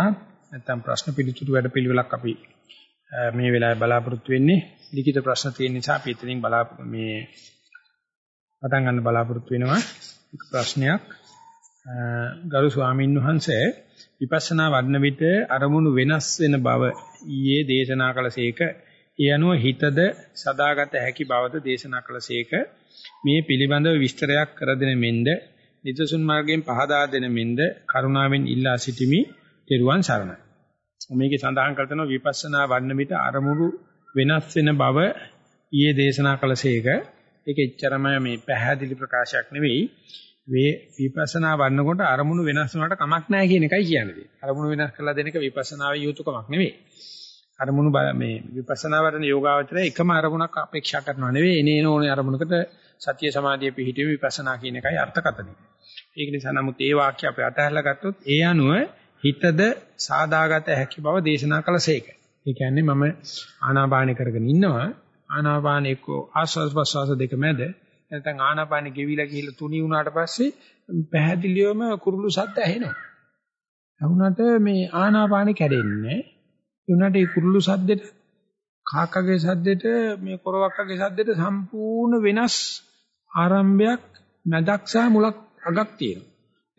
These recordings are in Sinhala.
හා නැත්නම් ප්‍රශ්න පිළිතුරු වැඩ පිළිවෙලක් අපි මේ වෙලාවේ බලාපොරොත්තු වෙන්නේ. ලිඛිත ප්‍රශ්න තියෙන නිසා අපි එතනින් බලා මේ පටන් ගන්න බලාපොරොත්තු වෙනවා. එක ප්‍රශ්නයක්. ගරු ස්වාමින් වහන්සේ විපස්සනා වඩන විට අරමුණු වෙනස් වෙන බව ඊයේ දේශනා කළසේක ඒ අනුව හිතද සදාගත හැකි බවද දේශනා කළසේක මේ පිළිබඳව විස්තරයක් කර දෙන මෙන්ද නිතසුන් මාර්ගයෙන් පහදා දෙන මෙන්ද කරුණාවෙන් ඉල්ලා සිටිමි. ත්වන් සරණයි මේකේ සඳහන් කර තියෙනවා විපස්සනා වඩන විට අරමුණු වෙනස් වෙන බව ඊයේ දේශනා කළසේක ඒක එච්චරම මේ පැහැදිලි ප්‍රකාශයක් නෙවෙයි වේ විපස්සනා වඩනකොට අරමුණු වෙනස් වුණාට කමක් නැහැ කියන එකයි කියන්නේ. අරමුණු වෙනස් කරලා දෙන එක විපස්සනාවේ යුතුයකමක් නෙවෙයි. අරමුණු මේ විපස්සනා වඩන යෝගාවචරය එකම අරමුණක් අපේක්ෂා කරනවා නෙවෙයි. එනේන ඕනේ අරමුණකට සතිය සමාධිය පිහිටීම විපස්සනා කියන එකයි අර්ථකථනය. ඒක නිසා නමුත් ඒ වාක්‍ය අපි අතහැරලා ගත්තොත් ඒ අනුව හිතද සාදාගත හැකි බව දේශනා කළසේක. ඒ කියන්නේ මම ආනාපාන කරගෙන ඉන්නවා. ආනාපාන එක්ක ආස්වාද ප්‍රසවාස දෙක මැද නැත්නම් ආනාපාන ගෙවිලා ගිහිල්ලා තුනි වුණාට පස්සේ පැහැදිලිවම කුරුළු සද්ද ඇහෙනවා. වුණාට මේ ආනාපාන කැඩෙන්නේ. ඒ වුණාට ඒ කුරුළු සද්දෙට කාකගේ සද්දෙට මේ කොරවක්කගේ සද්දෙට සම්පූර්ණ වෙනස් ආරම්භයක් මැදක් සහ මුලක් අගක් තියෙනවා.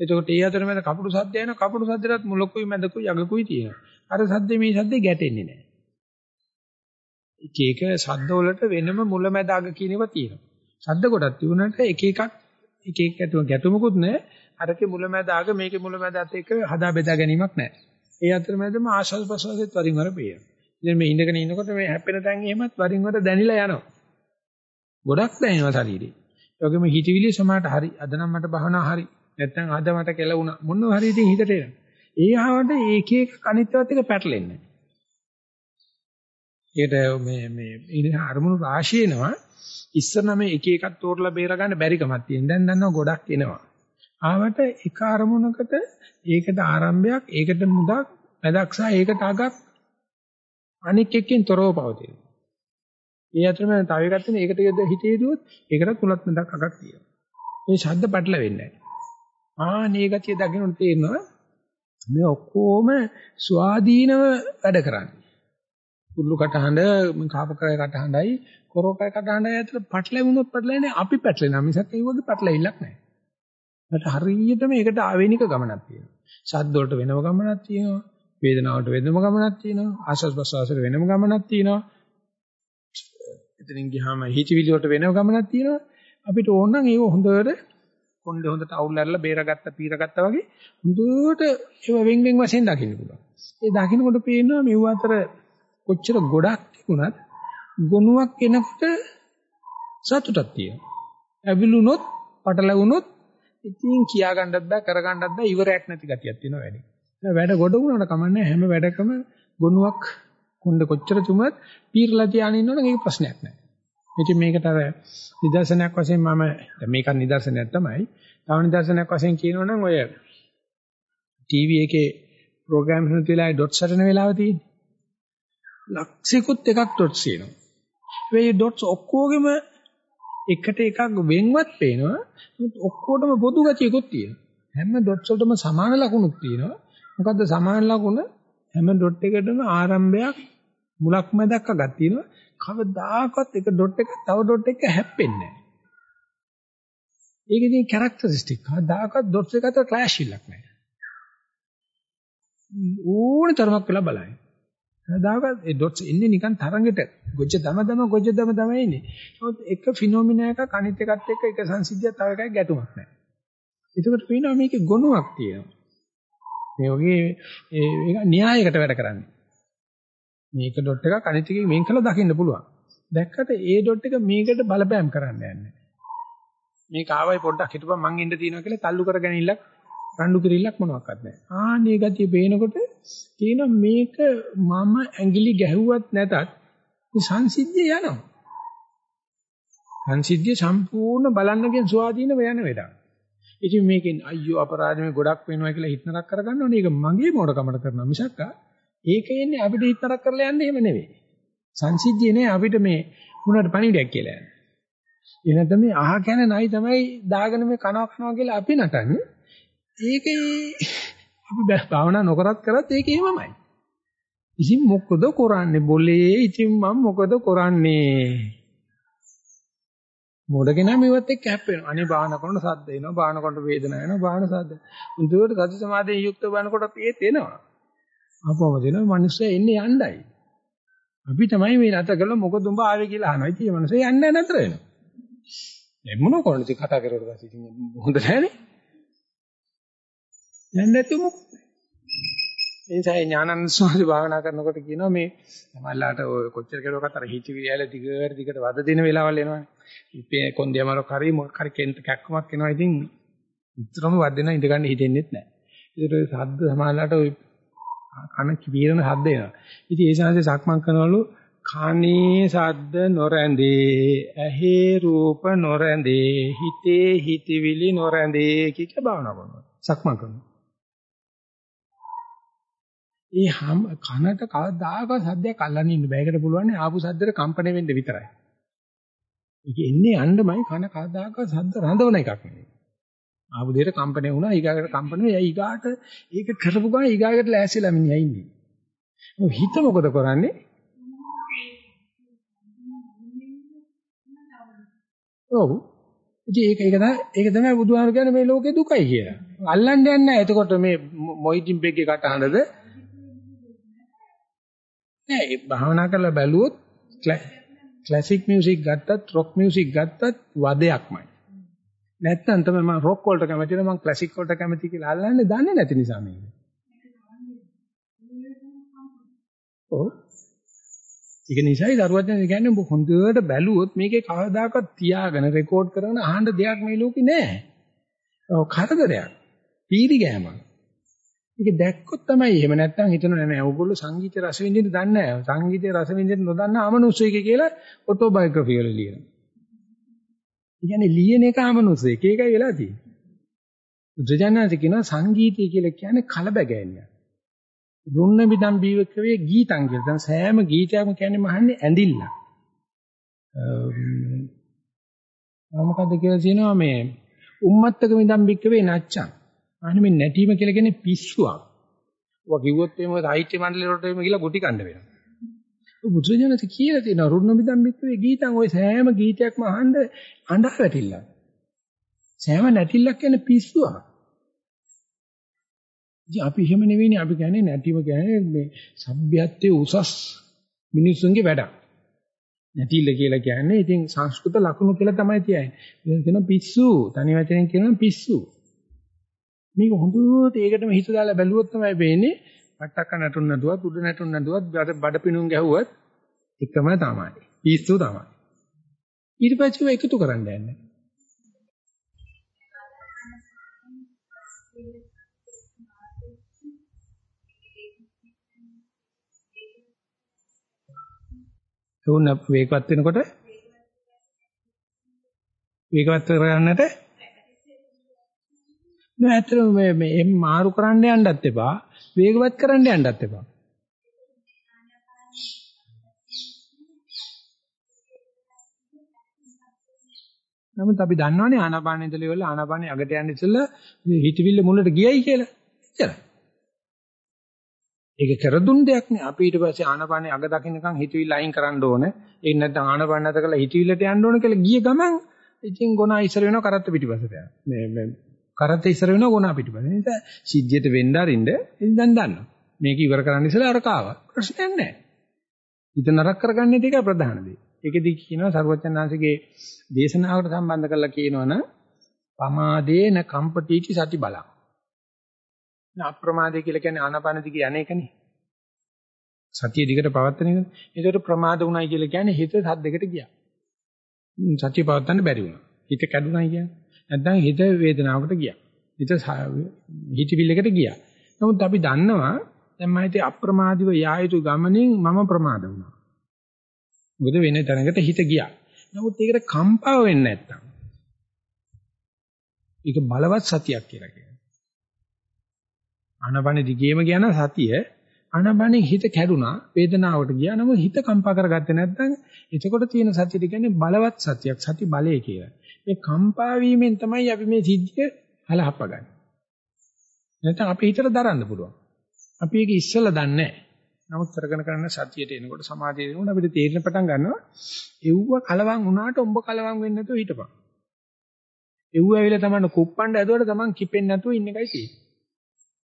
එතකොට ඒ අතරමැද කපුරු සද්ද යන කපුරු සද්දෙටත් මුලකුයි මැදකුයි අගකුයි තියෙනවා. අර සද්දේ මේ සද්දේ ගැටෙන්නේ නැහැ. එක එක සද්ද වලට වෙනම මුල මැද අග කියන ඒවා තියෙනවා. සද්ද කොටක් තිබුණාට එක එකක් එක එක ගැටුම ගැටුමකුත් නැහැ. අරකේ මුලැමැද ආග මේකේ මුලැමැදත් එක්ක හදා බෙදා ගැනීමක් නැහැ. ඒ අතරමැදම ආශස් ප්‍රසවාසෙත් වරින් වර පේනවා. ඉතින් මේ ඉඳගෙන ඉන්නකොට මේ හැප්පෙන තැන් එහෙමත් වරින් වර දැනිලා යනවා. ගොඩක් දැනෙනවා ශරීරේ. ඒ වගේම හිතවිලි සමාට හරි. අද නම් මට භවනා හරි. නැත්නම් අද මට කෙලුණා. මොනවා හරි ඉතින් හිතට එනවා. ඒ ආවට ඒක එක කනිටවත් එක පැටලෙන්නේ නැහැ. ඒකට මේ මේ ඉතින් අරමුණු රාශිය එනවා. ඉස්සර නම් එක එකක් තෝරලා බේර ගන්න බැරි කමක් තියෙන. දැන් දන්නවා ගොඩක් එනවා. ආවට එක අරමුණකට ඒකට ආරම්භයක්, ඒකට මුදක්, මැදක් සහ ඒකට අගක් අනික් එක්කෙන් තොරව පවතින. ඒ අතරම තව එකක් තියෙන ඒකට යද හිතේ දුවොත් ඒකට තුලත් මැදක් අගක් තියෙනවා. මේ ශබ්ද පටල වෙන්නේ නැහැ. ආ මේ ගතිය දකින්නට තේරෙනවා මේ ඔක්කොම ස්වාධීනව වැඩ කරන්නේ. කුල්ලු කටහඬ කාපකය කටහඬයි කොරෝකය කටහඬයි අතර පටලැවුණොත් පටලැන්නේ අපි පැටලෙනවා මිසක් ඒ වගේ පැටලෙILLක් නැහැ. මට හරියට මේකට ආවේනික ගමනක් තියෙනවා. ශබ්ද වලට වෙනම ගමනක් තියෙනවා. වේදනාවට වෙනම ගමනක් තියෙනවා. ආශස් ප්‍රසවාසයට වෙනම ගමනක් තියෙනවා. එතනින් ගියාම හිතවිලි වලට වෙනම ගමනක් තියෙනවා. අපිට ඕන නම් ඒක හොඳට කොණ්ඩේ හොඳට අවුල් ඇරලා බේරගත්ත පීරගත්තා වගේ හොඳට ඒව වෙන් වෙන් වශයෙන් දකින්න පුළුවන්. ඒ දකින්නකොට පේනවා මෙව අතර කොච්චර ගොඩක් තිබුණත් ගොනුවක් එනකොට සතුටක් තියෙනවා. ඇවිලුනොත්, පටලැවුනොත් ඉතින් කියා ගන්නත් බෑ, කර ගන්නත් බෑ, ඉවරයක් නැති ගතියක් තියෙනවා වැඩි. වැඩ ගොඩ වුණාට කමන්නේ හැම වැඩකම ගොනුවක් කොණ්ඩ කොච්චර තුමත් පීරලා තියාගෙන ඉන්නවනම් ඒක ප්‍රශ්නයක් නෑ. ඉතින් මේකට අර නිදර්ශනයක් වශයෙන් මම මේකත් නිදර්ශනයක් තමයි. තව නිදර්ශනයක් වශයෙන් කියනවනම් ඔය ටීවී එකේ ප්‍රෝග්‍රෑම් එකක් තියලා ඩොට් සටන වෙලාව තියෙන්නේ. ලක්ෂිකුත් එකක් ඩොට්ස් තියෙනවා. මේ ඩොට්ස් ඔක්කොගෙම එකට එකක් වෙන්වත් පේනවා. ඔක්කොටම පොදු ගතියකුත් තියෙනවා. හැම ඩොට්ස් වලටම සමාන ලකුණුත් තියෙනවා. මොකද්ද සමාන ලකුණ? හැම ඩොට් එකකටම ආරම්භයක් මුලක් මැදක් අගක් තියෙනවා. කවදාකවත් එක ඩොට් එක තව ඩොට් එක හැප්පෙන්නේ නැහැ. ඒකේදී කැරක්ටරිස්ටික් කවදාකවත් ඩොට්ස් එක අතර ක්ලෑෂ් ඉලක් නැහැ. ඕන තරමක් වෙලා බලائیں۔ කවදාකවත් ඒ ඩොට්ස් එන්නේ නිකන් තරංගෙට ගොජ්ජ දම දම ගොජ්ජ දම දම එන්නේ. නමුත් එක ෆිනොමිනා එකක් අනිත් එකත් එක්ක එක සංසිද්ධියක් තව එකක් ගැටුමක් නැහැ. ඒකට පේනවා මේකේ ගුණයක් තියෙනවා. මේ වගේ ඒ න්‍යායයකට වැඩ කරන්නේ. මේක ඩොට් එකක් අනිත් එකකින් වෙන් කළා දකින්න පුළුවන්. දැක්කට ඒ ඩොට් එක මේකට බලපෑම් කරන්න යන්නේ. මේක ආවයි පොඩ්ඩක් හිටපන් මං ඉන්න තියෙනවා කියලා තල්ලු කරගෙනILLක් රණ්ඩු කිරිල්ලක් මොනවත් නැහැ. ආන්නේ ගතිය පේනකොට තියෙන මේක මම ඇඟිලි ගැහුවත් නැතත් මේ සංසිද්ධිය යනවා. සංසිද්ධිය සම්පූර්ණ බලන්නගෙන් ස්වාධීනව යන වෙලාව. ඉතින් මේකෙන් අයියෝ අපරාධෙම ගොඩක් වෙනවා කියලා හිතනක් කරගන්න ඕනේ. ඒක මගේ මොඩකමට කරනවා මිසක් ඒක එන්නේ අපිට හිතනක් කරලා යන්නේ එහෙම නෙවෙයි. සංසිද්ධිය නේ අපිට මේ මුණට පණිවිඩයක් කියලා යන්නේ. ඒ නැත්නම් මේ අහ කන නයි තමයි දාගෙන මේ කනවා කනවා කියලා අපි නටන්නේ. ඒකේ අපි භාවනා නොකරත් කරත් ඒක එහෙමමයි. ඉතින් මොකද කරන්නේ બોලේ ඉතින් මම මොකද කරන්නේ මොඩගෙන මේවත් එක්ක හැප්පෙනවා. අනේ බාහන කරනකොට සද්ද එනවා, බාහන කරනකොට වේදනාව එනවා, බාහන සද්ද. උන්දුවට සති සමාධියෙන් යුක්ත බානකොට ඒත් එනවා. අපවම දෙනවා මිනිස්සු එන්නේ යණ්ඩයි. අපි තමයි මේ නැත කළා මොකද උඹ ආවේ කියලා අහනවා. ඉතින් මේ මිනිස්සු යන්නේ නැතර වෙනවා. මේ මොන කරන්නේ ඉතින් කතා කරලා පස්සේ ඉතින් හොඳ නැහැනේ. යන්නේ නැතුව මොකද? ඒ නිසා ඥානන්ද ස්වාමීන් භාවනා කරනකොට කියනවා මේ මල්ලාට ඔය කොච්චර කෙරුවකට අර හිතවිලි ඇල දිගට දිගට වද දෙන වෙලාවල් එනවනේ. ඉපේ කොන්දේමරක් හරි මොකක් හරි කෙන්ට කැක්කමක් එනවා ඉතින් උත්තරම වදින ඉඳ ගන්න හිතෙන්නෙත් නැහැ. ඒකට ඔය සද්ද සමානලාට ඔය කන කිවිරන සද්ද එනවා. ඉතින් ඒ සංසේ සක්මන් කරනවලු කනේ සද්ද නොරැඳේ ඇහි රූප නොරැඳේ හිතේ හිතවිලි නොරැඳේ කික භාවනා කරනවා. සක්මන් කරනවා. ඒ හැම කනට කවදාකවත් සද්දයක් අල්ලන්න ඉන්න බෑ. ඒකට පුළුවන් ආපු සද්දෙට කම්පණය වෙන්න විතරයි. ඒක එන්නේ යන්නමයි කන කවදාකවත් සද්ද රඳවන එකක් නෙවෙයි. ආපු දෙයට කම්පණය වුණා ඊගාකට කම්පණය වෙයි ඊගාට ඒක කරපු ගමන් ඊගාකට ලෑස්තිලා මිනිහා ඉන්නේ. හිත මොකද කරන්නේ? ඔව්. ඉතින් ඒක ඒක තමයි ඒක තමයි බුදුහාම කියන්නේ මේ ලෝකේ දුකයි කියලා. අල්ලන්න යන්නේ නැහැ. එතකොට මේ මොයිටින් බෙග්ගේ කටහඬද නෑ ඒ භාවනා කරලා බැලුවොත් ක්ලාසික් මියුසික් ගත්තත් රොක් මියුසික් ගත්තත් වදයක්මයි. නැත්තම් තමයි මම රොක් වලට කැමති නේ මම ක්ලාසික් වලට කැමති කියලා අල්ලන්නේ දන්නේ නැති නිසා මේක. ඔව්. ඒක නිසායි දරුවචන කියන්නේ ඔබ හොඳට බැලුවොත් මේකේ කවදාකවත් තියාගෙන රෙකෝඩ් කරගෙන අහන්න දෙයක් මේ ලෝකේ නෑ. ඔව් කරදරයක්. පීරි ගෑමක්. ඒක දැක්කොත් තමයි එහෙම නැත්නම් හිතනවා නෑ ඕගොල්ලෝ සංගීත රස විඳින්න දන්නේ නෑ. සංගීතයේ රස විඳින්න නොදන්න අමනුෂ්‍යයෙක් කියලා ඔටෝබයෝග්‍රැෆි වල ලියනවා. කියන්නේ ලියන එක අමනුෂ්‍යයෙක්. ඒකයි වෙලා තියෙන්නේ. බුද්ධජනනාති කියනවා සංගීතය කියලා කියන්නේ කලබගෑනියක්. දුන්න බිදම් බීවකවේ ගීතං කියලා. දැන් සෑම ගීතයක්ම කියන්නේ මහන්නේ ඇඳිල්ල. අ මොකද්ද කියලා කියනවා මේ උම්මත්තක මිදම් බික්කවේ නැච්චං. අනේ මේ නැටීම කියලා කියන්නේ පිස්සුවක්. ඔවා කිව්වොත් එහෙම සාහිත්‍ය මණ්ඩලය වලට එහෙම ගිහලා ගුටි කන්න වෙනවා. බුදුජනක කියලා තියෙනවා රුණ මිදම් මිත්‍රේ ගීතං ওই සෑම ගීතයක්ම අහන්න අඬා වැටිලා. සෑම නැටිල්ලක් කියන්නේ පිස්සුවක්. ඉතින් අපි එහෙම නෙවෙයිනේ අපි කියන්නේ නැටිම කියන්නේ මේ සભ્યත්වයේ උසස් මිනිසුන්ගේ වැඩක්. නැටිල්ල කියලා කියන්නේ ඉතින් සංස්කෘත ලකුණු කියලා තමයි තියන්නේ. ඒක කියන පිස්සු, තනි වචනෙන් කියන පිස්සු. මේක හොඳට ඒකටම හිත දාලා බැලුවොත් තමයි වෙන්නේ පට්ටක්ක නටුන් නදුවත් උඩ නටුන් නදුවත් බඩ පිණුම් ගැහුවත් එකම තමයි. පිස්සු තමයි. ඊට පස්සේ එකතු කරන්න යන්නේ. උන් වේගවත් වෙනකොට වේගවත් කරගන්නට නෑ ඇත්තටම මේ මේ මාරු කරන්න යන්නත් එපා වේගවත් කරන්න යන්නත් එපා නමුත් අපි දන්නවනේ ආනාපාන ඉඳලා ඉවරලා ආනාපානෙ අගට යන්න ඉස්සෙල්ලා හිතවිල්ල මුලට ගියයි කියලා. එච්චරයි. ඒක කර දුන් දෙයක් නේ. අපි ඊට පස්සේ ආනාපානෙ අග දකින්නකම් හිතවිල්ල අයින් කරන්න ඕනේ. ඒක නැත්නම් ආනාපාන නැත කළා හිතවිල්ලට යන්න ඕනේ කියලා ගිය ගමන් ඉතින් ගොනා ඉස්සර වෙනවා කරත්ත පිටිපස්සට යනවා. මේ මේ කරත්ත ඉස්සර වෙනවා ගොනා පිටිපස්සට. ඒ නිසා සිද්ධියට වෙන්න අරින්න ඉතින් දැන් දන්නවා. මේක ඉවර කරන්න ඉස්සෙල්ලා අර කාව. ප්‍රශ්නයක් නැහැ. හිත නරක කරගන්නේ දෙක ප්‍රධාන දේ. ඒකෙදි කියනවා සර්වචන්නාංශගේ දේශනාවකට සම්බන්ධ කරලා කියනවනම් පමාදේන කම්පටිටි සති බලං. අප්‍රමාදේ කියලා කියන්නේ ආනාපාන දිගේ යන්නේකනේ. සතිය දිගට පවත්තන එකනේ. ඒකට ප්‍රමාද වුණයි කියලා කියන්නේ හිත සද්දයකට ගියා. සතිය පවත්තන්න බැරි වුණා. හිත කැඩුනයි කියන්නේ. නැත්නම් හිත වේදනාවකට ගියා. හිත හිතවිල්ලකට ගියා. නමුත් අපි දන්නවා දැන් මම හිතේ අප්‍රමාදීව යා යුතු ගමනින් මම ප්‍රමාද වුණා. මොකද වෙන තැනකට හිත ගියා. නමුත් ඒකට කම්පාව වෙන්නේ නැත්තම්. ඒක බලවත් සතියක් කියලා කියනවා. ආනපන දිගේම කියන සතිය ආනපනෙන් හිත කැඩුනා වේදනාවට ගියා නම හිත කම්පා කරගත්තේ නැත්නම් එතකොට තියෙන සතිය කියන්නේ බලවත් සතියක් සති බලය කියලා. මේ කම්පා වීමෙන් තමයි අපි මේ සිද්ධිය හලහප්පගන්නේ. නැත්නම් අපේ හිතට දරන්න පුළුවන්. අපි ඒක ඉස්සෙල්ලා දන්නේ නැහැ. නමුත් කරගෙන කරන සතියට එනකොට සමාධියට එනකොට අපිට තේරෙන පටන් ගන්නවා එව්ව කලවම් වුණාට උඹ කලවම් වෙන්නේ නැතුව හිටපන්. එව්ව ඇවිල්ලා තමයි කුප්පණ්ඩ ඇදුවට තමන් කිපෙන්නේ නැතුව ඉන්න එකයි තියෙන්නේ.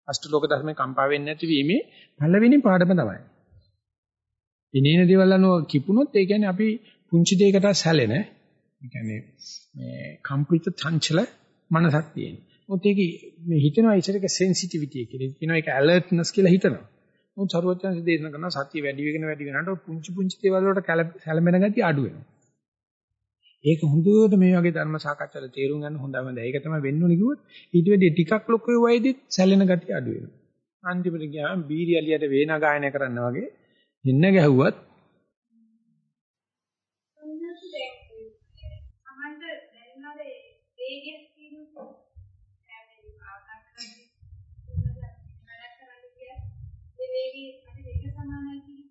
අෂ්ටලෝක ධර්මේ කම්පා වෙන්නේ නැති වීමේ පළවෙනි පාඩම තමයි. ඉනේන දේවල් අනුව කිපුණොත් ඒ කියන්නේ අපි පුංචි දෙයකට සැලෙන ඒ කියන්නේ මේ කම්පිත චංචල මනසක් තියෙන. මොකද ඒක මේ හිතනවා ඉතරක සෙන්සිටිවිටි කියලා. කියනවා ඒක ඇලර්ට්නස් කියලා හිතනවා. මොකද සරුවචන දේශනා කරනවා සතිය වැඩි වෙගෙන වැඩි වෙනකොට පුංචි පුංචි දේවල් වලට සැලමෙන ගතිය අඩු වෙනවා. ඒක හොඳට මේ වගේ ධර්ම සාකච්ඡාවල තේරුම් ගන්න හොඳම දේ. ඒක තමයි වෙන්න ඕනේ කිව්වොත් ඊට වෙදී ටිකක් ලොකු වෙයිදිත් සැලෙන ගතිය අඩු වෙනවා. අන්තිමට ගියාම බීරියලියට වේනා ගායනා කරන්න වගේ ඉන්න ගැහුවත්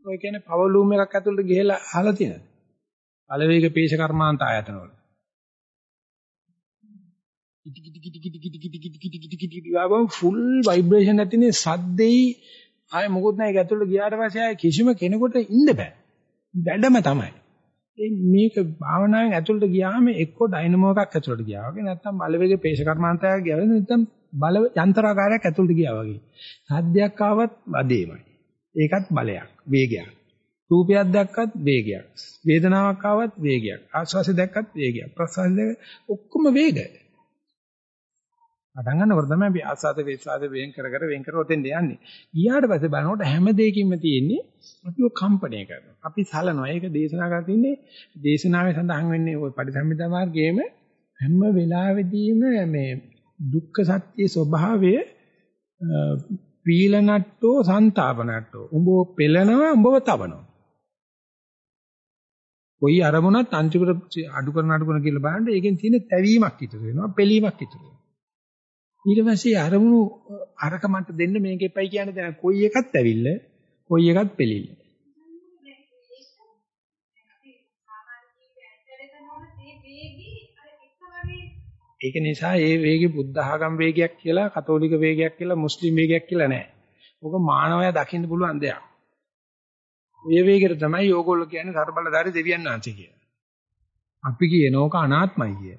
ඔය කියන්නේ පවර් ලූම් එකක් ඇතුළට ගිහලා අහලා තියෙනවද? බලවේග පේශ කර්මාන්ත ආයතන වල. කිටි කිටි කිටි කිටි කිටි කිටි කිටි කිටි කිටි කිටි කිටි ගාවම ෆුල් ভাইබ්‍රේෂන් නැතිනේ සද්දෙයි ආයේ මොකොත් නැහැ ඒක ඇතුළට ගියාට පස්සේ ආයේ කිසිම කෙනෙකුට ඉන්න බෑ. වැඩම තමයි. ඒ මේක භාවනාවෙන් ඇතුළට ගියාම එක්ක ඩයිනමෝ එකක් ඇතුළට ගියා වගේ නැත්නම් බලවේග පේශ කර්මාන්තයක් ගියා වගේ නැත්නම් බල යන්ත්‍රාකාරයක් ඇතුළට ගියා වගේ. සද්දයක් ආවත් වදේමයි. ඒකත් බලයක්, වේගයක්. රූපයක් දැක්කත් වේගයක්. වේදනාවක් ආවත් වේගයක්. ආස්වාසය දැක්කත් වේගයක්. ප්‍රසවාසය දැක්ක ඔක්කොම වේගය. පටන් ගන්නකොට තමයි අපි ආස්වාද වේස්වාද වෙන් කර කර වෙන් කර ඔතෙන් යන්නේ. ගියාට පස්සේ බලනකොට හැම දෙයකින්ම තියෙන්නේ අපිව කම්පණය කරනවා. අපි සලනවා. ඒක දේශනා කරලා තින්නේ දේශනාවේ සඳහන් වෙන්නේ ওই පරිසම්මිතා මාර්ගයේම හැම වෙලාවෙදීම මේ දුක්ඛ සත්‍ය ස්වභාවය පීලනට්ටෝ සන්තාපනට්ටෝ උඹව පෙළනවා උඹව තවනවා. කොයි අරමුණත් අන්තිමට අඩු කරන අඩු කරන කියලා බලන්න ඒකෙන් තියෙන තැවීමක් ඉතුරු වෙනවා පිළීමක් ඉතුරු වෙනවා. ඊට පස්සේ අරමුණු අරක මන්ට දෙන්න මේක එපයි කියන්නේ දැන් කොයි එකත් ඇවිල්ල කොයි එකත් පිළිල්ල ඒක නිසා ඒ වේගේ බුද්ධ ආගම් වේගයක් කියලා කතෝලික වේගයක් කියලා මුස්ලිම් වේගයක් කියලා නැහැ. ඕක මානවයා දකින්න පුළුවන් දෙයක්. ඔය වේගෙට තමයි ඕගොල්ලෝ කියන්නේ සර්බලධාරී දෙවියන් වහන්සේ කියලා. අපි කියන ඕක අනාත්මයි කිය.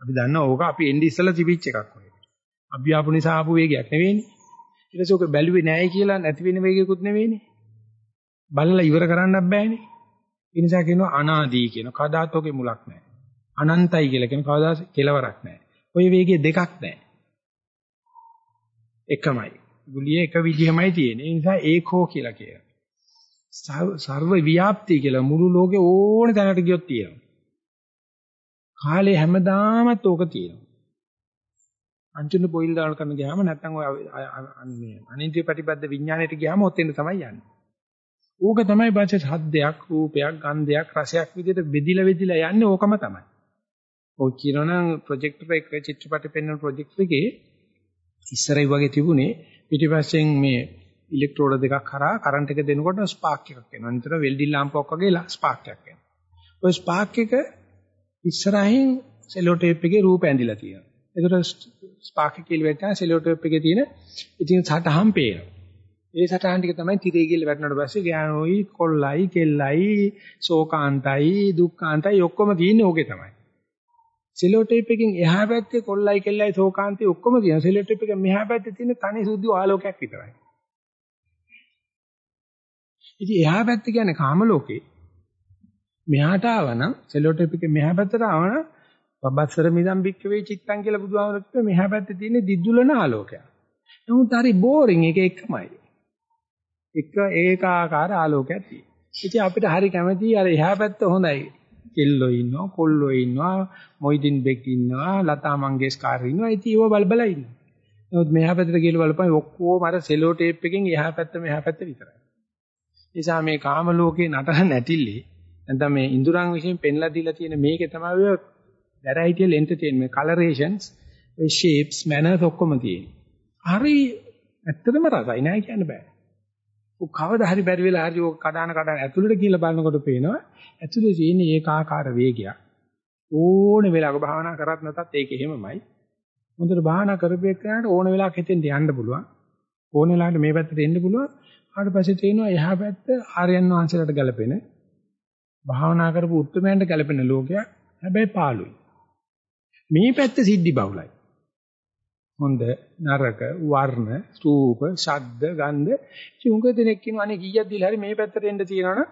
අපි දන්නවා ඕක අපි එන්නේ ඉස්සලා තිබිච්ච එකක් වගේ. අපි ආපු නිසා ආපු වේගයක් නෙවෙයිනේ. ඊට පස්සේ ඕක බැලුවේ නැහැ කියලා නැති වෙන වේගයක්වත් නෙවෙයිනේ. බලලා ඉවර කරන්නත් බෑනේ. ඒ නිසා කියනවා අනාදී කියන කදාත් ඔකේ මුලක් නැහැ. අනන්තයි කියලා කියන කවදාද කෙලවරක් නැහැ. ওই වේගය දෙකක් නැහැ. එකමයි. ගුලිය එක විදිහමයි තියෙන්නේ. ඒ නිසා ඒකෝ කියලා කියනවා. සර්ව ව්‍යාප්ති කියලා මුළු ලෝකේ ඕන තැනකට ගියොත් තියෙනවා. කාලේ හැමදාමත් ඕක තියෙනවා. අන්තිම බොයිල් දාන කරන ගියාම නැත්තම් ඔය මේ අනිත්‍ය ප්‍රතිපද විඥාණයට ගියාම ඔතෙන් තමයි යන්නේ. ඕක තමයි බාච්ච හද්දයක්, රූපයක්, ගන්ධයක්, රසයක් විදිහට බෙදිලා බෙදිලා යන්නේ ඕකම තමයි. ඔය කියනනම් ප්‍රොජෙක්ටර් එක චිත්‍රපට පෙන්වන ප්‍රොජෙක්ටර් එකේ ඉස්සරයි වගේ තිබුණේ පිටිපස්සෙන් මේ ඉලෙක්ට්‍රෝඩ දෙකක් කරා කරන්ට් එක දෙනකොට ස්පාර්ක් එකක් එනවා. නිතර වෙල්ඩින් ලාම්පුවක් වගේ ස්පාර්ක් එකක් එනවා. ওই ස්පාර්ක් එක ඉස්සරහින් සෙලෝ ටේප් එකේ රූප ඇඳිලා තියෙනවා. ඒකට ස්පාර්ක් එක කියලා වැටෙන සෙලෝ ටේප් එකේ තියෙන ඉතින් සටහන් පේනවා. ඒ සටහන් ටික තමයි තිරේ කියලා වැටුණාට පස්සේ ගෑනෝයි කොල්ලයි කෙල්ලයි ශෝකාන්තයි දුක්ඛාන්තයි ඔක්කොම තියෙන්නේ ඕකේ තමයි. සෙලෝ ටේප් එකකින් එහා පැත්තේ කොල්ලයි කෙල්ලයි ශෝකාන්තයි ඔක්කොම තියෙනවා. සෙලෝ ටේප් එකෙන් මෙහා පැත්තේ තියෙන තනි සුදු ආලෝකයක් විතරයි. ඉතින් එහා පැත්ත කියන්නේ කාම ලෝකේ. මෙහාට ආවනම් සෙලෝ ටේප් එකේ මෙහා පැත්තට ආවනම් බබස්සර මිදම් බික්ක වේ චිත්තං කියලා බුදුහාමර කිව්වේ මෙහා පැත්තේ තියෙන දිද්දුලන ආලෝකයක්. නමුත් හරි බෝරින් එක එකමයි. එක ඒකාකාර ආලෝකයක් තියෙනවා. ඉතින් අපිට හරි කැමතියි අර එහා පැත්ත හොඳයි. කෙල්ලෝ ඉන්නවා, කොල්ලෝ ඉන්නවා, මොයිදින් බෙක් ඉන්නවා, ලතා මංගেশකර් ඉන්නවා. ඉතින් ඒව බල බල ඉන්නවා. නමුත් මෙහා පැත්තට කියලා බලපන් ඔක්කොම අර සෙලෝ ටේප් එකෙන් එහා පැත්ත මෙහා පැත්ත විතරයි. නිසා මේ කාම ලෝකේ නටන නැටිලි නැත්නම් මේ ඉඳුරන් විසින් පෙන්ලා දීලා තියෙන මේකේ තමයි ඔය වැරයිටිල් එන්ටර්ටේන්මන්ට් කලරේෂන්ස් ඒ ෂේප්ස් මැනර්ස් ඔක්කොම තියෙන්නේ. හරි ඇත්තටම රසයි නෑ කියන්න බෑ. ඔක් කවදා හරි බැරි වෙලා හරි ඔක කඩාන කඩාන ඇතුළට කියලා බලනකොට පේනවා ඇතුළේ තියෙන ඒකාකාර වේගයක්. ඕනේ වෙලාවක භාවනා කරත් නැතත් ඒක එහෙමමයි. හොඳට භාවනා කරපේකනට ඕන වෙලාවක හිතෙන් යන්න පුළුවන්. ඕන වෙලාවට මේ පැත්තට එන්න පුළුවන්. ආට පස්සේ තේිනවා එහා පැත්ත ආර්යයන් වහන්සේලාට ගැලපෙන භාවනා කරපු උත්තරමයන්ට ගැලපෙන ලෝකයක්. හැබැයි පාළුයි. මේ පැත්ත සිද්ධි බහුලයි. හොඳ නරක වර්ණ රූප ශබ්ද ගන්ධ. චුංග දෙනෙක් කියනවා අනේ කීයක් දීලා හරි මේ පැත්තට එන්න තියනවනේ.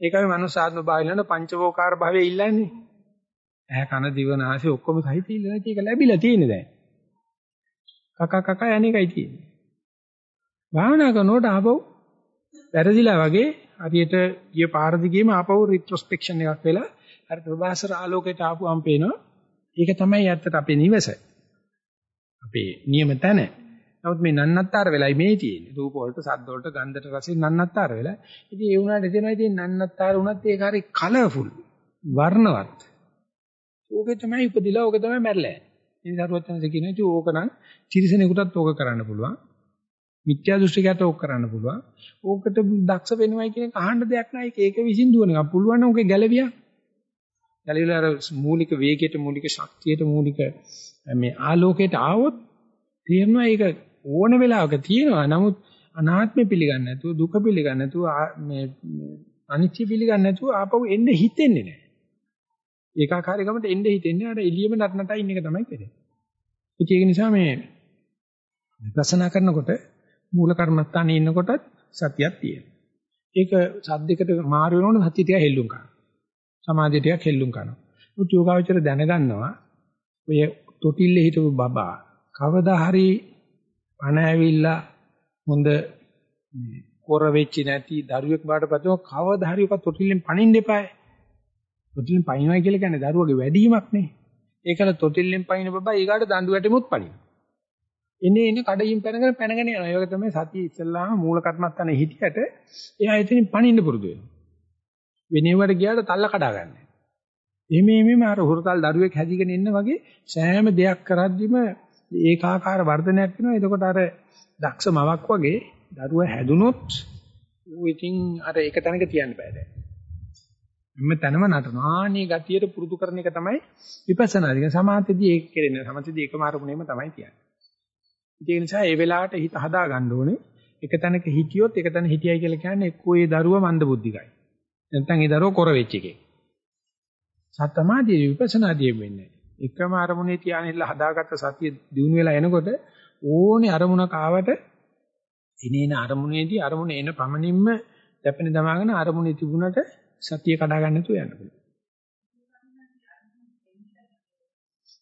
ඒකයි මනුස්ස ආත්ම භාවයලන පංචවෝකාර භාවයේ ඉල්ලන්නේ. ඇහැ කන දිව නාසය ඔක්කොම සහිත ඉල්ලන එක ලැබිලා තියෙන්නේ දැන්. කක කක යන්නේකයි තියෙන්නේ. භාවනා කරනකොට ආපහු වැරදිලා වගේ හරියට ගිය පාර දිගේම ආපහු රිට්‍රොස්පෙක්ෂන් එකක් වෙලා අර ප්‍රභාසර ආලෝකයට ආපුවම් පේනවා. ඒක තමයි ඇත්තට අපේ නිවස. අපේ නියම තැන. නමුත් මේ නන්නත්තර වෙලයි මේ තියෙන්නේ. රූප වලට, ශබ්ද වලට, ගන්ධට, රසෙන් නන්නත්තර වෙලා. ඉතින් ඒ වුණාට එතනයි ඉතින් නන්නත්තර වුණත් ඒක හරි කලර්ෆුල්, වර්ණවත්. ඕකේ තමයි උපදිලා ඕක තමයි මැරලා. ඉතින් දරුවත් යනසේ කියන ඉතින් ඕක නම් තිරිසනෙකුටත් ඕක කරන්න පුළුවන්. මිත්‍යා දෘෂ්ටිකයට ඕක කරන්න පුළුවන්. ඕකට දක්ෂ වෙනවයි කියන එක අහන්න දෙයක් නෑ. ඒක ඒක විසින් දුවන එක. පුළුවන් නම් ඕකේ ගැලවියක්. ගැලවිලා අර මූලික වේගයට, මූලික ශක්තියට, මූලික මේ ආලෝකයට ආවොත් තේරෙනවා ඒක ඕන වෙලාවක තියෙනවා. නමුත් අනාත්මය පිළිගන්නේ නැතුව, දුක පිළිගන්නේ නැතුව, මේ අනිත්‍ය පිළිගන්නේ නැතුව ආපහු එන්න හිතෙන්නේ නැහැ. ඒකාකාරීකමට එන්න හිතෙන්නේ අර එළියම නටනටයි ඉන්න එක තමයි කරන්නේ. ඒක නිසා මේ විපස්සනා කරනකොට මූල කර්මස්ථානේ ඉන්නකොටත් සතියක් තියෙනවා. ඒක සද්දයකට මාරු වෙනකොට සතිය ටික හෙල්ලුම් කරනවා. සමාධිය ටිකක් හෙල්ලුම් කරනවා. උත් යෝගාවචර දැනගන්නවා ඔය තොටිල්ලේ හිටපු බබා කවදා හරි පණ ඇවිල්ලා හොඳ මේ කොර වෙච්ච නැති දරුවෙක් බාටපත් වෙනවා කවදා හරි ඔක තොටිල්ලෙන් පණින්න එපායි. තොටිල්ලෙන් පණිනවා කියලා කියන්නේ දරුවගේ වැඩිවීමක් නේ. ඒකල තොටිල්ලෙන් පණින බබා ඊගාට දඬු වැටෙමුත් පණිනවා. එනේ එනේ කඩින් පැනගෙන පැනගෙන යනවා. ඒක තමයි සතිය ඉස්සල්ලාම මූල කර්මස්ථානේ හිටියට එයා එතනින් පණින්න පුරුදු වෙනවා. වෙනේවට ගියාට තල්ල කඩා ගන්න. එහෙම එහෙමම අර හුරතල් දරුවෙක් හැදිගෙන ඉන්න වගේ සෑම දෙයක් කරද්දිම ඒකාකාර වර්ධනයක් වෙනවා. එතකොට අර දක්ෂ මවක් වගේ දරුවා හැදුනොත් ඌ ඉතින් අර එක තැනක තියන්න බෑ දැන්. මෙන්න තැනම නටනවා. ආනී ගතියට පුරුදු කරන එක තමයි විපස්සනා. ඒක සමාධියදී ඒක කෙරෙන්නේ. සමාධියදී එකම අරමුණේම තමයි තියන්නේ. ඒ නිසා ඒ වෙලාවට හිත හදා ගන්න ඕනේ. එක තැනක හිටියොත් එක තැන හිටියයි කියලා කියන්නේ එක්කෝ ඒ දරුවා මන්දබුද්ධිකයි. නැත්නම් ඒ දරුවා කොර වෙච්ච එකේ. සතමාදී විපස්සනාදී වෙන්නේ. එකම අරමුණේ තියානෙලා හදාගත්ත සතිය දිනු වෙලා එනකොට ඕනේ අරමුණක් ආවට ඉනේන අරමුණේදී අරමුණ එන පමණින්ම දැපෙන දමාගෙන අරමුණේ තිබුණට සතිය කඩා ගන්න තු යන්න පුළුවන්.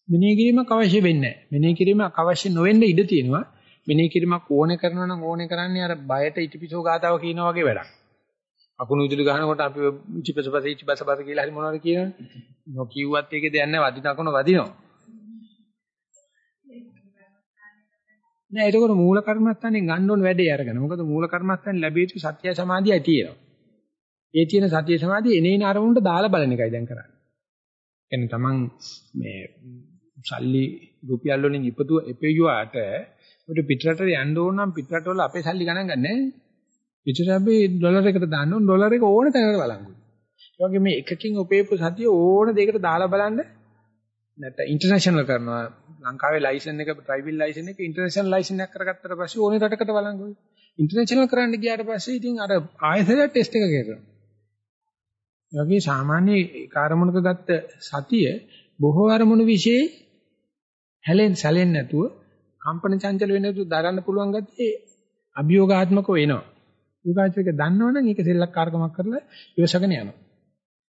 මෙනෙහි කිරීමක් අවශ්‍ය වෙන්නේ නැහැ. මෙනෙහි කිරීමක් අවශ්‍ය නොවෙන්න ඉඩ තියෙනවා. මෙනෙහි කිරීමක් ඕනේ කරනවා නම් ඕනේ කරන්නේ අර බයට ඉටිපිසෝ ගාතාව කියනා වගේ වැඩක්. අකුණු විදුලි ගහනකොට අපි ඉටිපසපස ඉටිපසපස කියලා හරි මොනවද කියනවනේ. නොකියුවත් ඒකේ දෙයක් නැහැ. වදින අකුණ වදිනවා. නෑ ඒකෝර මූල කර්මස්ථානේ ගන්න ඕන වැඩේ අරගෙන. මොකද මූල කර්මස්ථානේ ලැබී යුතු සත්‍ය සමාධියයි තියෙනවා. ඒ තියෙන සත්‍ය සමාධිය එනේන අරමුණට දාලා බලන එකයි දැන් කරන්නේ. එන්න තමන් මේ සල්ලි රුපියල් වලින් ඉපදුව එපෙයුවාට උඩ පිටරට යන්න ඕන නම් පිටරට වල අපේ සල්ලි ගණන් ගන්නෑ. පිටරට අපි ඩොලර් එකට දාන්න ඕන ඩොලර් එක ඕන තැනකට බලංගු. ඒ වගේ මේ එකකින් උපයපු සතිය ඕන දෙයකට දාලා බලන්න නැත්නම් ඉන්ටර්නැෂනල් කරනවා ලංකාවේ ලයිසන් එක ඩ්‍රයිවිං ලයිසන් එක ඉන්ටර්නැෂනල් ලයිසන් එකක් කරගත්තට පස්සේ ඕනේ රටකට බලංගුයි. ඉන්ටර්නැෂනල් කරන්න ගියාට පස්සේ ඉතින් අර ආයතනයේ ටෙස්ට් එක කරනවා. ඒ වගේ සාමාන්‍ය කාර්මුණක ගත්ත සතිය බොහෝ අරමුණු વિશે හැලෙන් සැලෙන්නේ නැතුව කම්පන චංචල වෙන්නේ නැතුව දරන්න පුළුවන් ගැතිය අභියෝගාත්මක වෙනවා. යෝගාචරක දන්නවනම් ඒක සෙල්ලක්කාරකමක් කරලා ඉවසගෙන යනවා.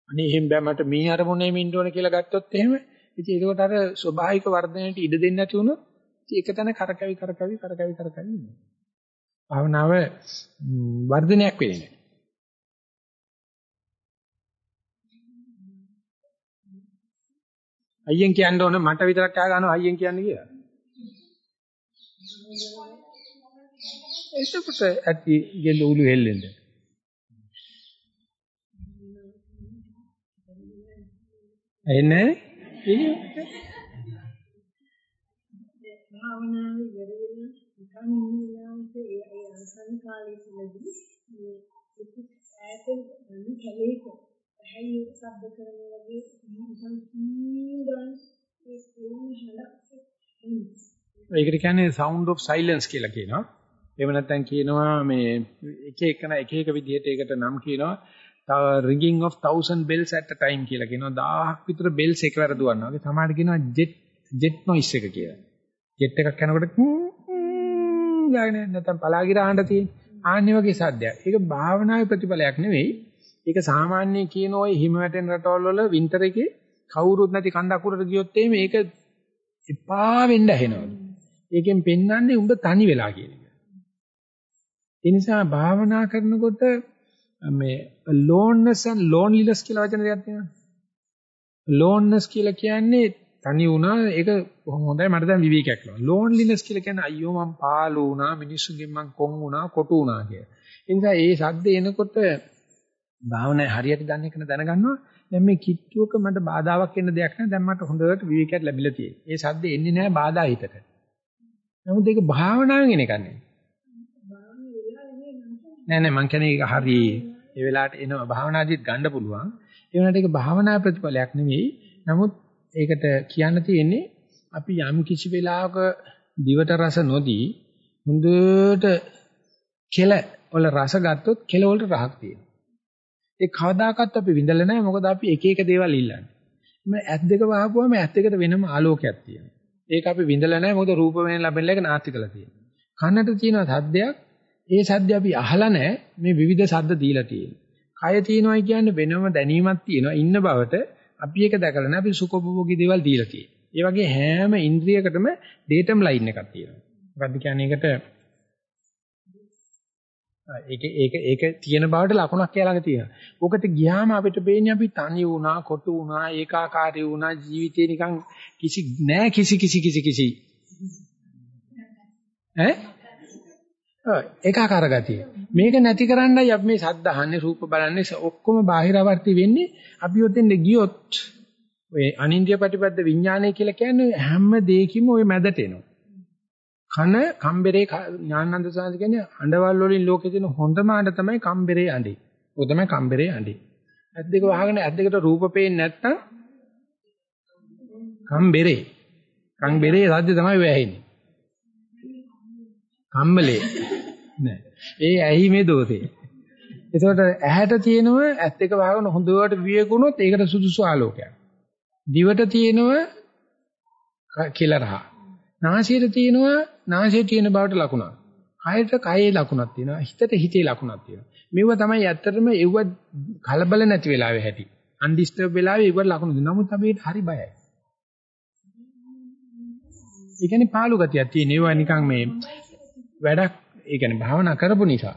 අනේ එහෙම බෑ මට මේ අරමුණේ මින්න ඕන කියලා ගත්තොත් එහෙම ඉතින් ඒකට අර ස්වභාවික වර්ධනයට ඉඩ දෙන්නේ නැති වුණොත් ඒක තන කරකැවි කරකැවි කරකැවි කරකැවි ඉන්නවා. භාවනාව වර්ධනයක් වෙන්නේ නැහැ. අයියෙන් කියන්න ඕන මට විතරක් ආ ගන්නවා අයියෙන් කියන්නේ කියලා. එතකොට ඇති ගෙල උළු හෙල්ලෙන්න. එන්නේ භාවනාවේ වැඩෙන නිකන් ඉන්නවාට ඒ ඒ අවසන් කාලයේ තුලදී මේ ඈත අනු කැලේක ඇයි ශබ්ද කරන වගේ නිකන් සීඩන් ඒ ඒ හලක් ඒකට කියන්නේ sound of silence කියලා කියනවා. එහෙම නැත්නම් කියනවා මේ එක එකන එක එක විදිහට ඒකට නම් කියනවා ringing of thousand bells at a time කියලා කියනවා 1000ක් විතර bells එකවර දුවනවා. ඒ සමහරට කියනවා jet jet noise එක කියලා. jet එකක් යනකොට ගානේ නැත්නම් පලාගිර ආහඬ තියෙන. ආන්නේ වගේ සද්දයක්. ඒක භාවනාවේ ප්‍රතිඵලයක් නෙවෙයි. ඒක සාමාන්‍ය කියන ওই හිම වැටෙන රටවල් වල වින්ටර් එකේ කවුරුත් නැති කන්ද අකුරට ගියොත් එහෙම ඒක එපා වෙන්න ඇහෙනවලු. ඒකෙන් පෙන්වන්නේ උඹ තනි වෙලා කියන එක. ඒ නිසා භාවනා කරනකොට මේ loneliness and loneliness කියලා වචන දෙකක් තියෙනවා. loneliness කියලා කියන්නේ තනි වුණා ඒක හොඳයි මට දැන් විවේකයක් ලබනවා. loneliness කියලා කියන්නේ අයියෝ මං පාළු වුණා මිනිස්සුගෙන් මං කොන් වුණා කොටු වුණා කිය. ඒ නිසා ඒ සද්ද එනකොට භාවනාවේ හරියට දන්නේ කියන දැනගන්නවා. දැන් මේ කිට්ටුවක මට බාධාවක් එන්න දෙයක් නැහැ. දැන් මට හොඳට විවේකයක් ලැබිලා තියෙනවා. ඒ සද්ද එන්නේ නැහැ බාධා හිතට. නමුත් ඒක භාවනාවෙන් එන එකක් නෙවෙයි. නෑ නෑ මං කියන්නේ ඒක හරි ඒ වෙලාවට එනවා භාවනාදිත් ගන්න පුළුවන්. ඒ වුණාට ඒක භාවනා ප්‍රතිඵලයක් නෙවෙයි. නමුත් ඒකට කියන්න තියෙන්නේ අපි යම් කිසි වෙලාවක දිවට රස නොදී හොඳට කෙල වල රස ගත්තොත් කෙල වලට රහක් තියෙනවා. ඒ කවදාකවත් අපි විඳලා නැහැ මොකද අපි එක එක දේවල් ඉල්ලන්නේ. මේ ඇස් දෙක වහපුවම ඇස් දෙකට වෙනම ආලෝකයක් තියෙනවා. ඒක අපි විඳලා නැහැ මොකද රූප වෙන ලැබෙන එක නාස්ති කළා තියෙනවා. කනට තියෙන සද්දයක් ඒ සද්ද අපි අහලා නැහැ මේ විවිධ සද්ද දීලා තියෙනවා. කය තියෙනවායි කියන්නේ වෙනම දැනීමක් තියෙනවා ඉන්න බවට අපි ඒක දැකලා නැහැ අපි සුඛෝපභෝගී දේවල් දීලා තියෙනවා. ඒ වගේ හැම ඉන්ද්‍රියකටම ඩේටම් ලයින් එකක් තියෙනවා. මොකද්ද කියන්නේ ඒකට ඒක ඒක ඒක තියෙන බවට ලකුණක් කියලා ළඟ තියෙනවා. ඕකට ගියාම අපිට පේන්නේ අපි තනි වුණා, කොටු වුණා, ඒකාකාරී වුණා, ජීවිතේ නිකන් කිසි නෑ කිසි කිසි කිසි කිසි. ඈ? ඒකාකාර ගතිය. මේක නැති කරන්නයි අපි මේ සද්ද අහන්නේ රූප බලන්නේ ඔක්කොම බාහිරවර්ති වෙන්නේ. අපි ඔතෙන් ගියොත් ඔය අනින්ද්‍ය ප්‍රතිපද විඥානය කියලා කියන්නේ හැම දෙයකින්ම ওই මැදට එනවා. කන කම්බරේ ඥානන්ද සාන්ත කියන්නේ අඬවල් වලින් ලෝකේ තියෙන හොඳම අඬ තමයි කම්බරේ අඬේ. ඔය තමයි කම්බරේ අඬේ. ඇත් දෙක වහගෙන ඇත් දෙකට රූප පේන්නේ නැත්තම් කම්බරේ කම්බරේ සද්ද තමයි වැහෙන්නේ. කම්බලේ කම්මලේ නෑ. ඒ ඇහිමේ දෝෂේ. එතකොට ඇහැට තියෙනව ඇස් දෙක වහගෙන හොඳට විවේකුණොත් ඒකට සුදුසු ආලෝකයක්. දිවට තියෙනව කෙලරහ. නාසයට තියෙනවා නාසයේ තියෙන බවට ලකුණක්. කයට කයේ ලකුණක් තියෙනවා. හිතට හිතේ ලකුණක් තියෙනවා. මේව තමයි ඇත්තටම ඒව කලබල නැති වෙලාවේ හැටි. අන්ඩිස්ටර්බ් වෙලාවේ ඒව ලකුණු දෙනවා. නමුත් අපි හරි බයයි. ඒ කියන්නේ පාළු ගතියක් තියෙන ඒවා නිකන් මේ වැඩක් ඒ කියන්නේ භාවනා කරපු නිසා.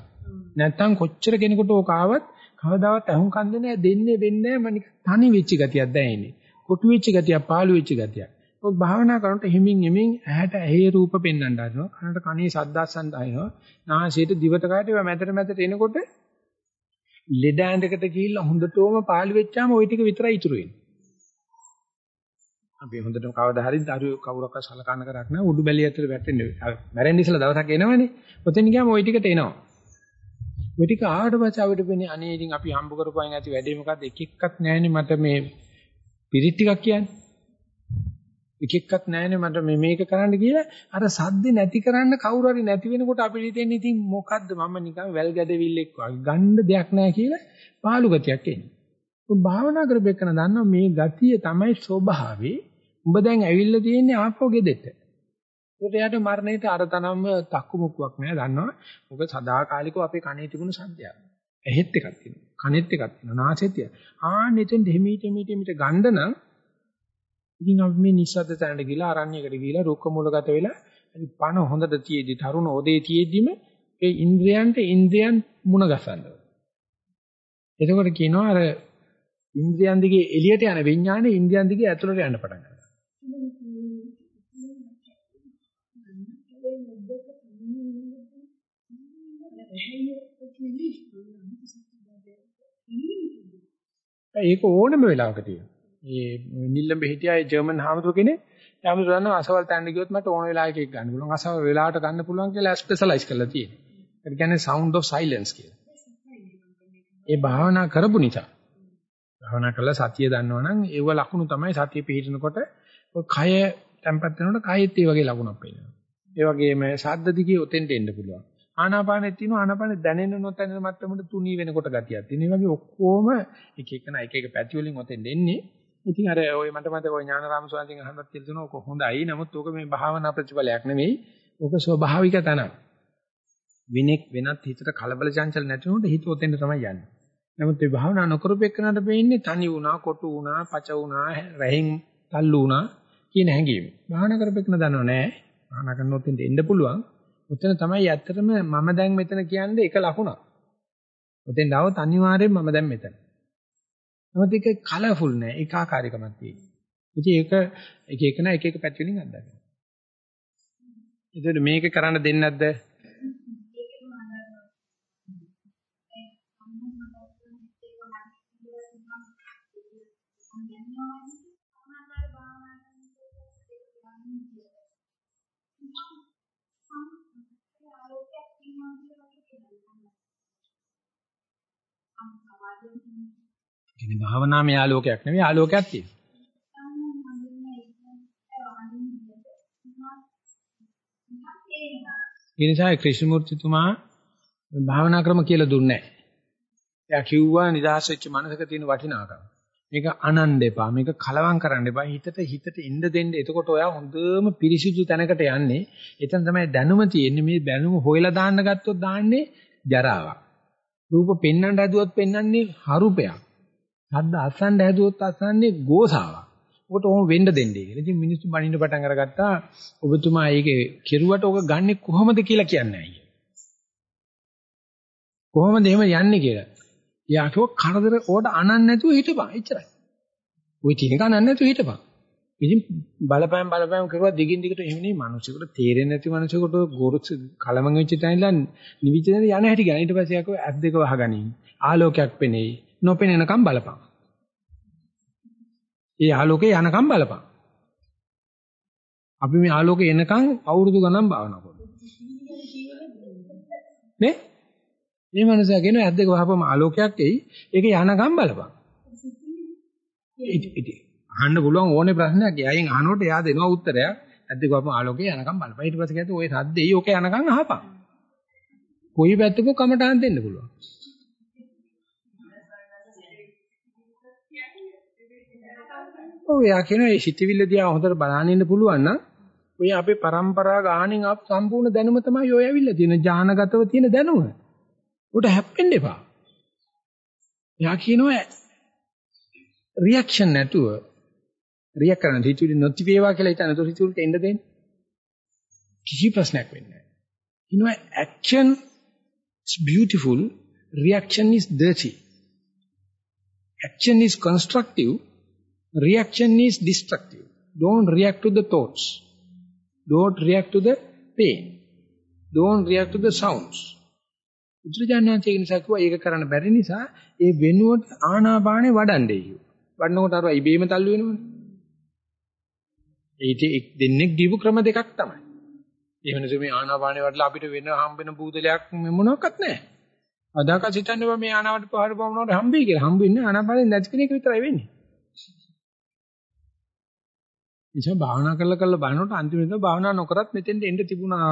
නැත්තම් කොච්චර කෙනෙකුට ඕක ආවත් කවදාවත් අහුම්කම් දෙන්නේ දෙන්නේ වෙන්නේ නැහැ මම තනි වෙච්ච ගතියක් දැනෙන්නේ. කොටු වෙච්ච ගතියක් පාළු වෙච්ච ගතියක්. ඔය භාවනා කරනකොට හිමින් හිමින් ඇහැට ඇහි රූප පෙන්වන්න හදනවා. කනට කනේ ශබ්දස්සන් දානවා. නාසයට දිවට කයට ඒවා මැදට මැදට එනකොට ලෙඩ ඇඳකට ගිහිල්ලා හොඳටම පාළු වෙච්චාම ওই ටික විතරයි ඉතුරු වෙන්නේ. අපි හොඳටම කවදා හරි දරුවෝ කවුරක්වත් සලකන්න කරක් නැහැ උඩු බැලිය ඇතුලේ වැටෙන්නේ. මැරෙන්න ඉස්සලා දවසක් එනවනේ. ඔතෙන් ගියාම ওই ටිකට එනවා. ওই ටික ආවට පස්සේ අපිට වෙන්නේ අනේ ඉතින් අපි හම්බ කරපුවාන් ඇති වැඩේ මොකද්ද එක එක්කත් නැහැනේ මට මේ පිරිත් ටිකක් කියන්නේ. එක එක්කත් නැහැනේ මට මේ මේක කරන්න කියලා අර සද්ද නැති කරන්න කවුරු හරි නැති වෙනකොට අපිට හිතෙන්නේ ඉතින් මොකද්ද මම නිකන් වැල් ගැඩවිල්ලෙක් වගේ ගන්න දෙයක් නැහැ කියලා පාළු ගතියක් එන්නේ. උන් භාවනා කරපෙන්න දන්නවා මේ ගතිය තමයි ස්වභාවේ. උඹ දැන් ඇවිල්ලා තියෙන්නේ ආපහු ගෙදෙට. ඒකට යාට මරණයට අර තරම්ම තක්කු මුක්කුවක් නෑ දන්නවා. මොකද සදාකාලිකව අපේ කනේ තිබුණු සද්දයක්. ඇහෙත් එකක් තියෙනවා. කනෙත් එකක් තියෙනවා. නාසෙත් තියෙනවා. ආන්න එතෙන් දෙහිමීට මීට මීට ගන්න නම් ඉතින් අපි මේ නිස්සද්ද තැනට ගිහලා අරණ්‍යයකට ගිහලා රුක්ක මූලගත වෙලා පණ හොඳට තියේදී තරුණ ඔදේ තියේදීම ඒ ඉන්ද්‍රයන්ට ඉන්ද්‍රයන් මුණ ගසනවා. එතකොට කියනවා අර ඉන්ද්‍රයන් දිගේ එළියට යන විඥානේ ඉන්ද්‍රයන් දිගේ ඇතුළට යන්න පටන් ගන්නවා. ඒක ඕනම වෙලාවක තියෙනවා. මේ නිල්ලඹ හිටියා ඒ ජර්මන් හාමුදුරු කෙනෙක්. හාමුදුරු දන්නවා අසවල් තැන්න ගියොත් මට ඕන වෙලාවක එක ගන්න පුළුවන්. අසවල් වෙලාවට ගන්න පුළුවන් කියලා ස්පෙෂලායිස් කරලා තියෙනවා. ඒක කියන්නේ sound of silence කියලා. ඒ භාවනා කරපු නිසා. භාවනා කළා සතිය දන්නවනම් ඒව ලකුණු තමයි සතිය පිළිහිනකොට ඔය කය තැම්පත් වෙනකොට කයෙත් ඒ වගේ ලකුණක් පේනවා. ඒ වගේම ශබ්ද දිගේ ඔතෙන්ට එන්න පුළුවන්. ආනාපානෙත් තියෙනවා ආනාපානෙ දැනෙන නොතැනෙන මට්ටමට තුනී වෙනකොට ගතියක් තියෙනවා. මේ වගේ ඔක්කොම එක එකන එක එක පැති වලින් ඔතෙන්ට එන්නේ. ඉතින් අර ඔය මට මතක ඔය ඥානාරාම ස්වාමීන් අහන්නත් කියලා දෙනවා. ඔක හොඳයි. නමුත් ඕක මේ භාවනා ප්‍රතිඵලයක් නෙවෙයි. ඕක ස්වභාවික තනක්. විනෙක් වෙනත් හිතට කලබල චංචල නැති වුණොත් හිත ඔතෙන්ට තමයි යන්නේ. නමුත් මේ භාවනා නොකරපෙන්නට වෙන්නේ තනි වුණා, කොටු වුණා, පච වුණා, රැහින් තල්ලු වුණා කියන හැඟීම. භාවනා කරපෙන්න දන්නව නෑ. භාවනා කරනොත් එන්න පුළුවන්. ඔතන තමයි ඇත්තටම මම දැන් මෙතන කියන්නේ එක ලකුණක්. ඔතෙන් ආවොත් අනිවාර්යෙන් මම දැන් මෙතන. නමුත් ඒක කලර්ෆුල් නෑ ඒකාකාරීකමක් තියෙනවා. ඉතින් ඒක එක එක නා එක එක පැති වලින් අත්දකිනවා. ඒකට මේක කරන්න දෙන්නේ නැද්ද? කියන්නේ භාවනාමය ආලෝකයක් නෙවෙයි ආලෝකයක් තියෙනවා. ඒ නිසා ක්‍රිෂ්ණමූර්තිතුමා භාවනා ක්‍රම කියලා දුන්නේ නැහැ. එයා කිව්වා නිදහස් වෙච්ච මනසක තියෙන වටිනාකම. මේක අනන්න එපා. මේක කලවම් කරන්න එපා. හිතට හිතට ඉන්න දෙන්න. එතකොට ඔයා හොඳම පිරිසිදු තැනකට යන්නේ. එතන තමයි දැනුම තියෙන්නේ. මේ දැනුම හොයලා දාන්න ගත්තොත් දාන්නේ ජරාවක්. රූප පෙන්වන්න හැදුවොත් පෙන්වන්නේ හරුපයක්. ශබ්ද අසන්න හැදුවොත් අසන්නේ ගෝසාවක්. ඔකට ඔහොම වෙන්න දෙන්නේ කියලා. ඉතින් මිනිස්සු බණින්න පටන් අරගත්තා. ඔබතුමා ඒකේ කෙරුවට ඔක ගන්නෙ කොහොමද කියලා කියන්නේ නැහැ. කොහොමද එහෙම යන්නේ කියලා. යා කිව්ව කරදර ඕඩ අනන්න නැතුව හිටපන්. එච්චරයි. ওই තිනක අනන්න නැතුව හිටපන්. ඉතින් බලපෑම් බලපෑම් කරුවා දිගින් දිගට එහෙම නෙයි මිනිස්සුන්ට තේරෙන්නේ නැති මිනිස්සුන්ට ගොරුස් කලමං වෙච්ච තැනලා නිවිච යන හැටි ගන්න. ඊට පස්සේ යකෝ ඇස් දෙක වහගනින්. ආලෝකයක් පෙනෙයි. නොපෙනෙනකම් බලපන්. ඒ ආලෝකේ යනකම් බලපන්. අපි මේ ආලෝකේ එනකම් අවුරුදු ගණන් භාවනා කරනවා. නේ? මේ මනුස්සයා කියන ඇද්දක වහපම ආලෝකයක් එයි. ඒක යනකම් බලපන්. ඉතින් අහන්න පුළුවන් ඕනේ ප්‍රශ්නයක්. එයාගෙන් අහනකොට එයා දෙනවා උත්තරයක්. ඇද්දක වහපම ආලෝකේ යනකම් බලපන්. ඊට පස්සේ කියද්දි ඔය සද්දෙයි ඔක යනකම් අහපන්. කොයි පැත්තක කමටහන් දෙන්න පුළුවන්. ඔව් එයා කියන මේ සිටිවිල්ල දිහා හොඳට බලන්න ඉන්න පුළුවන් නම් ඔය අපේ પરම්පරා ගානින් අප සම්පූර්ණ දැනුම තමයි ඔය ඇවිල්ලා තියෙන ඥානගතව තියෙන දැනුම. උට හැප්පෙන්න එපා. එයා කියනවා රියැක්ෂන් නැතුව රියැක්ට් කරන හිතුවේ නොති වේවා කියලා හිතන તો හිතුවලට එන්න දෙන්න. කිසි ප්‍රශ්නයක් වෙන්නේ නැහැ. you know action is beautiful reaction is dirty action is constructive reaction is destructive. Don't react to the thoughts. Don't react to the pain. Don't react to the sounds. උද්‍රජානනාචේ නිසා කිව්වා ඒක කරන්න බැරි නිසා ඒ වෙනුවට ආනාපානේ වඩන්නේ කිව්වා. වඩනකොට අර ඉබේම තල්ලු වෙනවනේ. ඒක දෙන්නේ දීපු ක්‍රම දෙකක් තමයි. ඒ වෙනස මේ ආනාපානේ වඩලා අපිට වෙන හම්බෙන බූදලයක් මොනවත් නැහැ. අදාකස් හිතන්නේ මේ ආනාවට පහර පවනවට හම්බෙයි කියලා. හම්බෙන්නේ ආනාපානේ නැති කෙනෙක් විතරයි වෙන්නේ. නිසා භාවනා කරලා කරලා බලනකොට අන්තිමට භාවනා නොකරත් මෙතෙන්ට එන්න තිබුණා.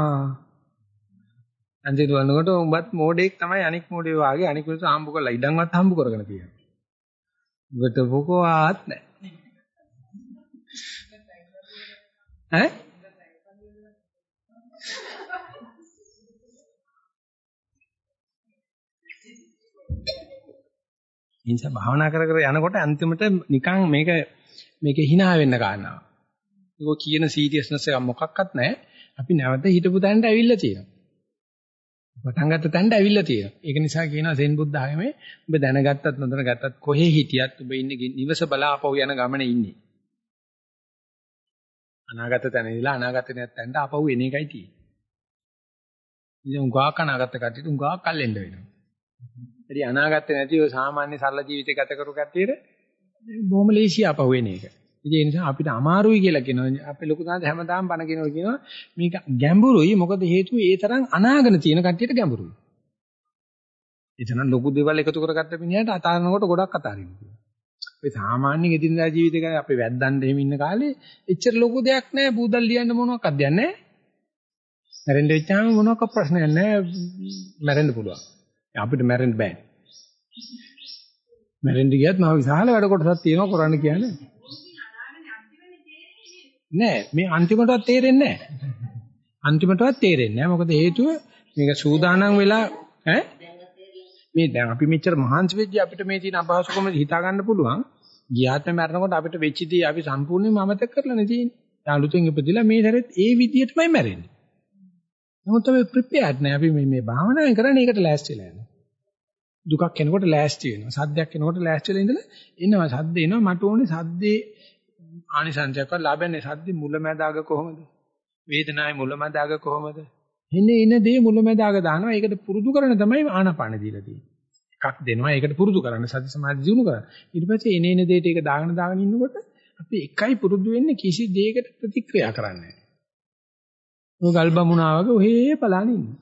අන්තිමට බලනකොට උඹත් මෝඩෙක් තමයි අනික් මෝඩේ වාගේ අනික් වෙලස හම්බ කරලා ඉඩම්වත් හම්බ කරගෙන තියෙනවා. උඹට මොකෝ ආත් නැහැ. ඈ? ඉතින් භාවනා කර කර යනකොට අන්තිමට නිකන් මේක මේක hina වෙන්න ගන්නවා. ඒක කියන සීරියස්නස් එක මොකක්වත් නැහැ. අපි නැවත හිටපු තැනට ඇවිල්ලා තියෙනවා. පටන් ගත්ත තැනට ඇවිල්ලා තියෙනවා. ඒක නිසා කියනවා සෙන් බුද්ධ ආගමේ ඔබ දැනගත්තත් නොදැනගත්තත් කොහේ හිටියත් ඔබ ඉන්නේ නිවස බලාපව යන ගමනේ ඉන්නේ. අනාගත තැන ඉඳලා අනාගත තැනට ආපහු එන එකයි තියෙන්නේ. ඉතින් උගාක අනාගත කට්ටියට උගාක කල්ෙන්න වෙනවා. ඉතින් අනාගත නැති ඔය සාමාන්‍ය සරල ජීවිතය ගත කරු කට්ටියට බොහොම ලේසි ආපහු එන එක. ඒ නිසා අපිට අමාරුයි කියලා කියනවා. අපේ ලොකු තාත්තා හැමදාම බණ කියනවා කියනවා මේක ගැඹුරුයි. මොකද හේතුව ඒ තරම් අනාගන තියෙන කට්ටියට ගැඹුරුයි. එතන ලොකු දේවල් එකතු කරගත්ත මිනිහට අතාරනකොට ගොඩක් අතාරින්න කියනවා. ඔය සාමාන්‍ය ගෙදිනදා ජීවිතේ කරේ අපේ වැද්දන්ට එහෙම ඉන්න කාලේ එච්චර ලොකු දෙයක් නැහැ. බූදල් ලියන්න මොනවක්වත් දෙයක් නැහැ. මැරෙන්න වෙච්චාම මොනවාක ප්‍රශ්නයක් නැහැ. මැරෙන්න පුළුවන්. අපිට මැරෙන්න බෑ. මැරෙන්න ගියත් මහ විශාල වැඩ කොටසක් තියෙනවා කරන්න කියන්නේ. නෑ මේ අන්තිමටවත් තේරෙන්නේ නෑ. අන්තිමටවත් තේරෙන්නේ නෑ. මොකද හේතුව මේක සූදානම් වෙලා ඈ මේ දැන් අපි මෙච්චර මහන්සි වෙච්චි අපිට මේ තියෙන අපහසුකම හිතා ගන්න පුළුවන්. ගියාත් මැරෙනකොට අපිට වෙච්ච දේ අපි සම්පූර්ණයෙන්ම අමතක කරලා නේ තියෙන්නේ. අලුතෙන් ඉපදිලා මේ සැරෙත් ඒ විදිහටමයි මැරෙන්නේ. නමුත් අපි ප්‍රිපෙයාර්ඩ් නෑ. අපි මේ මේ භාවනාවෙන් කරන්නේ ඒකට ලෑස්තිලා යනවා. දුකක් එනකොට ලෑස්ති වෙනවා. සද්දයක් එනකොට ලෑස්ති වෙලා ඉඳලා එනවා. සද්ද එනවා. මට ඕනේ සද්දේ ආනිසංසයක්වත් ලැබෙන්නේ සද්දේ මුලැමැදාග කොහොමද? වේදනාවේ මුලැමැදාග කොහොමද? එන්නේ ඉන දේ මුලැමැදාග දානවා. ඒකට පුරුදු කරන තමයි ආනාපාන දීලා තියෙන්නේ. එකක් දෙනවා. ඒකට පුරුදු කරන්න සති සමාධි දිනු කරන්න. ඊට පස්සේ එන එන දෙයට ඒක දාගෙන දාගෙන ඉන්නකොට අපි එකයි පුරුදු වෙන්නේ කිසි දෙයකට ප්‍රතික්‍රියා කරන්නේ නැහැ. ඔය ගල්බමුණා වගේ ඔහේ බලන ඉන්නේ.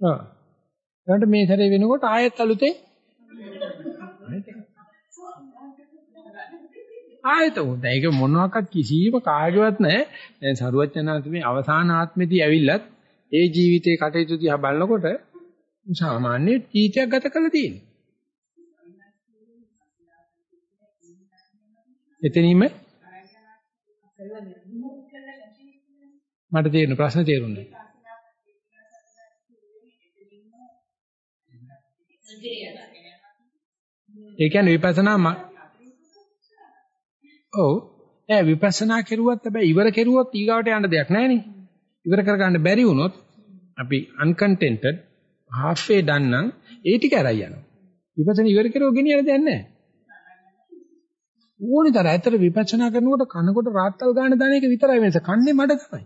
ඔව්. ඊට මේ සැරේ වෙනකොට ආයෙත් අලුතෙන් ආයෙත් උද ඒක මොනවාක්වත් කිසිම කාර්යවත් නැහැ. දැන් සරුවචනාන්ත මේ අවසාන ආත්මෙදී ඇවිල්ලත් ඒ ජීවිතේ කටයුතු දිහා බලනකොට සාමාන්‍ය ජීවිතයක් ගත කරලා තියෙනවා. එතනින්ම මට තේරෙන ප්‍රශ්න තේරුණා. ඒ කියන්නේ විපස්සනා ඔව් ඒ විපස්සනා කෙරුවත් හැබැයි ඉවර කෙරුවොත් ඊගාවට යන්න දෙයක් නැහැ නේ. ඉවර කරගන්න බැරි වුණොත් අපි uncontented halfway done නම් ඒ ටික අරයි යනවා. විපස්සනා ඉවර කෙරුවොත් ගෙනියන්න දෙයක් නැහැ. ඕනේ තර ඇත්තට විපස්සනා කරනකොට කනකොට රාත්තල් ගන්න දාන එක විතරයි වෙනස. කන්නේ මඩ තමයි.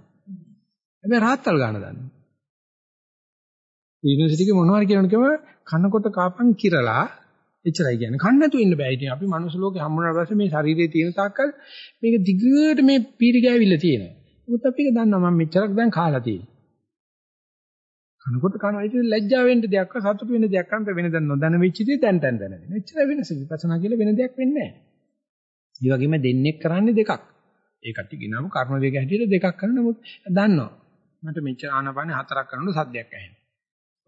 හැබැයි රාත්තල් ගන්න දාන්නේ. යුනිවර්සිටි එකේ මොනවා හරි කියනකම කනකොට කාපන් කිරලා එච්චරයි කියන්නේ. කන්න නැතුව ඉන්න බෑ. ඉතින් අපි මනුස්ස ලෝකේ හම්බුනාට පස්සේ මේ ශරීරයේ තියෙන තාක්කල් මේක දිගට මේ පීරි ගෑවිල්ල තියෙනවා. මොකද අපි ඒක දන්නවා මම මෙච්චරක් දැන් කාලා තියෙනවා. කනකොට කනවා ඉතින් ලැජ්ජා වෙන්න දෙයක් සතුටු වෙන්න දෙයක් අන්ත වෙන දැන් නොදැන වෙච්ච දේ දැන් දැන් දැනගෙන. එච්චර වෙනස විපස්සනා කියලා වෙන දෙයක් වෙන්නේ නැහැ. ඒ වගේම දෙන්නේ කරන්නේ දෙකක්. ඒ කට්ටිය ගිනාම කර්ම වේග හැටියට දෙකක් කරන නමුත් දන්නවා. මට මෙච්චර ආනපානේ හතරක් කරනකොට සද්දයක් ඇහෙනවා.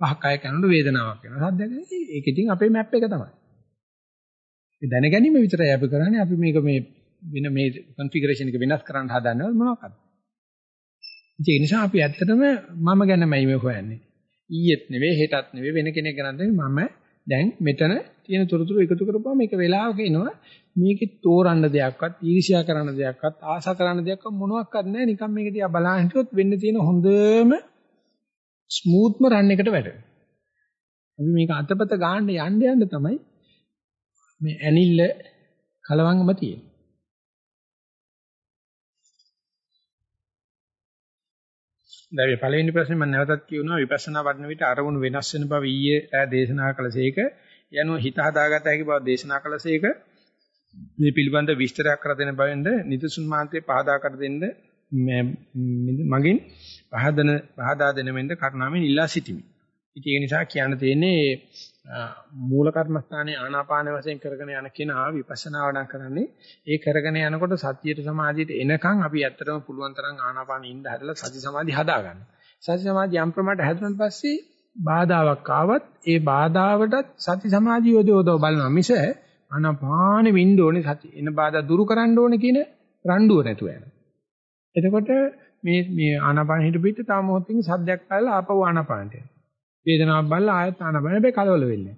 පහක් අය කරනකොට වේදනාවක් එනවා. සද්දයක් ඒක ඉතින් අපේ මැප් එක තමයි. ඒ දැන ගැනීම විතරයි අපි කරන්නේ. අපි මේක මේ වෙන මේ කන්ෆිගරේෂන් එක වෙනස් කරන්න හදනවද මොනවක්ද? ඒ නිසා අපි ඇත්තටම මම ගැනමයි මේ හොයන්නේ. ඊයේත් නෙවෙයි හෙටත් නෙවෙයි වෙන කෙනෙක් ගැන නෙවෙයි මම දැන් මෙතන තියෙන තොරතුරු එකතු කරපුවම මේක වෙලාවක එනවා මේකේ තෝරන්න දෙයක්වත් ඊර්ෂ්‍යා කරන්න දෙයක්වත් ආශා කරන්න දෙයක්වත් මොනවත් නැහැ නිකන් මේක දිහා බලන් හිටියොත් වෙන්න තියෙන හොඳම ස්මූත්ම රන් එකට වැටෙනවා. අපි මේක අතපත ගන්න යන්න යන්න තමයි මේ ඇනිල්ල කලවංගම තියෙන්නේ. දැන් මේ පළවෙනි ප්‍රශ්නේ මම නැවතත් කියනවා විපස්සනා වඩන විට අරමුණු වෙනස් වෙන බව ඊයේ රෑ දේශනා කළසේක යනුව හිත හදාගත හැකි බව දේශනා කළසේක මේ පිළිබඳ විස්තරයක් කර දෙන බවෙන්ද නිදසුන් මාන්තේ පහදා කර දෙන්න මගින් පහදන පහදා දෙන මෙන්ද කරුණාවෙන් ඉල්ලා සිටිමි. ඉතින් ඒ නිසා කියන්න තියෙන්නේ මූල කර්මස්ථානයේ ආනාපාන වශයෙන් කරගෙන යන කෙනා විපස්සනා වඩා කරන්නේ ඒ කරගෙන යනකොට සතියට සමාධියට එනකන් අපි ඇත්තටම පුළුවන් තරම් ආනාපානෙ ඉඳ හැදලා සති සමාධි හදාගන්න. සති සමාධි යම් ප්‍රමාණයට හැදුනට පස්සේ බාධාවක් ආවත් ඒ බාධාවටත් සති සමාධිය යොදවව බලනවා මිස ආනාපානෙ වින්න ඕනේ සති එන බාධා දුරු කරන්න ඕනේ කියන රණ්ඩුව නැතුව යනවා. එතකොට මේ මේ ආනාපාන හිට පිට තව මොහොතකින් සද්දයක් පාලා ආපහු ආනාපානට යනවා. වේදනාවක් බලලා ආයත් ආනාපාන හැබැයි කලවල වෙන්නේ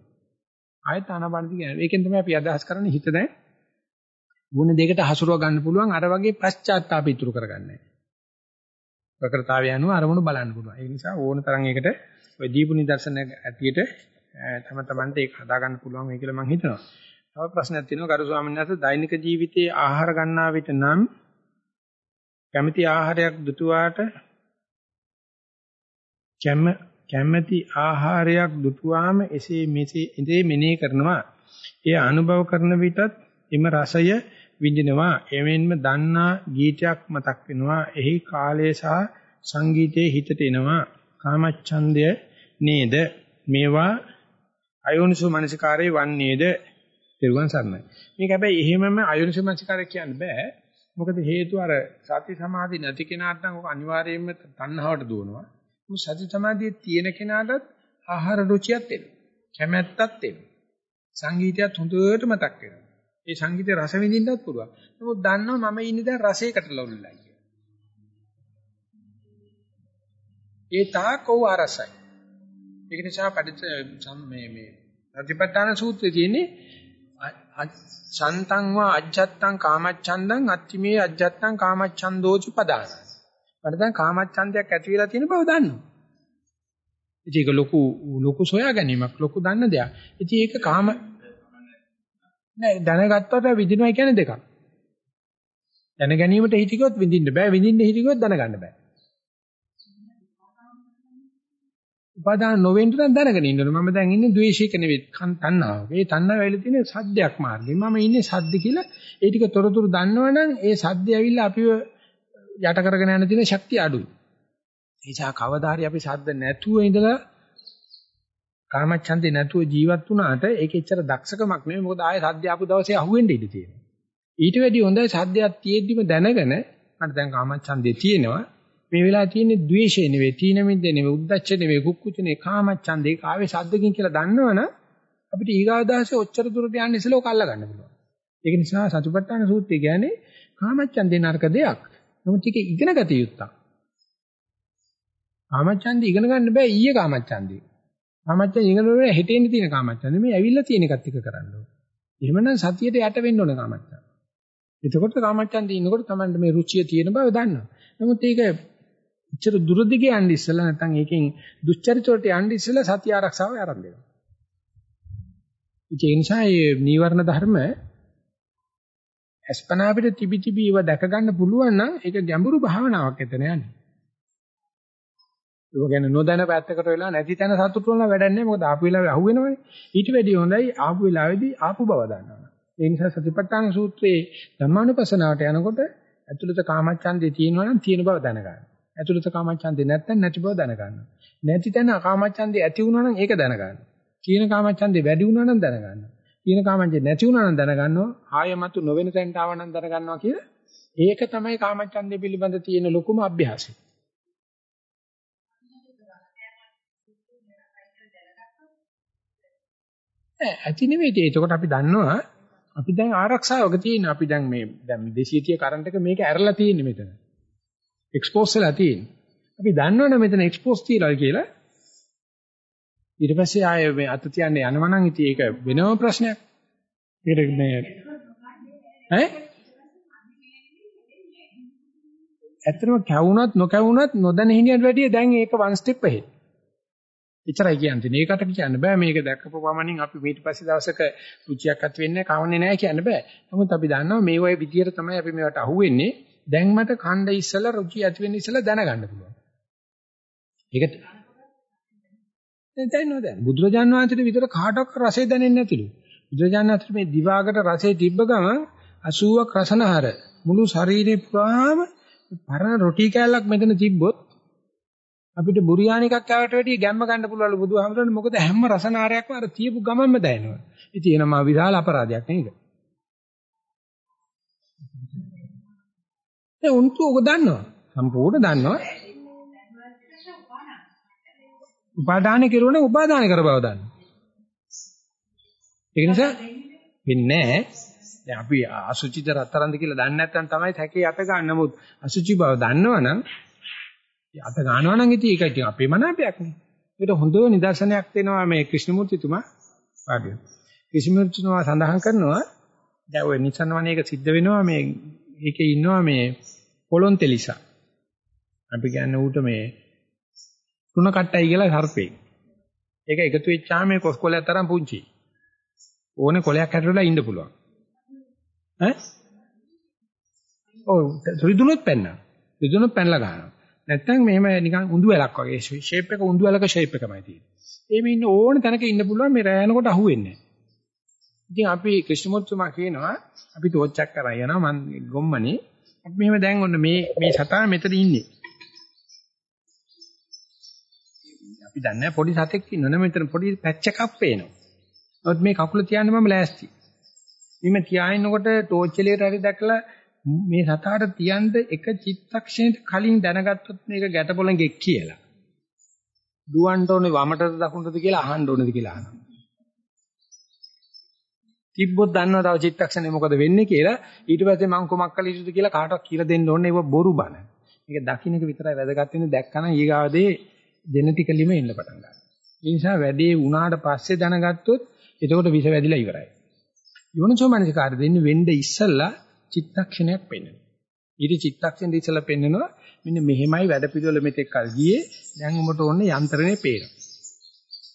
ආයත් ආනාපානදි කියන්නේ ඒකෙන් තමයි අපි අදහස් කරන්නේ හිත දැන් ගුණ දෙකට හසුරව ගන්න පුළුවන් අර වගේ පශ්චාත්තාප ඉතුරු කරගන්නේ. ප්‍රකෘතාවය අනුව අරමුණු බලන්න පුළුවන්. ඒ නිසා ඕන තරම් ඒකට ඔය දීපු නිදර්ශන ඇටියට තම තමන්ට ඒක හදා ගන්න පුළුවන් වෙයි කියලා මම හිතනවා. තව ප්‍රශ්නයක් තියෙනවා. ගරු ස්වාමීන් වහන්සේ දෛනික ජීවිතයේ ආහාර ගන්නා විට නම් කැමැති ආහාරයක් දුටුවාට කැම කැමැති ආහාරයක් දුටුවාම එසේ මෙසේ ඉඳේ මෙනෙහි කරනවා. එය අනුභව කරන විටත් එම රසය විඳිනවා. එමෙන්ම දන්නා ගීතයක් මතක් වෙනවා. එහි කාලය සහ සංගීතයේ හිතට එනවා. කාමච්ඡන්දය නේද? මේවා අයෝනිසෝ මනසිකාරේ වන්නේද? තිරුවන් සරණයි. මේක හැබැයි එහෙමම අයෝනිසෝ මනසිකාරය කියන්න බෑ. මොකද හේතුව අර සති සමාධි නැති කෙනාට නම් ඔක අනිවාර්යයෙන්ම තණ්හාවට දුවනවා. මොකද සති සමාධියේ තියෙන කෙනාටත් ආහාර රුචියක් එනවා. කැමැත්තක් එනවා. සංගීතයත් හොඳට මතක් වෙනවා. ඒ සංගීතේ රස විඳින්නත් පුළුවන්. නමුත් දන්නවා මම ඉන්නේ දැන් රසයකට ලොල්ලයි කියලා. ඒ තාක් ඔව් අරසයි. ඒක නිසා පඩිත මේ මේ ප්‍රතිපත්තාන සූත්‍රයේ තියෙන්නේ සන්තං වා අජ්ජත්තං කාමච්ඡන්දං අත්තිමේ අජ්ජත්තං කාමච්ඡන්දෝච පදාන. මට දැන් කාමච්ඡන්දයක් ඇති වෙලා තියෙන බව දන්නවා. ඉතින් ඒක ලොකු ලොකු සොයා ගැනීමක් ලොකු දන්න දෙයක්. ඉතින් ඒක කාම නෑ දැනගත්තට විඳිනවා කියන්නේ දෙකක්. දැන ගැනීමට හිතිකොත් විඳින්න බෑ විඳින්න හිතිකොත් දැනගන්න බෑ. උපාදාන නොවෙන්න නම් දැනගෙන ඉන්න ඕනේ. මම දැන් ඉන්නේ ද්වේෂයක නෙවෙයි තණ්හාව. මේ තණ්හාව වෙලා තියෙන්නේ සද්දයක් මාර්ගේ. මම ඉන්නේ සද්ද කියලා ඒ ටික තොරතුරු දන්නවනම් ඒ සද්ද ඇවිල්ලා අපිව යට කරගෙන යන තියෙන ශක්තිය අඩුයි. ඒ නිසා කවදා හරි අපි සද්ද නැතුව ඉඳලා කාමච්ඡන්දේ නැතුව ජීවත් වුණාට ඒක එච්චර දක්ෂකමක් නෙවෙයි. මොකද ආයේ සද්ද ආපු දවසේ අහුවෙන්න ඉඩ තියෙනවා. ඊට වැඩි හොඳයි සද්දයක් තියෙද්දිම දැනගෙන මට දැන් කාමච්ඡන්දේ තියෙනවා. මේ වෙලාවේ තියෙන්නේ ද්වේෂය නෙවෙයි, තීන මිද්ද නෙවෙයි, උද්දච්ච නෙවෙයි, කුක්කුච නෙවෙයි, කාමච්ඡන්දේ කාවේ සද්දකින් කියලා දන්නවනම් අපිට ඊගාදාසේ ඔච්චර දුරට යන්න ඉස්සෙල්ලා ඔක අල්ල ගන්න පුළුවන්. ඒක නිසා සතුපට්ඨාන සූත්‍රය කියන්නේ කාමච්ඡන්දේ නරක දෙයක්. නමුත් ඒක ඉගෙන ගත යුත්තක්. කාමච්ඡන්දේ ඉගෙන ගන්න බෑ ඊයේ කාමච්ඡන්දේ. කාමච්ඡන්දේ ඉගෙන ගන්න හෙටෙන්න තියෙන කාමච්ඡන්දේ මේ ඇවිල්ලා තියෙන එකත් එක කරන්න ඕනේ. එහෙමනම් සතියට යට වෙන්න ඕනේ කාමච්ඡන්දේ. එතකොට කාමච්ඡන්දේ ඉන්නකොට තමයි මේ රුචිය තියෙන බව දන්නවා. නමුත් ඒක ඉච්චර දුරදිග යන්න ඉස්සලා නැත්නම් ඒකෙන් දුස්චරිත වලට යන්න ඉස්සලා සතිය ආරක්ෂාව ආරම්භ වෙනවා. ඒ නිසා මේ නීවරණ ධර්ම අස්පනා අපිට තිබි තිබි ඒව දැක ගන්න පුළුවන් නම් ඒක ගැඹුරු භාවනාවක් එතන යන්නේ. ඒක ගැන නොදැන පැත්තකට වෙලා නැති තැන සතුටු වෙනවා වැඩක් නැහැ මොකද ආපු වෙලාවේ අහුවෙනවනේ. ඊට වැඩිය හොඳයි ආපු වෙලාවේදී ආපු බව දන්නවා. ඒ නිසා සතිපට්ඨාන සූත්‍රයේ ධර්මානුපස්සනාවට යනකොට ඇතුළත කාමච්ඡන්දේ තියෙනවා නම් තියෙන බව දැනගන්න. ඇතුළත කාමච්ඡන්දේ නැත්නම් නැති බව දැනගන්න. නැති තැන කාමච්ඡන්දේ ඇති වුණා නම් ඒක දැනගන්න. තියෙන කාමච්ඡන්දේ වැඩි වුණා නම් දැනගන්න. තියෙන කාමච්ඡන්දේ නැති වුණා නම් දැනගන්නවා. ආයමතු නොවෙන තැනට ආව නම් දැනගන්නවා කියලා. ඒක තමයි කාමච්ඡන්දේ පිළිබඳ තියෙන ලොකුම අභ්‍යාසය. ඇති නෙවෙයි ඒකට අපි දන්නවා අපි දැන් ආරක්ෂාවක තියෙන අපි දැන් මේ දැන් 230 කරන්ට් එක මේක ඇරලා තියෙන්නේ මෙතන එක්ස්පෝස් වෙලා තියෙන්නේ. අපි දන්නවනේ මෙතන එක්ස්පෝස් තියලා කියලා. ඊට පස්සේ ආයේ මේ අත තියන්නේ යනවා නම් ඉතින් ඒක වෙනම ප්‍රශ්නයක්. ඒක මේ ඈ ඇත්තටම කැවුනත් නොකැවුනත් නොදැන හිනියට වැඩිය දැන් ඒක වන් ස්ටෙප් ahead. එච්චරයි කියන්නේ. මේකට කියන්න බෑ මේක දැක්කපු පමණින් අපි ඊට පස්සේ දවසක රුචියක් ඇති වෙන්නේ කවන්නේ නැහැ කියන්න බෑ. නමුත් අපි දන්නවා මේ වගේ විදියට තමයි අපි මේවට අහුවෙන්නේ. දැන් මට ඛණ්ඩ ඉස්සලා රුචි ඇති වෙන්න ඉස්සලා දැනගන්න පුළුවන්. ඒක දැන් නෝ දැන් බුදුරජාණන් වහන්සේට විතර කාටවත් රසය දැනෙන්නේ නැතිලු. බුදුරජාණන් වහන්සේ මේ දිවාකට රසය තිබ්බ ගමන් 80ක් රසනහර මුළු ශරීරේ පුරාම පරණ රොටි කෑල්ලක් මෙතන තිබ්බොත් අපිට බුරියානි එකක් කෑවට වැඩිය ගැම්ම ගන්න පුළුවන්ලු බුදුහාමරනේ මොකද හැම රසනාරයක්ම අර තියපු ගමන්ම දැනෙනවා. ඉතින් එනමා විශාල අපරාධයක් නේද? ඒ උන්තු ඔක දන්නවා. සම්පූර්ණ දන්නවා. උපාදාන කෙරුවනේ උපාදාන කර බව දන්නවා. ඒක නිසා වෙන්නේ නැහැ. දැන් අපි අසුචිත රත්තරන්ද කියලා දන්නේ නැත්නම් තමයි තැකේ අත ගන්න. නමුත් අසුචි බව දන්නවනම් අත ගන්නවා නම් ඉතින් ඒක ඉතින් අපේ මනාපයක් නේ. ඒකට හොඳ නිදර්ශනයක් දෙනවා මේ ක්‍රිෂ්ණමූර්තිතුමා වාගේ. ක්‍රිෂ්ණමූර්තිතුමා සඳහන් කරනවා දැන් ඔය නිසන් වනේක සිද්ධ වෙනවා මේ ඒකේ ඉන්නවා මේ පොලොන්තෙලිසා. අපි කියන්නේ ඌට මේ තුන කට්ටයි කියලා සර්පේ. ඒක එකතු වෙච්චාම මේ කොස් කොලයක් තරම් පුංචි. ඕනේ කොලයක් හැටරලා ඉන්න පුළුවන්. ඈ? ඔව් රිදුනොත් පැන්න. රිදුනොත් පැනලා ගන්නවා. නැත්නම් මෙහෙම නිකන් උඳු වැලක් වගේ ෂේප් එක උඳු වැලක ෂේප් එකමයි තියෙන්නේ. එහෙම ඉන්න ඕන තැනක ඉන්න පුළුවන් මේ රෑනකොට අහුවෙන්නේ නැහැ. ඉතින් අපි ක්‍රිෂ්ණමූර්තිමා කියනවා අපි තෝච්චක් කරා යනවා මම ගොම්මනේ අපි මෙහෙම දැන් ඔන්න මේ මේ සතා මෙතන ඉන්නේ අපි දන්නේ පොඩි සතෙක් ඉන්නවනේ මෙතන පොඩි පැච් එකක් පේනවා. නමුත් මේ කකුල තියන්න මම ලෑස්ති. මේ තියාිනකොට ටෝච් එළියට හරි දැකලා මේ සතාට තියන්න එක චිත්තක්ෂණයට කලින් දැනගත්තොත් මේක ගැටපොළඟෙක් කියලා. දුවන්න ඕනේ වමටද දකුණටද කියලා අහන්න ඕනේද කියලා අහනවා. තිබ්බොත් දන්නව තව චිත්තක්ෂණේ මොකද වෙන්නේ කියලා ඊට පස්සේ මං කොමක් කළ යුතුද කියලා කාටවත් කියලා දෙන්න ඕනේ ඒක බොරු බන. මේක දකින්න එක විතරයි වැදගත් වෙන්නේ දැක්කම ඊගාවදී ජෙනටිකලිම එන්න පටන් ගන්නවා. ඒ නිසා වැඩේ වුණාට පස්සේ දැනගත්තොත් එතකොට විස වැදිලා ඉවරයි. යෝනිසෝ මනසිකාර දෙන්නේ වෙන්න ඉස්සල්ලා චිත්තක්ෂණයක් පෙන්වනවා. ඊට චිත්තක්ෂණ ඉස්සලා පෙන්වනවා මෙන්න මෙහෙමයි වැඩ පිළිවෙල මෙතෙක් කල් ගියේ දැන් උඹට ඕනේ යන්ත්‍රණය පේනවා.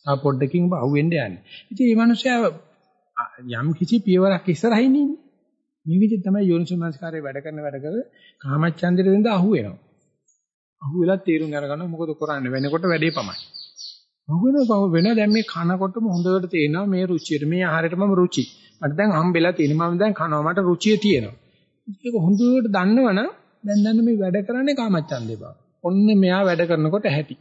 ආ පොඩ්ඩකින් ඔබ අහුවෙන්න යන්නේ. ඉතින් මේ මිනිස්සයා යම් කිසි පියවරක් ඉස්සරහින් ඉන්නේ. මේ විදිහට තමයි යෝනිසෝමනස්කාරය වැඩ කරන වැඩ කර කාමච්ඡන්දෙට වෙනද අහුවෙනවා. අහුවෙලා තීරුම් අරගන්න මොකද කරන්නේ වෙනකොට වැඩේ පමයි. අහුවෙනවා වෙන දැන් මේ කනකොටම හොඳට තේනවා මේ රුචියට මේ ආහාරයට මම රුචි. මට දැන් හම්බෙලා තියෙන මම දැන් කනවා මට රුචිය තියෙනවා. ඒක හොඳට දන්නවනම් දැන් දැන් මේ වැඩ කරන්නේ කාමච්ඡන්දේ බව. ඔන්න මෙයා වැඩ කරනකොට ඇති.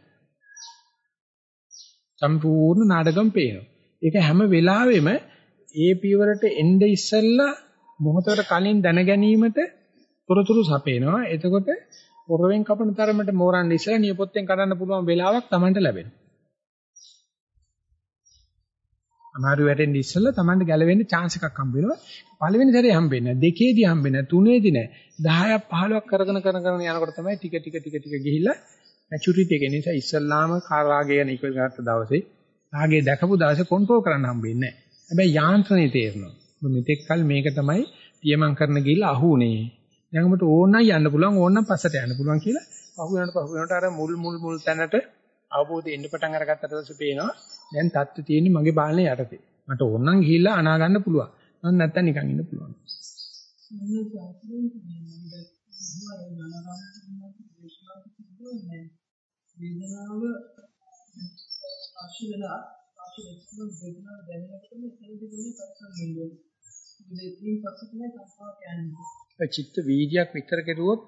සම්පූර්ණ නාටකම් පේනවා. ඒක හැම වෙලාවෙම ඒ පියවරට එnde ඉස්සෙල්ලා මොහොතකට කලින් දැන ගැනීමට තොරතුරු සපේනවා. එතකොට පොරවෙන් කපන තරමට මෝරන්න ඉස්සෙල්ලා නියපොත්තෙන් කඩන්න පුළුවන් වෙලාවක් Tamanට ලැබෙනවා. අමාරු වැටෙන්න ඉස්සෙල්ලා Tamanට ගැලවෙන්න chance එකක් හම්බ වෙනවා. පළවෙනි සැරේ හම්බෙන්නේ නැහැ. දෙකේදී හම්බෙන්නේ නැහැ. තුනේදී නැහැ. 10ක් 15ක් කරගෙන කරගෙන කරගෙන යනකොට තමයි ටික ටික ටික ටික ගිහිල්ලා මැචුරිටි එක නිසා ඉස්සල්ලාම කාර්යාගය ගැන ඉක්ව ගත්ත දවසේ රාගය දැකපු දවසේ කන්ට්‍රෝල් කරන්න හම්බෙන්නේ නැහැ. හැබැයි යාන්ත්‍රණය තේරෙනවා. මෙතෙක් කල මේක තමයි පියමන් කරන ගිහිල්ලා අහුනේ. දැන් ඔබට ඕනනම් යන්න පුළුවන් ඕනනම් පස්සට යන්න පුළුවන් කියලා පහු වෙනකොට පහු වෙනකොට අර මුල් මුල් මුල් තැනට අවබෝධය එන්න පටන් අරගත්තට පස්සේ පේනවා දැන් தත්ත්වය තියෙන්නේ මගේ බාලනේ යටතේ. මට ඕනනම් ගිහිල්ලා අනා ගන්න පුළුවන්. මම නැත්තම් නිකන් ඉන්න පුළුවන්. වේදනාව ස්පර්ශ වෙලා ස්පර්ශ වෙච්චම වේදනාව දැනෙනකොටම එතනදී පස්සම් වෙන්නේ. ඉතින් පස්සේ තමයි සංස්කාර කියන්නේ. චිත්ත වීදියක් විතර කෙරුවොත්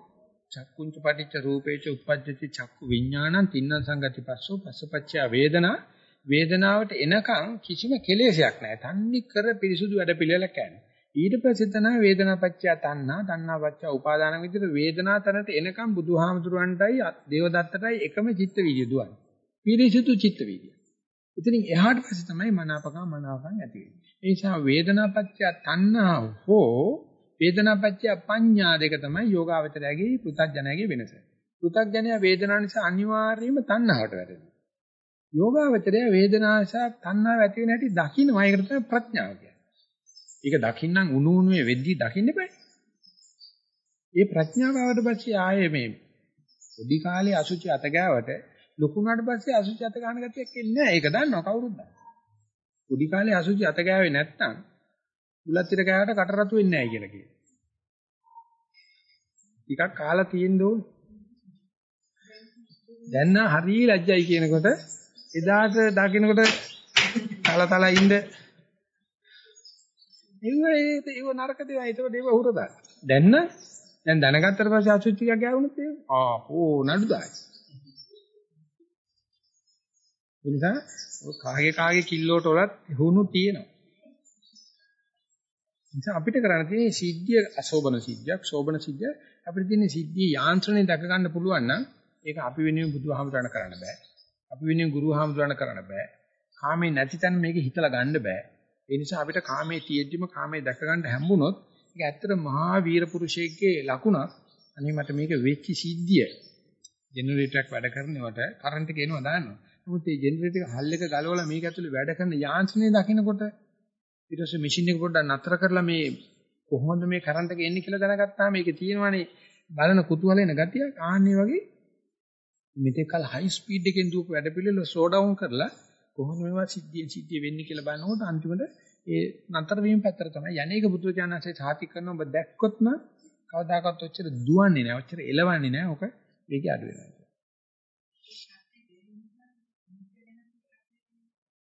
චක්කුංච පටිච්ච රූපේච උප්පජ්ජති චක්කු විඥානං තින්න සංගති පස්සෝ පස්සපච්චය වේදනා වේදනාවට එනකන් කිසිම කෙලෙසයක් නැහැ. තන්නේ කර පිරිසුදු වැඩ පිළිවෙලක් යන්නේ. ඊට පස්සේ තමයි වේදනාපච්චය තණ්හා, තණ්හාපච්චය උපාදාන විදිහට වේදනා තනට එනකන් බුදුහාමුදුරන්ටයි දේවදත්තටයි එකම චිත්ත වීදිය දුවන්නේ. පිරිසුදු චිත්ත වීදිය. ඉතින් එහාට පස්සේ තමයි මනාපකම් මනාපකම් ඇති වෙන්නේ. ඒ නිසා වේදනාපච්චය තණ්හා හෝ වේදනාපච්චය පඤ්ඤා දෙක තමයි යෝගාවචරයගේ පෘථග්ජනයගේ වෙනස. පෘථග්ජනය වේදනාව නිසා අනිවාර්යයෙන්ම තණ්හාවට වැටෙනවා. යෝගාවචරය වේදනාව නිසා තණ්හාව ඇති වෙන හැටි දකින්නවා. ඒකට තමයි ප්‍රඥාව කියන්නේ. ඒක දකින්නම් උණු උණුවේ වෙද්දී දකින්න බෑ. ඒ ප්‍රඥාව ආවට පස්සේ ආයේ මේ පොඩි කාලේ අසුචි අත ගෑවට ලොකු වුණාට පස්සේ අසුචි අත ගන්න ගතියක් එන්නේ නැහැ. ඒක දන්නවා කවුරුත් දන්නවා. පොඩි කාලේ අසුචි අත ගෑවේ නැත්තම් බුලත් ඉර ගෑවට කට රතු වෙන්නේ නැහැ කියලා කියනවා. ටිකක් කාලා තියෙන්න ඕනේ. දැන් නම් හරිය ලැජ්ජයි කියනකොට එදාට දකින්නකොට තලතල ඉන්න ඉව ඒ ඉව නරක දේවල් ඒකට ඒව හුරදා. දැන් නම් දැන් දැනගත්තට පස්සේ අසුචි ටිකක් ගෑවුනොත් ඒක ආ ඕ නඩුදායි. ඒ නිසා කාගේ කාගේ කිල්ලෝට වලත් හුණු තියෙනවා. නිසා අපිට කරන්න තියෙන්නේ සිද්ධිය අශෝබන සිද්ධියක්, ශෝබන සිද්ධිය අපිට තියෙන්නේ සිද්ධිය යාන්ත්‍රණය දක ගන්න පුළුවන් නම් ඒක අපි වෙනුවෙන් බුදුහාමුදුරණ කරන්න බෑ. අපි වෙනුවෙන් ගුරුහාමුදුරණ කරන්න බෑ. කාමේ නැති තැන මේක හිතලා ගන්න බෑ. ඒ නිසා අපිට කාමේ තියෙද්දිම කාමේ දක ගන්න හැම්බුනොත් ඒක ඇත්තට මහා වීර පුරුෂයෙක්ගේ ලකුණක්. අනේ මට මේක වෙච්ච සිද්ධිය ජෙනරේටරයක් වැඩ කරනකොට කරන්ට් එක එනවා දාන්නවා. නමුත් මේ ජෙනරේටර් එක හල් එක ගලවලා මේක ඇතුලේ වැඩ කරන යාන්ත්‍රණය දකිනකොට ඊට පස්සේ මැෂින් එක පොඩ්ඩක් නතර කරලා මේ කොහොමද මේ කරන්ට් එක එන්නේ කියලා දැනගත්තාම මේකේ තියෙනවානේ බලන කුතුහලෙන ගතිය ආන්නේ වගේ මෙතෙක් කල හයි ස්පීඩ් එකෙන් දුවපු වැඩ පිළිවෙල ස්ලෝ ඩවුන් කරලා කොහොමද මේවා සිද්ධියෙන් සිද්ධිය වෙන්නේ කියලා බලනකොට අන්තිමට ඒ නතර වීම පැත්තට තමයි යන්නේක බුදුචානන්සේ සාති කරන ඔබ දැක්කොත් නම් කවදාකවත් ඔච්චර දුවන්නේ නැහැ. ඔච්චර එලවන්නේ නැහැ. ඔක මේකේ අඩු වෙනවා.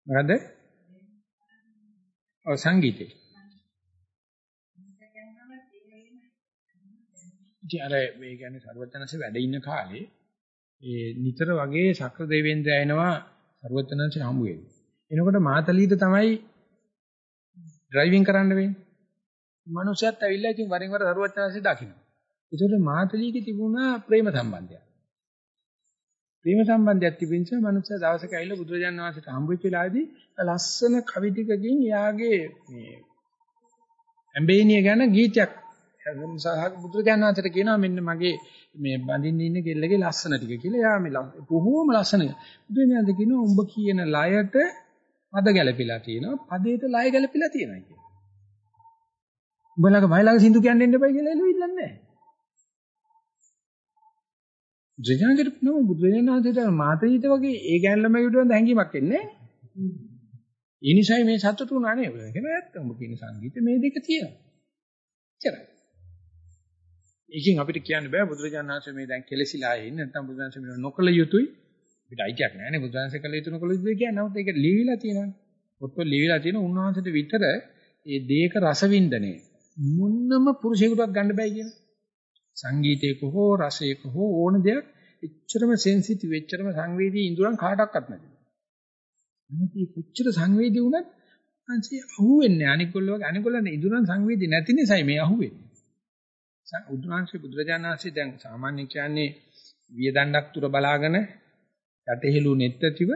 මොකද ඔව් සංගීතේ. ඉතින් අර මේ කියන්නේ සර්වඥාන්සේ වැඩ ඉන්න කාලේ ඒ නිතර වගේ ශක්‍ර දෙවෙන්ද්‍රය එනවා සරුවචනංශය හම්බ වෙන්නේ. එනකොට මාතලීට තමයි ඩ්‍රයිවිං කරන්න වෙන්නේ. මනුස්සයත් ඇවිල්ලා ඉතින් වරින් වර සරුවචනංශය දකින්න. ඒකට මාතලීගේ තිබුණා ප්‍රේම සම්බන්ධයක්. ප්‍රේම සම්බන්ධයක් තිබෙන නිසා මනුස්සයා දවසක ඇවිල්ලා බුදුරජාණන් වහන්සේට හම්බ වෙච්ච වෙලාවේදී ලස්සන කවි ටිකකින් එයාගේ මේ ඇම්බේනිය ගැන ගීතයක් බුදුරජාණන් වහන්සේට කියනවා මෙන්න මගේ මේ බඳින්න ඉන්න කෙල්ලගේ ලස්සන ටික කියලා. එයා මේ බොහෝම ලස්සන. බුදුරජාණන් කියනවා උඹ කියන ලයට පද ගැලපිලා තියෙනවා. පදේට ලය ගැලපිලා තියෙනවා කියලා. උඹලගේ මයිලගේ සින්දු කියන්න දෙන්න එපා කියලා එළුවිල්ලන්නේ නැහැ. බුදුරජාණන්ට නෝ බුදුරජාණන්ට මාතීත වගේ ඒ ගැන්ලම යුතුවෙන් හැංගීමක් එන්නේ නැහැ. ඒ නිසායි මේ සතුටු උනා නේද? කියන ඇත්ත උඹ කියන සංගීතේ මේ දෙක තියෙනවා. එච්චරයි. ඒකෙන් අපිට කියන්න බෑ බුදුරජාණන් වහන්සේ මේ දැන් කෙලසිලා ඉන්නේ නැත්නම් බුදුරජාණන් මේ නොකල යුතුයි. අපිට අයිතියක් නැහැ නේ බුදුරජාණන් කළ යුතු නොකල යුතුයි කියන්නේ. නමුත් ඒක ලියවිලා තියෙනවානේ. පොත්වල ලියවිලා තියෙන උන්වහන්සේට විතර ඒ දේක රසවින්දනය මොන්නම පුරුෂයෙකුටවත් ගන්න බෑ කියන. සංගීතයක හෝ රසයක හෝ ඕන දෙයක් එච්චරම සෙන්සිටිව් එච්චරම සංවේදී ඉඳුරන් කාටවත් නැති. නමුත් මේ කොච්චර සංවේදී වුණත් අන්සේ අහුවෙන්නේ අනිකොල්ල වගේ අනිකොල්ලන් ඉදුණන් සංවේදී නැති නිසායි මේ අහුවෙන්නේ. උද්වාංශේ බුදුරජාණන් වහන්සේ දැන් සාමාන්‍ය කියන්නේ වියදණ්ඩක් තුර බලාගෙන යටහෙළු නෙත්තතිව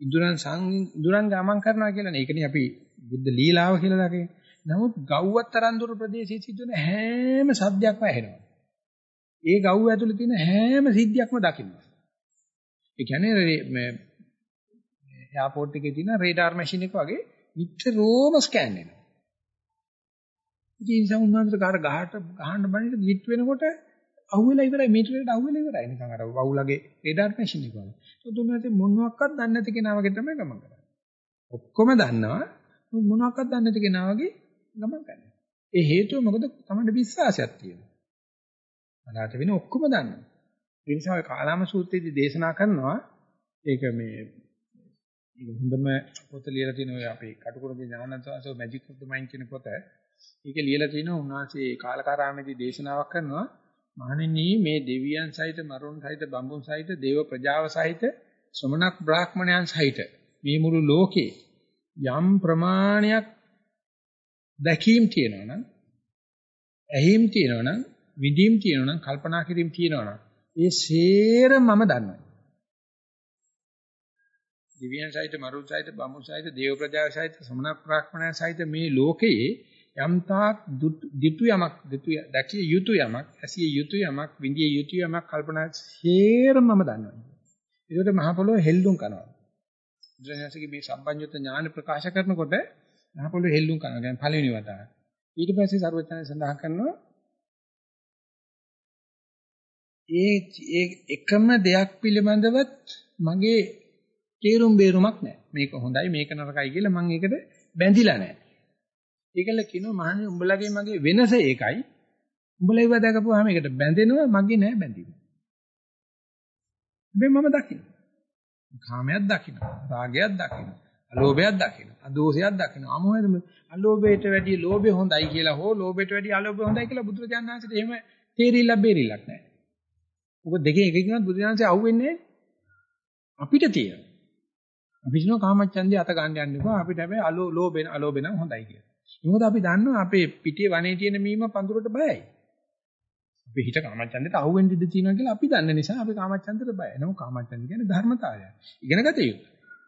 ඉදුණන් සං ඉදුණන් ගමන් කරනවා කියලානේ. ඒකනේ අපි බුද්ධ ලීලාව කියලා දකින්නේ. නමුත් ගව්වත් තරන් දුර ප්‍රදේශයේ සිදුවෙන හැම සද්දයක්ම ඇහෙනවා. ඒ ගව් ඇතුලේ තියෙන හැම සිද්ධියක්ම දකින්නවා. ඒ කියන්නේ මේ එයාපෝට් එකේ තියෙන රේඩාර් මැෂින් එක වගේ නිතරම ස්කෑන් වෙනවා. ඉතින් සමුන්නාන්තර කාර ගහට ගහන්න බණිට ගිට් වෙනකොට අහුවෙලා ඉවරයි මීටරේට අහුවෙලා ඉවරයි නිකන් අර වවුලගේ රේඩාර් මැෂින් එක වගේ. ඒක දුන්නාට මොනවාක්වත් දන්නේ නැති කෙනා වගේ තමයි ගමන් කරන්නේ. ඔක්කොම දන්නවා මොනවාක්වත් දන්නේ නැති කෙනා වගේ ගමන් කරනවා. ඒ හේතුව මොකද තමයි විශ්වාසයක් තියෙනවා. අනාත වෙන ඔක්කොම දන්නවා. ඒ නිසා කාලාම සූත්‍රයේදී දේශනා කරනවා ඒක මේ ඒක හොඳම පොත ලියලා තියෙන ඔය අපේ කටුකුරුගේ ඥානන්තවාසෝ මැජික් ඔෆ් ද මයින්ඩ් කියන පොත. ඒක ලියලා තිනවා උන්වහන්සේ කාලකාරාමේදී දේශනාවක් කරනවා මහණෙනි මේ දෙවියන් සහිත මරුන් සහිත බඹුන් සහිත දේව ප්‍රජාව සහිත ශ්‍රමණක් බ්‍රාහ්මණයන් සහිත මේ මුළු ලෝකේ යම් ප්‍රමාණයක් දැකීම් තියෙනවා නම් ඇහිම් තියෙනවා නම් විඳීම් තියෙනවා නම් කල්පනා කිරීම තියෙනවා නම් ඒ සේරම මම දන්නවා දිව්‍යයන් සහිත මරුන් සහිත බඹුන් සහිත දේව ප්‍රජාව සහිත සමන ප්‍රාක්‍මණයන් සහිත මේ ලෝකයේ යම් තාක් දිතු යමක් දිතු දැකිය යුතු යමක් ඇසිය යුතු යමක් විඳිය යුතු යමක් කල්පනා හේරමම දන්නවා. ඒකට මහ පොළොව හෙල්ලුම් කරනවා. බුදුරජාණන්සේගේ මේ සම්පඤ්ඤුත් ඥාන ප්‍රකාශ කරනකොට මහ පොළොව හෙල්ලුම් කරනවා. කියන්නේ පළවෙනි වතාවට. ඊට පස්සේ සර්වඥයන් සඳහන් කරනවා ඒ ඒ එකම දෙයක් පිළිබඳවත් මගේ තේරුම් බේරුමක් නැහැ. මේක හොඳයි මේක නරකයි කියලා මම ඒකට බැඳිලා නැහැ. ඒකල කියනවා මහන්නේ උඹලගේ මගේ වෙනස ඒකයි. උඹලා ඉව දැකපුවාම ඒකට බැඳෙනවා මගේ නෑ බැඳීම. හැබැයි මම දකිනවා. කාමයක් දකිනවා. රාගයක් දකිනවා. අලෝභයක් දකිනවා. අදෝෂයක් දකිනවා. අමෝහයද අලෝභයට වැඩිය ලෝභය හොඳයි කියලා හෝ ලෝභයට වැඩිය අලෝභය හොඳයි කියලා බුදුරජාණන් වහන්සේට එහෙම තේරිලා බේරිලක් නැහැ. මොකද දෙකේ එකකින්වත් බුදුරජාණන් වහන්සේ අහුවෙන්නේ අපිට තියෙනවා. අපි හිතනවා කාමච්ඡන්දේ අත ගන්න යන්න එපා. අපිට හැබැයි අලෝ ලෝභෙන අලෝභෙන හොඳයි කියලා. මොකද අපි දන්නවා අපේ පිටේ වනේ තියෙන මීම පඳුරට බයයි. අපි හිත කාමච්ඡන්දේට අහුවෙන්න ඉඩ තියෙනවා කියලා අපි දන්න නිසා අපි කාමච්ඡන්දේට බයයි. නමුත් කාමච්ඡන්ද කියන්නේ ධර්මතාවය. ඉගෙන ගත යුතුයි.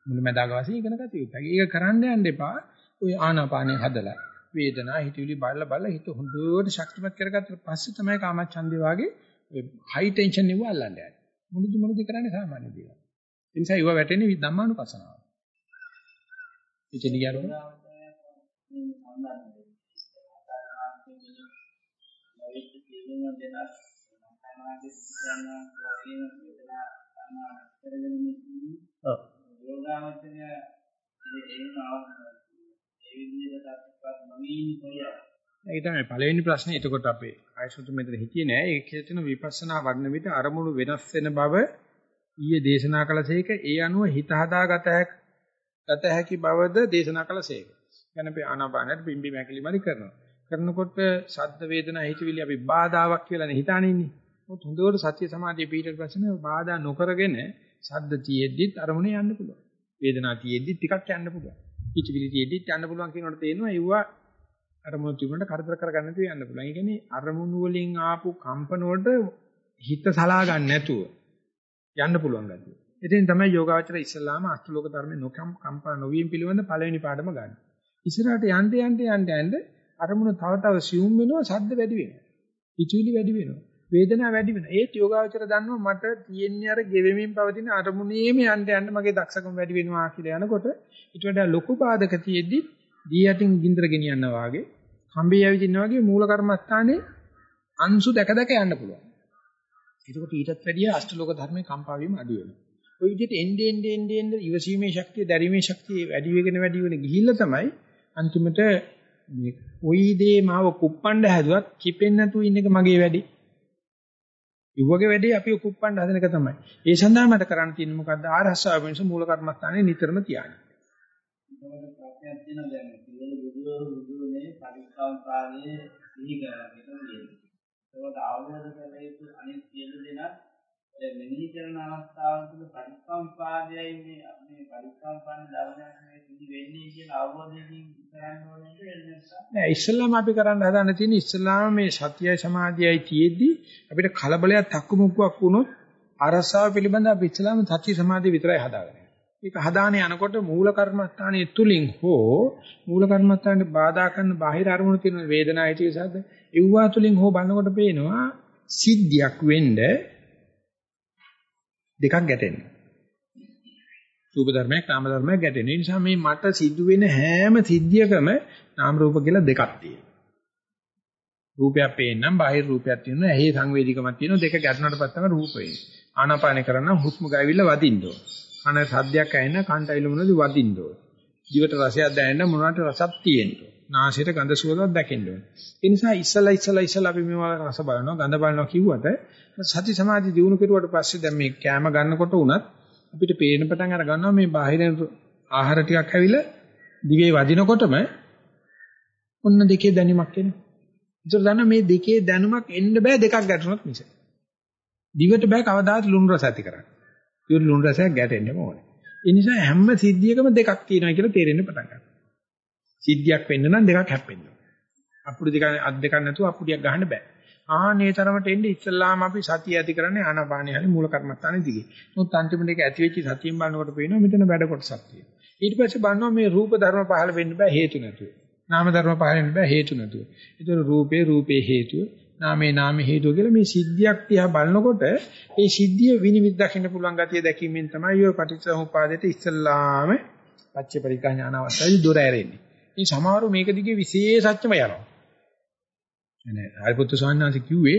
මුලමදාග වශයෙන් ඉගෙන ගත යුතුයි. ඒක කරන්න යන්න එපා. ඔය ආනාපානෙ හදලා වේදනා හිතවිලි බලලා බලලා හිත හොඳට ශක්තිමත් කරගත්තට පස්සේ තමයි කාමච්ඡන්දේ වාගේ හයි ටෙන්ෂන් එක අල්ලන්න යන්නේ. මොනද මොනද කරන්නේ සාමාන්‍ය දේවල්. ඒ නිසා ඒව වැටෙන්නේ ධම්මානුපස්සනාව. ඉතින් ගියරෝ ඒක තමයි පළවෙනි ප්‍රශ්නේ. එතකොට අපේ ආයසුතු මෙතන හිතියේ නෑ. ඒකේ තියෙන විපස්සනා වඩන විට අරමුණු වෙනස් වෙන බව ඊයේ දේශනා කළසේක ඒ අනුව හිත හදාගත ගත හැකි බවද දේශනා කළසේක. يعني අපි ආනාපානයට පිම්බි මැකිලි මරි කරනවා. කරනකොට ශබ්ද වේදනා හිතවිලි අපි බාධාවක් කියලානේ හිතානේ ඉන්නේ. මොකද හොඳට සත්‍ය සමාධිය පිටට පස්සේ බාධා නොකරගෙන ශබ්ද තියෙද්දිත් අරමුණේ යන්න පුළුවන්. වේදනාව තියෙද්දි ටිකක් යන්න පුළුවන්. පිටිවිලි තියෙද්දිත් යන්න පුළුවන් කියනකොට තේරෙනවා ඒවා අරමුණු තිබුණාට කරදර කරගන්න නැතුව යන්න පුළුවන්. ඒ කියන්නේ අරමුණු වලින් ආපු කම්පන වලට හිත සලා ගන්න නැතුව යන්න පුළුවන් ගැතියි. ඉතින් තමයි යෝගාචර ඉස්සලාම අෂ්ටලෝක ධර්මේ නොකම් කම්පා නොවීම පිළිබඳ පළවෙනි පාඩම ගන්න. ඉස්සරහට යන්න යන්න යන්න යන්න අරමුණ තව තව සියුම් වෙනවා, ශබ්ද වැඩි වෙනවා. පිටිවිලි වැඩි වෙනවා. වේදනාව වැඩි වෙනවා. ඒත් යෝගාචර දන්නවා මට තියෙන්නේ අර ගෙවෙමින් පවතින අරමුණේම යන්න යන්න මගේ දක්ෂකම වැඩි වෙනවා කියලා යනකොට ඊට වඩා ලොකු බාධක තියෙද්දි දී යටින් ගින්දර ගෙනියනවා වගේ, කම්බේ ඇවිදිනවා වගේ මූල කර්මස්ථානේ අංශු දැක දැක යන්න පුළුවන්. එතකොට ඊටත් වැඩිය අෂ්ටලෝක ධර්මයේ කම්පා වීම අඩු වෙනවා. ওই විදිහට එnde ende ende ende ඉවසීමේ ශක්තිය, දැරීමේ ශක්තිය වැඩි වෙගෙන වැඩි වෙන ගිහිල්ලා තමයි අන්තිමට මේ ওই දේ මාව කුප්පණ්ඩ හැදුවත් කිපෙන්නේ නැතුව ඉන්න එක මගේ වැඩි. ඉවගේ වැඩේ අපි කුප්පණ්ඩ හදන එක තමයි. ඒ සඳහා මට කරන්න තියෙන්නේ මොකද්ද? ආරස්සාව වෙනස මූල කර්මස්ථානේ නිතරම තියාගන්න. ඒකට ප්‍රශ්නයක් තියෙනවා දැන් පිළිවෙල බුදුවරු බුදුනේ පරික්කාම්පාරයේ සිහි කරලා කියනවා. ඒකට ආවෝද කළ යුතු අනිත් සියලු දෙනා මෙනෙහි කරන අවස්ථාවල තුල පරික්කාම්පාදයයි මේ මේ පරික්කාම්පාන ධර්මයක් මේ සිහි වෙන්නේ කියලා අවබෝධයෙන් කරන්න ඕනේ නේද? නෑ ඉස්සල්ලාම අපි කරන්න හදන්න තියෙන ඉස්සල්ලාම මේ සතියයි සමාධියයි තියෙද්දි අපිට කලබලයක් තක්කමුක්කුවක් වුණොත් අරසාව පිළිබඳ අපි ඉස්සල්ලාම සතිය සමාධිය විතරයි හදාගන්නේ. ඒක හදානේ යනකොට මූල කර්මස්ථානයේ තුලින් හෝ මූල කර්මස්ථානයේ බාධා කරන බාහිර අරමුණු තියෙන වේදනාව හිතේසද්ද එව්වා තුලින් හෝ බලනකොට පේනවා සිද්ධියක් වෙන්න දෙකක් ගැටෙනවා. රූප ධර්මයක් නාම ධර්මයක් ගැටෙන. ඒ නිසා මේ මට සිදුවෙන හැම සිද්ධියකම නාම රූප කියලා දෙකක් තියෙනවා. රූපයක් පේන්නම් බාහිර රූපයක් තියෙනවා. ඇහි සංවේදීකමක් තියෙනවා. දෙක ගැටුණාට පස්සම රූප වෙන්නේ. ආනාපාන කරන හුස්ම ගාවිල්ල වදින්න ඕන. කන සද්දයක් ඇහෙන කන්ට අයිලුමුනදී වදින්න ඕන. දිවට රසයක් දැනෙන්න මොනවට රසක් තියෙන්න ඕන. නාසයට ගඳ සුවඳක් දැකෙන්න ඕන. ඒ නිසා ඉස්සලා ඉස්සලා ඉස්සලා අපි මේවා රස බලනවා ගඳ බලනවා කිව්වට සති සමාධි දිනු කෙරුවට පස්සේ දැන් මේ කැම ගන්නකොට උනත් අපිට පේන පටන් අර ගන්නවා මේ බාහිර ආහාර ටිකක් ඇවිල්ලා දිවේ වදිනකොටම ඔන්න දෙකේ දැනීමක් එනවා. ඒතර දන්න මේ දෙකේ දැනුමක් එන්න බෑ දෙකක් ගැටුණොත් මිස. දිවට බෑ කවදාත් ලුණු රස ඇති කරන්න. ඒ ලුණු රසයක් ගැටෙන්න ඕනේ. ඒ නිසා හැම සිද්ධියකම දෙකක් තියෙනවා කියලා තේරෙන්න පටන් ගන්නවා. සිද්ධියක් වෙන්න නම් දෙකක් හැප්පෙන්න ඕනේ. අපුඩු දෙක අත් දෙකක් නැතුව අපුඩියක් ගහන්න බෑ. ආනේ තරමට එන්නේ ඉස්සල්ලාම අපි සතිය ඇති කරන්නේ ආනාපානිය හරි මූල කර්මස්ථානේ දිගේ. නමුත් අන්තිමට ඒක ඇති වෙච්ච සතියෙන් බලනකොට පේනවා මෙතන වැඩ කොටසක් තියෙනවා. ඊට පස්සේ බලනවා මේ රූප ධර්ම පහළ වෙන්න බෑ හේතු නැතුව. නාම ධර්ම පහළ වෙන්න බෑ හේතු නැතුව. ඒතර රූපේ රූපේ හේතුව, නාමේ නාමේ හේතුව කියලා මේ සිද්ධියක් තියා බලනකොට ඒ සිද්ධිය විනිවිද දකින්න පුළුවන් ගතිය දැකීමෙන් තමයි ඔය පටිච්චසමුපාදයට ඉස්සල්ලාම පච්ච පරිකා ඥාන අවස්ථාවේ දොර ඇරෙන්නේ. මේ සමහරව මේක දිගේ විශේෂඥම යනවා. එනේ හරිපුත්තු ස්වාමීන් වහන්සේ කිව්වේ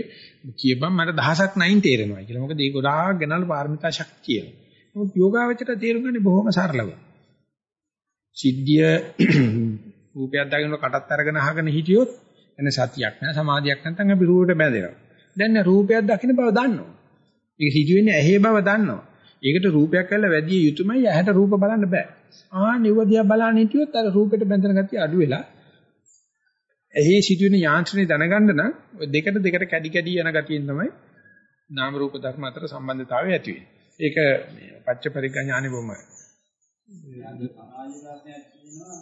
කියපම් මට දහසක් නයින් තේරෙනවා කියලා. මොකද ඒ ගොඩාක් ගණන් පාරමිතා ශක්තිය. නමුත් යෝගාවචර තේරුම් ගන්නේ බොහොම සරලව. සිද්ධිය රූපයක් දාගෙන කටත් අරගෙන අහගෙන හිටියොත් එන සතියක් නෑ සමාධියක් නැත්නම් අපි රූපෙට බැඳෙනවා. දැන් නෑ රූපයක් දකින්න බව දන්නවා. ඒක සිදුවෙන්නේ ඇහි බව දන්නවා. ඒකට රූපයක් කරලා වැඩි යුතුයමයි ඇහැට රූප බලන්න බෑ. ආ නිවදියා බලන්න හිටියොත් අර රූපෙට බැඳෙන ගතිය අඩු වෙලා එහි සිදුවෙන යාන්ත්‍රණය දැනගන්න නම් ඔය දෙකට දෙකට කැඩි කැඩි යන ගතියෙන් තමයි නාම රූප ධර්ම අතර සම්බන්ධතාවය ඇති වෙන්නේ. ඒක මේ පච්ච පරිඥානෙ බොම. අද සමාජ වාසයක් කියනවා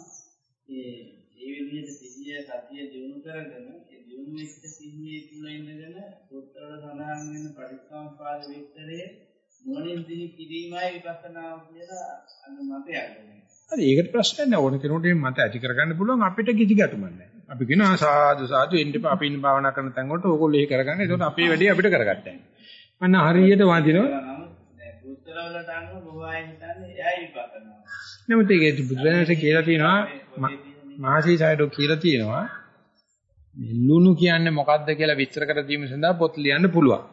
ඒ ඒ විදිහට සිහිය සතිය දිනු කරගෙන ඒ දිනු වෙච්ච සිහියේ තුල ඉඳගෙන පොත්වල සඳහන් වෙන පරිස්සම්පාද විස්තරයේ මොනින් දිනි කිරීමයි විපස්සනාව කියලා අන්න මතයක්. හරි ඒකට ප්‍රශ්නයක් නෑ ඕන කෙනෙකුට මේ මත ඇති කරගන්න පුළුවන් අපිට කිසි ගැටුමක් නෑ. අපි කියනවා සාදු සාදු එන්න අපි ඉන්න භාවනා කරන තැන් වලට ඕගොල්ලෝ ඒක කරගන්න. ඒකට අපේ වැඩේ අපිට කරගන්න. මන්න හරියට වදිනවා. උත්තරවලට අනුව බොහෝ අය හිතන්නේ එයයි විපස්සනාව. නමුත් ඒක බුදුරජාණන්සේ කියලා තියෙනවා මහසී සයඩෝ කියලා තියෙනවා මේ ලුණු කියන්නේ මොකද්ද කියලා විස්තර කර දීම සඳහා පොත් ලියන්න පුළුවන්.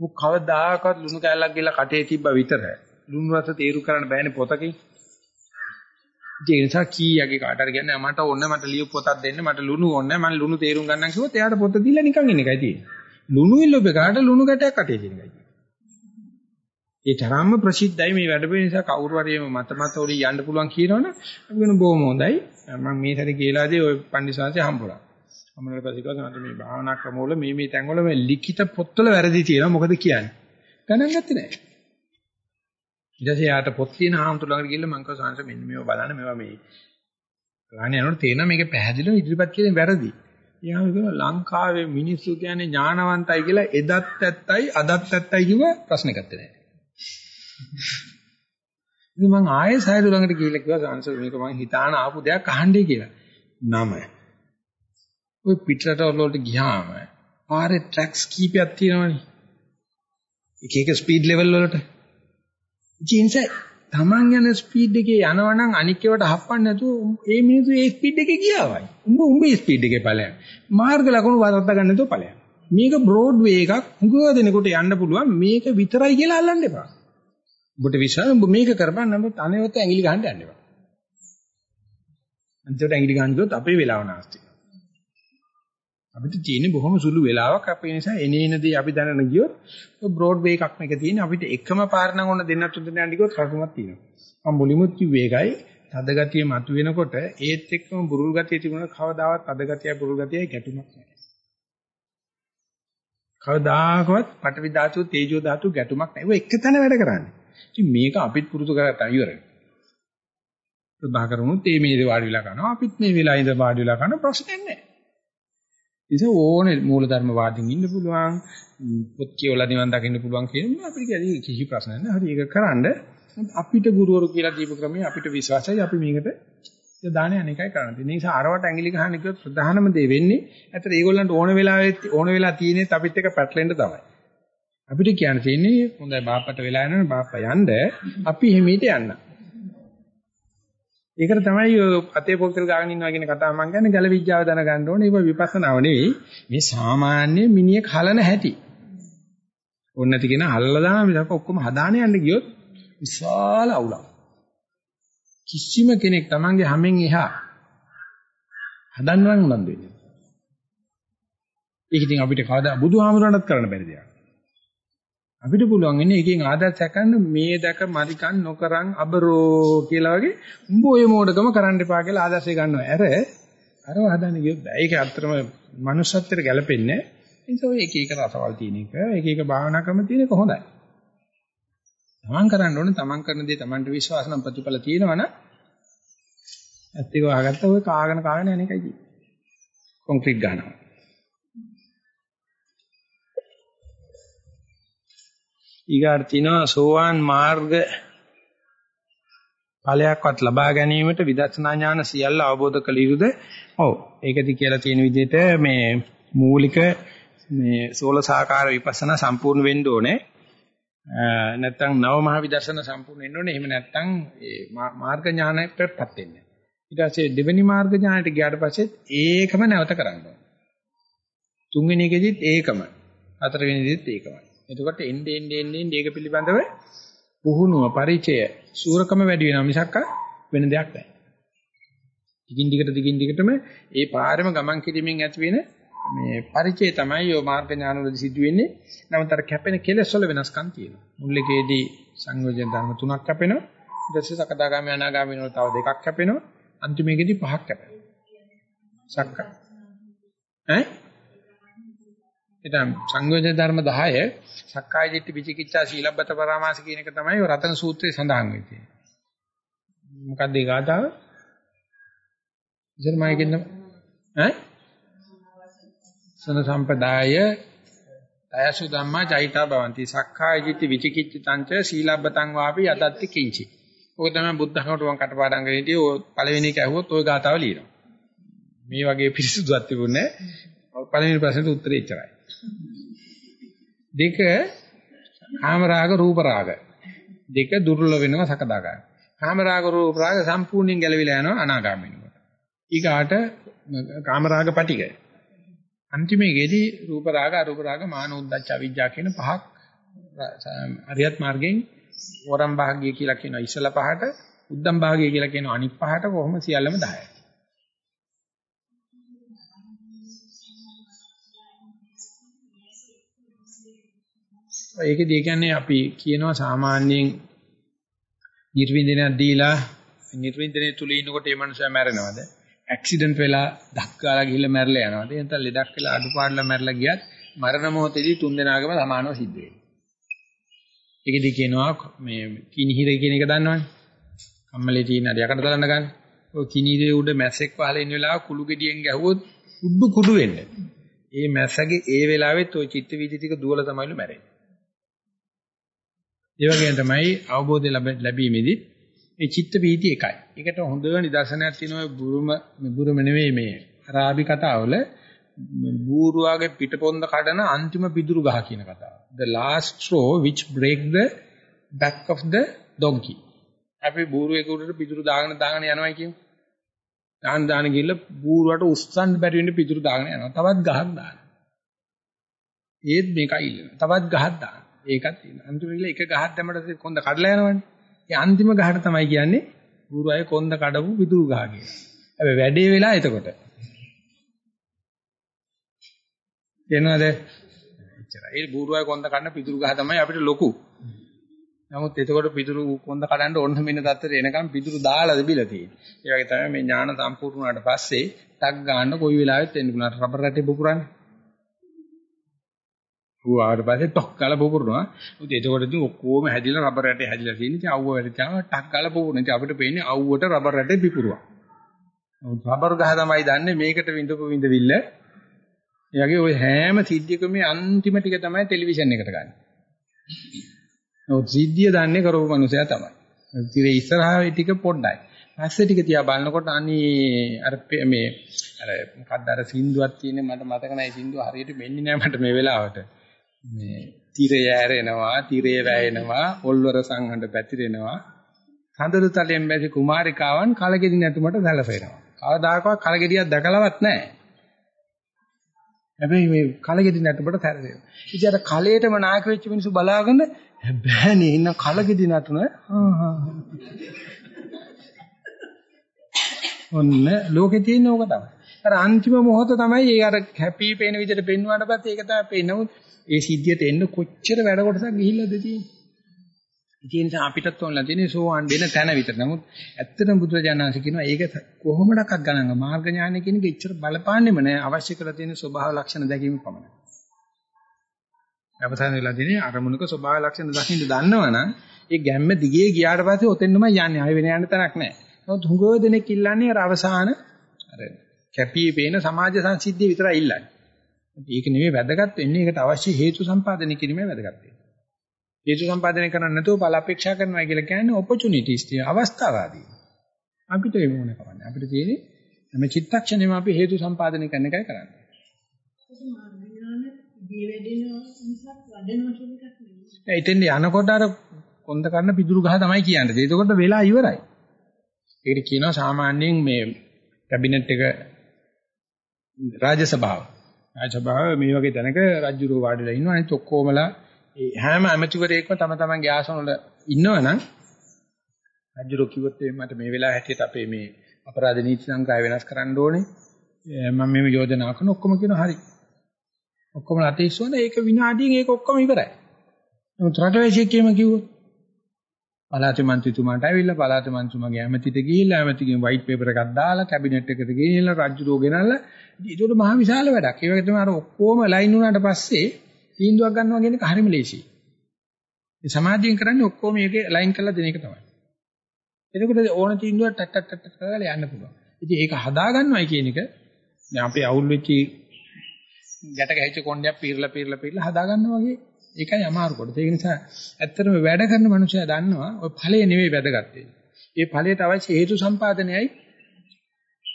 මොක කවදාකවත් ලුණු කැල්ලක් ගිහලා කටේ තිබ්බා විතරයි. ලුණු රස තේරු කරන්න බෑනේ පොතකින්. ඒ නිසා කීයගේ කාට හරි කියන්නේ මට ඕනේ මට ලියු පොතක් දෙන්න මට ලුණු ඕනේ මම ලුණු තේරුම් ගන්නම් කිව්වොත් එයාට පොත දීලා නිකන් ඉන්න එකයි තියෙන්නේ. ලුණු ඉල්ලුවේ කාට ලුණු ගැටයක් කටේ තියෙන එකයි. ඒ තරම්ම ප්‍රසිද්ධයි මේ වැඩ පිළිවෙල නිසා කවුරු හරි මේ මත මත වලින් යන්න පුළුවන් කියනවනේ අපි වෙන බොහොම හොඳයි. මම මේ සැරේ කියලාදී ওই පන්දිසාංශය හම්බුණා. හම්බුනට පස්සේ කිව්වා මට මේ භාවනා ක්‍රමවල මේ මේ තැන්වල මේ ලිඛිත පොත්වල වැරදි තියෙනවා මොකද කියන්නේ. ගණන් ගත්තේ නැහැ. ඊට පස්සේ යාට පොත් තියෙන හාමුදුර ළඟට ගිහිල්ලා මං කව සංස මෙන්න මේව බලන්න මේවා මේ ගානේ යනකොට තේරෙනවා මේක පැහැදිලිව ඉදිරිපත් කිරීම වැරදි. ඊයම කියනවා ලංකාවේ මිනිස්සු කියන්නේ ඥානවන්තයි කියලා එදත් ඇත්තයි අදත් ඇත්තයි කිව්ව ප්‍රශ්නයක් නැහැ. ඉතින් මං ආයෙ සායදු ළඟට ගිහිල්ලා කිව්වා සංස මේක මං හිතාන ආපු දෙයක් අහන්නයි කියලා. නම. ඔය පිටරට වලට ගියාම පාරේ ට්‍රැක්ස් කීපයක් තියෙනවනේ. එක එක ස්පීඩ් ලෙවල් වලට. ජීන්ස තමන් යන ස්පීඩ් එකේ යනවනම් අනික් ඒවාට හප්පන්න නැතුව ඒ මිනිස්සු ඒ ස්පීඩ් එකේ ගියාවයි. උඹ උඹේ ස්පීඩ් එකේ ඵලයන්. මාර්ග ලකුණු වරද්දා ගන්න නැතුව ඵලයන්. මේක බ්‍රෝඩ් වේ එකක් හුඟව දෙනකොට යන්න පුළුවන් මේක විතරයි කියලා අල්ලන්න එපා. ඔබට විශ්වාස උඹ මේක කරපන් නමුත් අනේවත් ඇඟිලි ගහන්න යන්න එපා. අන්තිමට ඇඟිලි ගහන්න ගියොත් අපේ වෙලාව නාස්ති. අපිට තියෙන්නේ බොහොම සුළු වෙලාවක් අපේ නිසා එනේන දේ අපි දැනන ගියොත් බ්‍රෝඩ් වේ එකක් මේක තියෙන්නේ අපිට එකම පාර නම් ඕන දෙන්නත් තුන් දෙනා ගියොත් රටුමක් තියෙනවා. මම මුලිමුත් කිව්වේ ඒකයි තද ගතිය මතුවෙනකොට ඒත් එක්කම බුරුල් ගතිය තිබුණා කවදාවත් තද ගතිය බුරුල් ගතියයි ගැටුමක් නැහැ. කවදාකවත් පටවි ධාතු තේජෝ ධාතු ගැටුමක් නැහැ. ඒක එක තැන වැඩ කරන්නේ. ඉතින් මේක අපිත් පුරුදු කරගත්තා ඉවරයි. ප්‍රභාකරුණුත් මේ මේ වාඩි වෙලා කරනවා අපිත් මේ වෙලාව ඉඳ වාඩි වෙලා කරන ප්‍රශ්නයක් නැහැ. ඉතින් ඕනේ මූලධර්ම වාදින් ඉන්න පුළුවන් පොත් කියවලා නිවන් දකින්න පුළුවන් කියන අපිට කිසි ප්‍රශ්නයක් නැහැ. හරි ඒක කරන්න අපිට ගුරුවරු කියලා දීපු ක්‍රමයේ අපිට විශ්වාසයි අපි මේකට දාන අනේකයි කරන්නේ. ඒ නිසා අරවට ඇඟිලි ගහන්න කිව්වොත් ප්‍රධානම දේ වෙන්නේ ඇත්තට ඒගොල්ලන්ට ඕන වෙලාවෙත් ඕන වෙලා තියෙනෙත් අපිත් එක පැටලෙන්න තමයි. අපිට කියන්න තියෙන්නේ හොඳයි බාප්පට වෙලා යනවනේ බාප්පා යන්න අපි හිමීට යන්න. ඒකට තමයි අතේ පොල්තල් ගාගෙන ඉන්නවා කියන කතාව මම කියන්නේ ජල විද්‍යාව දැනගන්න ඕනේ. ඒක විපස්සනාව නෙවෙයි. මේ සාමාන්‍ය මිනිහෙක් හලන හැටි. ඕන නැති කෙනා හල්ලා දාන මිසක් ඔක්කොම හදාන යන්න ගියොත් විශාල අවුලක්. කිසිම කෙනෙක් Tamange හැමෙන් එහා හදන්නවන් උනන්දු වෙන්නේ. ඒක ඉතින් අපිට කවදා බුදුහාමුදුරන්ටත් කරන්න බැරි දෙයක්. අපිට පුළුවන් ඉන්නේ එකකින් ආදර්ශයක් ගන්න මේ දැක මරිකන් නොකරන් අබරෝ කියලා වගේ උඹ ඔය මෝඩකම කරන්න එපා කියලා ආදර්ශය ගන්නවා. අර අරව හදන්න ගියොත් බෑ. ඒක ඇත්තටම manussත්වයට ගැලපෙන්නේ නැහැ. ඒ නිසා එක එක රසවල් තියෙන එක, එක එක භාවනා ක්‍රම තියෙන එක හොඳයි. තමන් කරන්න ඕනේ තමන් කරන දේ තමන්ට විශ්වාස නම් ප්‍රතිඵල තියෙනවනම් ඇත්ත ඒක වහගත්ත ඔය කාගෙන කාගෙන යන එකයි තියෙන්නේ. කොන්ක්‍රීට් ගන්නවා. ඊගාට තිනවා සෝවාන් මාර්ග ඵලයක්වත් ලබා ගැනීමට විදර්ශනා ඥාන සියල්ල අවබෝධ කළ යුතුද? ඔව්. ඒකදී කියලා තියෙන විදිහට මේ මූලික මේ සෝලසාකාර විපස්සනා සම්පූර්ණ වෙන්න ඕනේ. නැත්තම් නව මහ විදර්ශනා සම්පූර්ණ වෙන්න ඕනේ. එහෙම නැත්තම් ඒ මාර්ග ඥානයටපත් වෙන්නේ. ඊට පස්සේ දෙවෙනි මාර්ග ඥානයට ගියාට පස්සෙත් ඒකම නැවත කරන්න ඕනේ. තුන්වෙනි එකෙදිත් ඒකම. හතරවෙනිදෙත් ඒකමයි. එතකොට එන්නේ එන්නේ එන්නේ ඒක පිළිබඳව පුහුණුව පරිචය සූරකම වැඩි වෙනවා මිසක් වෙන දෙයක් නැහැ. දිගින් දිගට දිගින් දිගටම ඒ පාරෙම ගමන් කිරීමෙන් ඇති වෙන මේ පරිචය තමයි යෝ මාර්ග ඥාන වල සිදු වෙන්නේ. නමුත් අර කැපෙන කෙලෙස් වල වෙනස්කම් තියෙනවා. මුල්ලේකේදී සංයෝජන ධර්ම තුනක් කැපෙනවා. ඊට පස්සේ සකදාගාමී අනාගාමී වල තව දෙකක් කැපෙනවා. අන්තිමේකේදී පහක් කැපෙනවා. සක්ක ඈ එතන සංයෝජන ධර්ම 10 සක්කාය දිට්ඨි විචිකිච්ඡා සීලබ්බත පරාමාස කියන එක තමයි රතන සූත්‍රයේ සඳහන් වෙන්නේ. මොකක්ද ඒ ගාථාව? ඉතින් මම කියන්න ඈ සන සම්පදාය දයසු ධම්මා ජෛතා භවಂತಿ සක්කාය චිත්ති විචිකිච්ඡ තංච සීලබ්බතං වාපි යදත්ති කිංචි. ඔක තමයි බුද්ධ ධර්මයට මම කටපාඩම් කරේ ඉතින් ඔය පළවෙනි එක ඇහුවොත් ওই ගාතාව ලියනවා. මේ වගේ පිරිසුදුවක් තිබුණේ පළවෙනි ප්‍රශ්නෙට උත්තරේ ඉච්චරයි. දෙක කාම රාග රූප රාග දෙක දුර්වල වෙනවා සකදාගාමී. කාම රාග රූප රාග සම්පූර්ණයෙන් ගැලවිලා යනවා අනාගාමී වෙනකොට. ඊගාට කාම රාග පටිගය අන්තිමේකේදී රූප රාග අරූප රාග මාන උද්දච්ච අවිජ්ජා කියන පහක් අරියත් මාර්ගයෙන් වරම් භාග්‍ය කියලා කියන ඉස්සල පහට උද්දම් භාග්‍ය කියලා කියන අනිත් පහට කොහොම සියල්ලම 10යි. ඒකදී කියන්නේ අපි කියනවා සාමාන්‍යයෙන් නිර්වින්දනයක් දීලා නිර්වින්දනයේ තුල ඉන්නකොට මේ මනුස්සයා මැරෙනවද? ඇක්සිඩන්ට් වෙලා ධක්කාලා ගිහිල්ලා මැරලා යනවද? එහෙනම් ලෙඩක් වෙලා අඩුපාඩුලා මැරලා ගියත් මරණ මොහොතේදී තුන් දෙනාගම සමානව සිද්ධ වෙනවා. ඒකෙදි කියනවා මේ කිනිහිර කියන එක දන්නවනේ. කම්මලේ තියෙන අර යකට දාන්න ගන්න. ඔය කිනිහිරේ උඩ මැස්සෙක් පහල ඉන්න වෙලාව කුළු ගෙඩියෙන් ගැහුවොත් උඩු කුඩු වෙන්නේ. ඒ මැස්සගේ ඒ වෙලාවෙත් ওই චිත්ත වීදි ටික දුවල තමයිලු මැරෙන්නේ. ඒ වගේම තමයි අවබෝධය ලැබීමේදී ඒ චිත්ත වීදි එකයි. ඒකට හොඳ නිදර්ශනයක් තියෙනවා බුරුම බුරුම නෙවෙයි මේ අරාබි කතාවල බූරුවාගේ පිටපොන්ද කඩන අන්තිම පිදුරු ගහ කියන කතාව. The last straw which break the back of the donkey. අපි බූරුවෙක උඩට පිදුරු දාගෙන දාගෙන යනවා කියමු. දාන දාන ගිහලා බූරුවට උස්සන්න බැරි වෙන්න පිදුරු දාගෙන යනවා. තවත් ගහක් දාන. ඒත් මේකයි ඉල්ලන. තවත් ගහක් දාන. ඒකත් තියෙනවා. අන්තිමට ගිහලා එක ගහක් දැම්මට කොන්ද කඩලා යනවනේ. ඒ අන්තිම ගහට තමයි කියන්නේ බූරුවයි කොන්ද කඩපු පිදුරු ගහ කියලා. හැබැයි වැඩේ වෙලා එතකොට. එනවාද? එච්චරයි. ඒ බූරුවයි කොන්ද කන්න පිදුරු ගහ තමයි අපිට ලොකු. නමුත් එතකොට පිදුරු කොන්ද කඩන්න ඕන මෙන්න තත්ත්වයට එනකම් පිදුරු දාලා තිබිලා තියෙන්නේ. ඒ වගේ තමයි මේ ඥාන සම්පූර්ණ වුණාට පස්සේ ටක් ගන්න කොයි වෙලාවෙත් එන්න පුළුවන්. රබර් රැටේ පුපුරන්නේ. ඌආට පස්සේ ටොක් ගාලා පුපුරනවා. උත් එතකොට ඉතින් ඔක්කොම හැදිලා රබර් රැටේ හැදිලා තියෙන ඉතින් අවුව වැඩිචාම ටක් ගාලා පුපුරන. ඉතින් අපිට පේන්නේ අවුවට රබර් රැටේ පිපුරුවා. නමුත් රබර් ගහ තමයි දන්නේ මේකට විඳපු විඳවිල්ල. ඒ වගේ ওই හැම සිද්ධියකම අන්තිම ටික තමයි ටෙලිවිෂන් එකට ගන්න. නමුත් සිද්ධිය දන්නේ කරපු මනුස්සයා තමයි. ඉතින් ඉස්සරහා ටික පොඩ්ඩයි. පස්සේ ටික තියා බලනකොට අනේ අර මේ අර මොකක්ද අර සින්දුවක් තියෙන්නේ මට මතක නැහැ සින්දුව හරියට මෙන්නේ නැහැ මට මේ වෙලාවට. මේ තිරය ඇරෙනවා, තිරය වැයෙනවා, ඔල්වර සංහඬ පැතිරෙනවා. කඳුළු තලයෙන් බැසි කුමාරිකාවන් කලගෙඩි නැතුමට සැලසෙනවා. කවදාකවත් කලගෙඩියක් දැකලවත් නැහැ. හැබැයි මේ කලගෙඩි නැටුමට සැරසෙනවා. ඉතින් අර කලයටම නායක වෙච්ච මිනිස්සු බලාගෙන බෑනේ ඉන්න කලගෙඩි නටන ඔන්න ලෝකේ තියෙන ඕක තමයි. අර අන්තිම මොහොත තමයි ඒ අර හැපි පේන විදිහට පෙන්වුවාට පස්සේ ඒක තමයි පේනවුත් ඒ සිද්ධියට එන්න කොච්චර වැඩ කොටසක් ගිහිල්ලාද තියෙන්නේ. ඒ නිසා අපිටත් ඕනලා තියෙන්නේ සෝවාන් වෙන තැන විතර. නමුත් ඇත්තටම බුදුරජාණන්සේ කියනවා ඒක කොහොමඩක්වත් ගණන් මාර්ග ඥානය කියන එක එච්චර බලපාන්නෙම නෑ අවශ්‍ය කරලා තියෙන ස්වභාව ලක්ෂණ දැකීම පමණයි. අවසන් වෙලා තියෙන්නේ අරමුණක ස්වභාව ලක්ෂණ දකින්න දන්නවනම් ඒ ගැම්ම දිගේ ගියාට පස්සේ ඔතෙන්මයි යන්නේ. ආයෙ වෙන යන්න තැනක් නෑ. නමුත් හුඟව දෙනෙක් ඉල්ලන්නේ අර අවසාන අර කැපී පේන සමාජ සංසිද්ධිය විතරයි ඉල්ලන්නේ. ඒක නෙමෙයි වැදගත් වෙන්නේ. ඒකට අවශ්‍ය හේතු සම්පාදනය කිරීමයි වැදගත් වෙන්නේ. හේතු සම්පාදනය කරන්නේ නැතුව බල අපේක්ෂා කරනවා කියලා කියන්නේ ඔපචුනිටිස් තිය අවස්ථාවාදී. අපිට ඒ මොන කරන්නේ. අපිට තියෙන්නේ හැම චිත්තක්ෂණෙම අපි හේතු සම්පාදනය කරන එකයි කරන්නේ. එතෙන් යනකොට අර කොන්ද කරන පිදුරු ගහ තමයි කියන්නේ. ඒකකොට වෙලා ඉවරයි. ඒකට කියනවා සාමාන්‍යයෙන් මේ කැබිනට් එක රාජසභාව. රාජසභාව මේ වගේ තැනක රජුරෝ වාඩිලා ඉන්නවා. අනිත් ඔක්කොමලා හැම ඇමතිවරයෙක්ම තම තමන්ගේ ආසන වල ඉන්නවනම් රජුරෝ කිව්වොත් මට මේ වෙලාව හැටියට අපේ මේ අපරාධ නීති සංග්‍රහය වෙනස් කරන්න ඕනේ. මම මේ යෝජනා කරන ඔක්කොම කියනවා හරි. ඔක්කොම අතීස්වන ඒක විනාඩියෙන් ඒක ඔක්කොම ඉවරයි. නමුත් රටවැසියෙක්ම කිව්වොත් පළාත මන්ත්‍රීතුමාට ඇවිල්ලා පළාත මන්ත්‍රීතුමාගේ ඇමතිට ගිහිල්ලා ඇමතිගෙන් වයිට් පේපර් එකක් දාලා කැබිනට් එකට ගිහිල්ලා රජුරෝ ගෙනල්ලා ඒක උඩ මහ විශාල වැඩක්. ඒ වගේ තමයි අර ඔක්කොම ලයින් වුණාට පස්සේ තීන්දුවක් ගන්නවා කියන එක හරිම ලේසියි. මේ සමාධියෙන් කරන්නේ ඔක්කොම මේකේ ලයින් කරලා දෙන එක තමයි. එතකොට ඕන තීන්දුවක් ටක් ටක් ටක් කරලා යන්න පුළුවන්. ඉතින් ඒක හදා ගන්නවයි කියන එක දැන් අපේ අවුල් වෙච්ච ගැට ගැහිච්ච කොණ්ඩයක් පීරලා පීරලා පීරලා හදා ගන්නවා වගේ ඒකයි අමාරු කොට. ඒක නිසා ඇත්තටම වැඩ කරන මනුස්සයා දන්නවා ඔය ඵලය නෙවෙයි වැදගත් ඒ ඵලයට අවශ්‍ය හේතු සම්පාදනයයි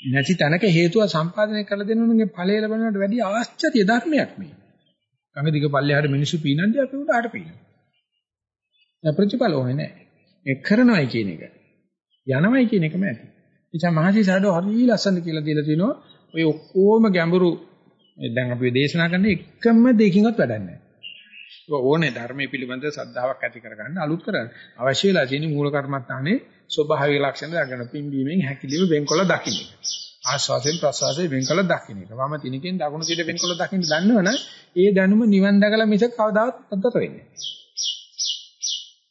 නැති තැනක හේතුව සම්පාදනය කරලා දෙනවනේ ඵලය ලැබෙනවට වැඩි ආශ්චර්ය ධර්මයක් මේ. ගඟ දිග පල්ලෙහාට මිනිස්සු පීනන්නේ අපි උඩට පීනවා. දැන් ප්‍රතිඵල ඕනේ නැහැ. ඒ කරනවයි කියන එක. යනවයි කියන එකම ඇති. එචා මහසි සාඩෝ හරි ලස්සන කියලා දීලා තිනවා. ඔය ඔක්කොම ගැඹුරු දැන් අපි දේශනා කරන එකම දෙකින්වත් වැඩක් නැහැ. ඕනේ ධර්මයේ පිළිබඳ සද්ධාාවක් ඇති කරගන්න අලුත් කරගන්න. අවශ්‍ය වෙලා තියෙන මූල කර්මත්තානේ ස්වභාවික ලක්ෂණ දක්වන පිම්බීමෙන් හැකිලිම වෙන්කොල දකින්න. ආස්වාදයෙන් ප්‍රසවාසයෙන් වෙන්කොල දකින්න. වම තිනකින් දකුණු තින වෙන්කොල දකින්න දන්නවනම් ඒ දැනුම නිවන් දැකලා මිසක් කවදාවත් අතට වෙන්නේ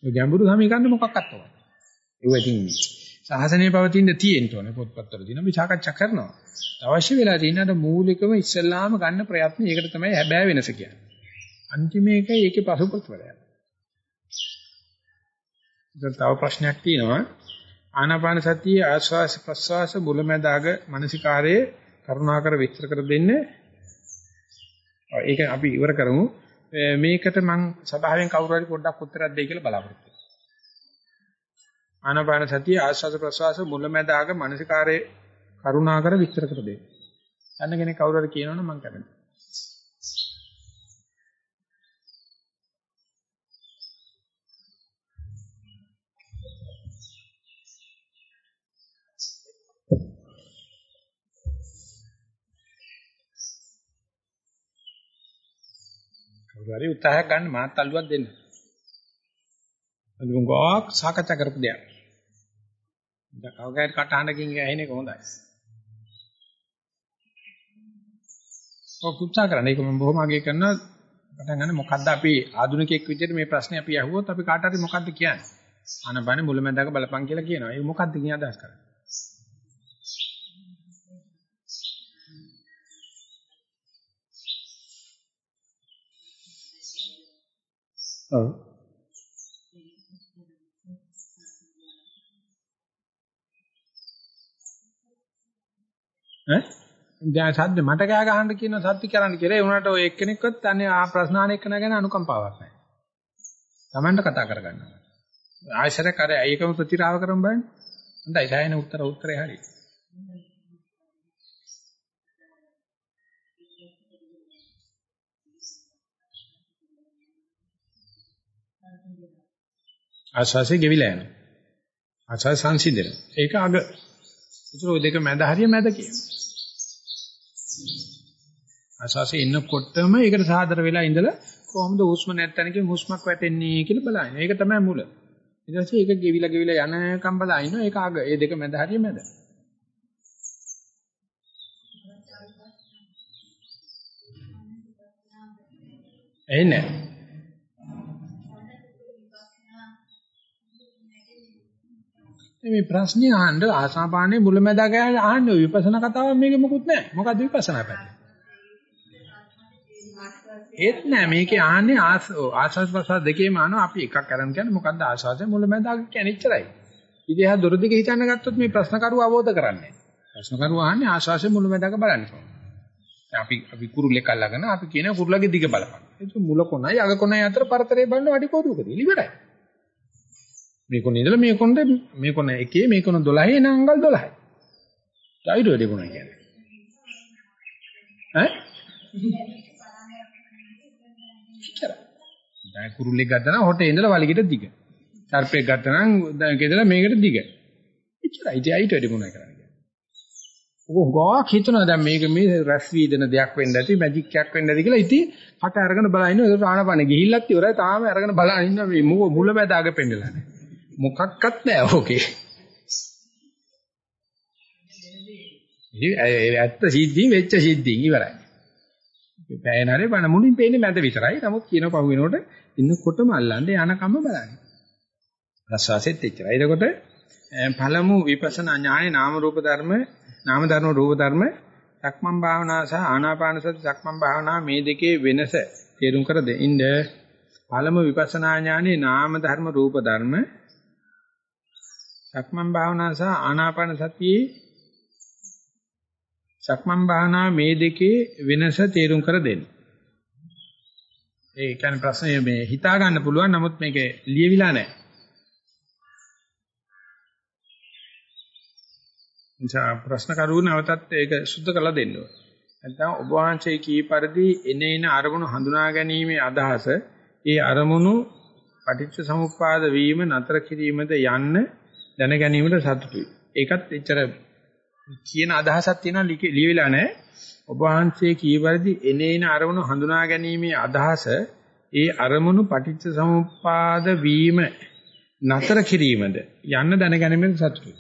නැහැ. ගැඹුරු සමීකරණ මොකක්වත් නැහැ. ඒවා ඉතින් සාසනයේ පවතින තියෙන්න ඕනේ පොත්පත්වල දින අපි සාකච්ඡා කරනවා. අවශ්‍ය වෙලා තියෙන අර මූලිකම ඉස්සල්ලාම ගන්න ප්‍රයත්න ඒකට තමයි හැබෑ වෙනස කියන්නේ. අන්තිම එක ඒකේ පසුපත් වලයක්. ඉතින් තව ප්‍රශ්නයක් තියෙනවා. ආනාපාන සතිය ආශ්වාස ප්‍රශ්වාස මුලැමැදාග මානසිකාරයේ කරුණාකර විස්තර කර දෙන්න. ඒක අපි ඉවර කරමු. මේකට මම සභාවෙන් කවුරු හරි පොඩ්ඩක් උත්තරයක් දෙයි කියලා බලාපොරොත්තු වෙනවා. ආනාපාන සතිය ආශ්වාස ප්‍රශ්වාස මුලැමැදාග මානසිකාරයේ කරුණාකර විස්තර කර දෙන්න. යන්න කෙනෙක් කවුරු හරි කියනවනම් මම කැමතියි. කවුරු හරි උත්සාහයක් ගන්න මාත් අල්ලුවක් දෙන්න. අලුම් ගොක් සාකච්ඡා කරපු දෙයක්. දැන් කවුරුහරි කටහඬකින් ඇහෙන එක හොඳයි. ඔක් උත්සාහ කරන්න. ඒක මම බොහොම අගය කරනවා. පටන් ගන්න මොකද්ද අපි ආධුනිකයෙක් විදිහට මේ ප්‍රශ්නේ අපි අහුවොත් අපි කාට හරි මොකද්ද කියන්නේ? ආනබන මුලමඳාක බලපං කියලා කියනවා. ඒක මොකද්ද කියන අදහස් කරන්නේ? ඔව්. ඈ දැන් සද්ද මට කෑ ගහන්න කියන සද්ද කරන්න කියලා ඒ උනාට ඔය එක්කෙනෙක්වත් අනේ ආ ප්‍රශ්න අහන එක්කන ගැන අනුකම්පාවක් නැහැ. Tamanට කතා කරගන්නවා. ආයශරයක් අර ඒකම ප්‍රතිරාව කරමු බලන්න. හොඳයි සායන උත්තර උත්තරේ හරි. ආශාසෙ ගෙවිලා යනවා. ආශාස සංසිඳන. ඒක අග. ඒතර ඔය දෙක මැද හරිය මැද කියනවා. ආශාසෙ ඉන්නකොටම ඒකට සාදර වෙලා ඉඳලා කොහොමද හුස්ම නැත්තනකින් හුස්මක් වැටෙන්නේ කියලා බලන්න. ඒක තමයි මුල. ඊට පස්සේ ඒක ගෙවිලා ගෙවිලා යනකම් බලන ඒක අග. ඒ දෙක මැද හරිය මැද. එන්නේ මේ ප්‍රශ්නේ අහන්න ආසාපානේ මුලැමැදා ගෑන අහන්නේ විපස්සනා කතාවක් මේක මොකුත් නැහැ. මොකද්ද විපස්සනා පැත්ත? ඒත් නෑ මේකේ ආන්නේ ආස්වාද ප්‍රසාර දෙකේම අහනවා අපි එකක් අරන් කියන්නේ මොකද්ද ආස්වාදේ මුලැමැදා කියන්නේ ඉච්චරයි. ඉතින් එහා දොර දිග හිතන්න ගත්තොත් මේ ප්‍රශ්න කරුව අවබෝධ කරන්නේ. ප්‍රශ්න කරුව අහන්නේ ආස්වාදේ මුලැමැදාක බලන්නේ. අපි අපි කුරුල්ලෙක් අල්ලගෙන අපි කියන කුරුල්ලගේ දිග බලපන්. ඒක මුල කොනයි අග කොනයි අතර පරතරේ බලන වැඩි කෝදුකදී ඉවරයි. මේ කොනේ ඉඳලා මේ කොනට මේ කොන එකේ මේ කොන 12 එන අංගල් 12යි. ඩයිඩ් වැඩි කොන කියන්නේ. ඈ? දැන් කුරුල්ලෙක් ගත්තා නම් හොටේ ඉඳලා වලිගෙට දිග. සර්පෙක් ගත්තා නම් දැන් ගෙදලා මේකට දිග. එච්චරයි. ඉතින් අයිට වැඩි කොනයි කරන්නේ. ඔක ගොක් හිතනවා දැන් මේක මේ රැස් වීදන දෙයක් වෙන්න ඇති මැජික් එකක් වෙන්න ඇති කියලා ඉතින් කට අරගෙන බලන ඉන්නවා ඒක ආනපන ගිහිල්ලත් ඉවරයි තාම අරගෙන බලන ඉන්නවා මේ මුල බැදාග පෙන්නලා නැහැ. මොකක්වත් නැහැ ඕකේ. ඉතින් ඇත්ත සිද්ධින් වෙච්ච සිද්ධින් ඉවරයි. පෑයනරේ බණ මුලින් පේන්නේ මැද විතරයි. නමුත් කියන පහු වෙනකොට ඉන්නකොටම අල්ලන්නේ යනකම බලන්නේ. ප්‍රසවාසෙත් එච්චරයි. එතකොට පළමු විපස්සනා ඥානේ නාම රූප ධර්ම නාම ධර්ම රූප ධර්ම සක්මන් භාවනා සහ ආනාපාන සති සක්මන් භාවනා මේ දෙකේ වෙනස තේරුම් කර දෙන්න පළමු විපස්සනා ඥානේ නාම ධර්ම රූප ධර්ම සක්මන් භාවනා සහ ආනාපාන සතියේ සක්මන් භාවනා මේ දෙකේ වෙනස තේරුම් කර දෙන්න. ඒ කියන්නේ ප්‍රශ්නේ මේ හිතා ගන්න පුළුවන් නමුත් මේක ලියවිලා නැහැ. නිසා ප්‍රශ්න කරුව නැවතත් ඒක සුද්ධ කරලා දෙන්න ඕනේ. නැත්නම් ඔබ වහන්සේ කී පරිදි එනේන අරමුණු හඳුනා ගැනීමේ අදහස ඒ අරමුණු පටිච්ච සමුප්පාද වීම නතර කිරීමද යන්න දැන ගැනීමට සතුටුයි. ඒකත් එච්චර කියන අදහසක් තියෙනවා ලියවිලා නැහැ. ඔබ වහන්සේ කී පරිදි එනේන අරමුණු හඳුනා ගැනීමේ අදහස ඒ අරමුණු පටිච්ච සමුප්පාද වීම නතර කිරීමද යන්න දැන ගැනීමට සතුටුයි.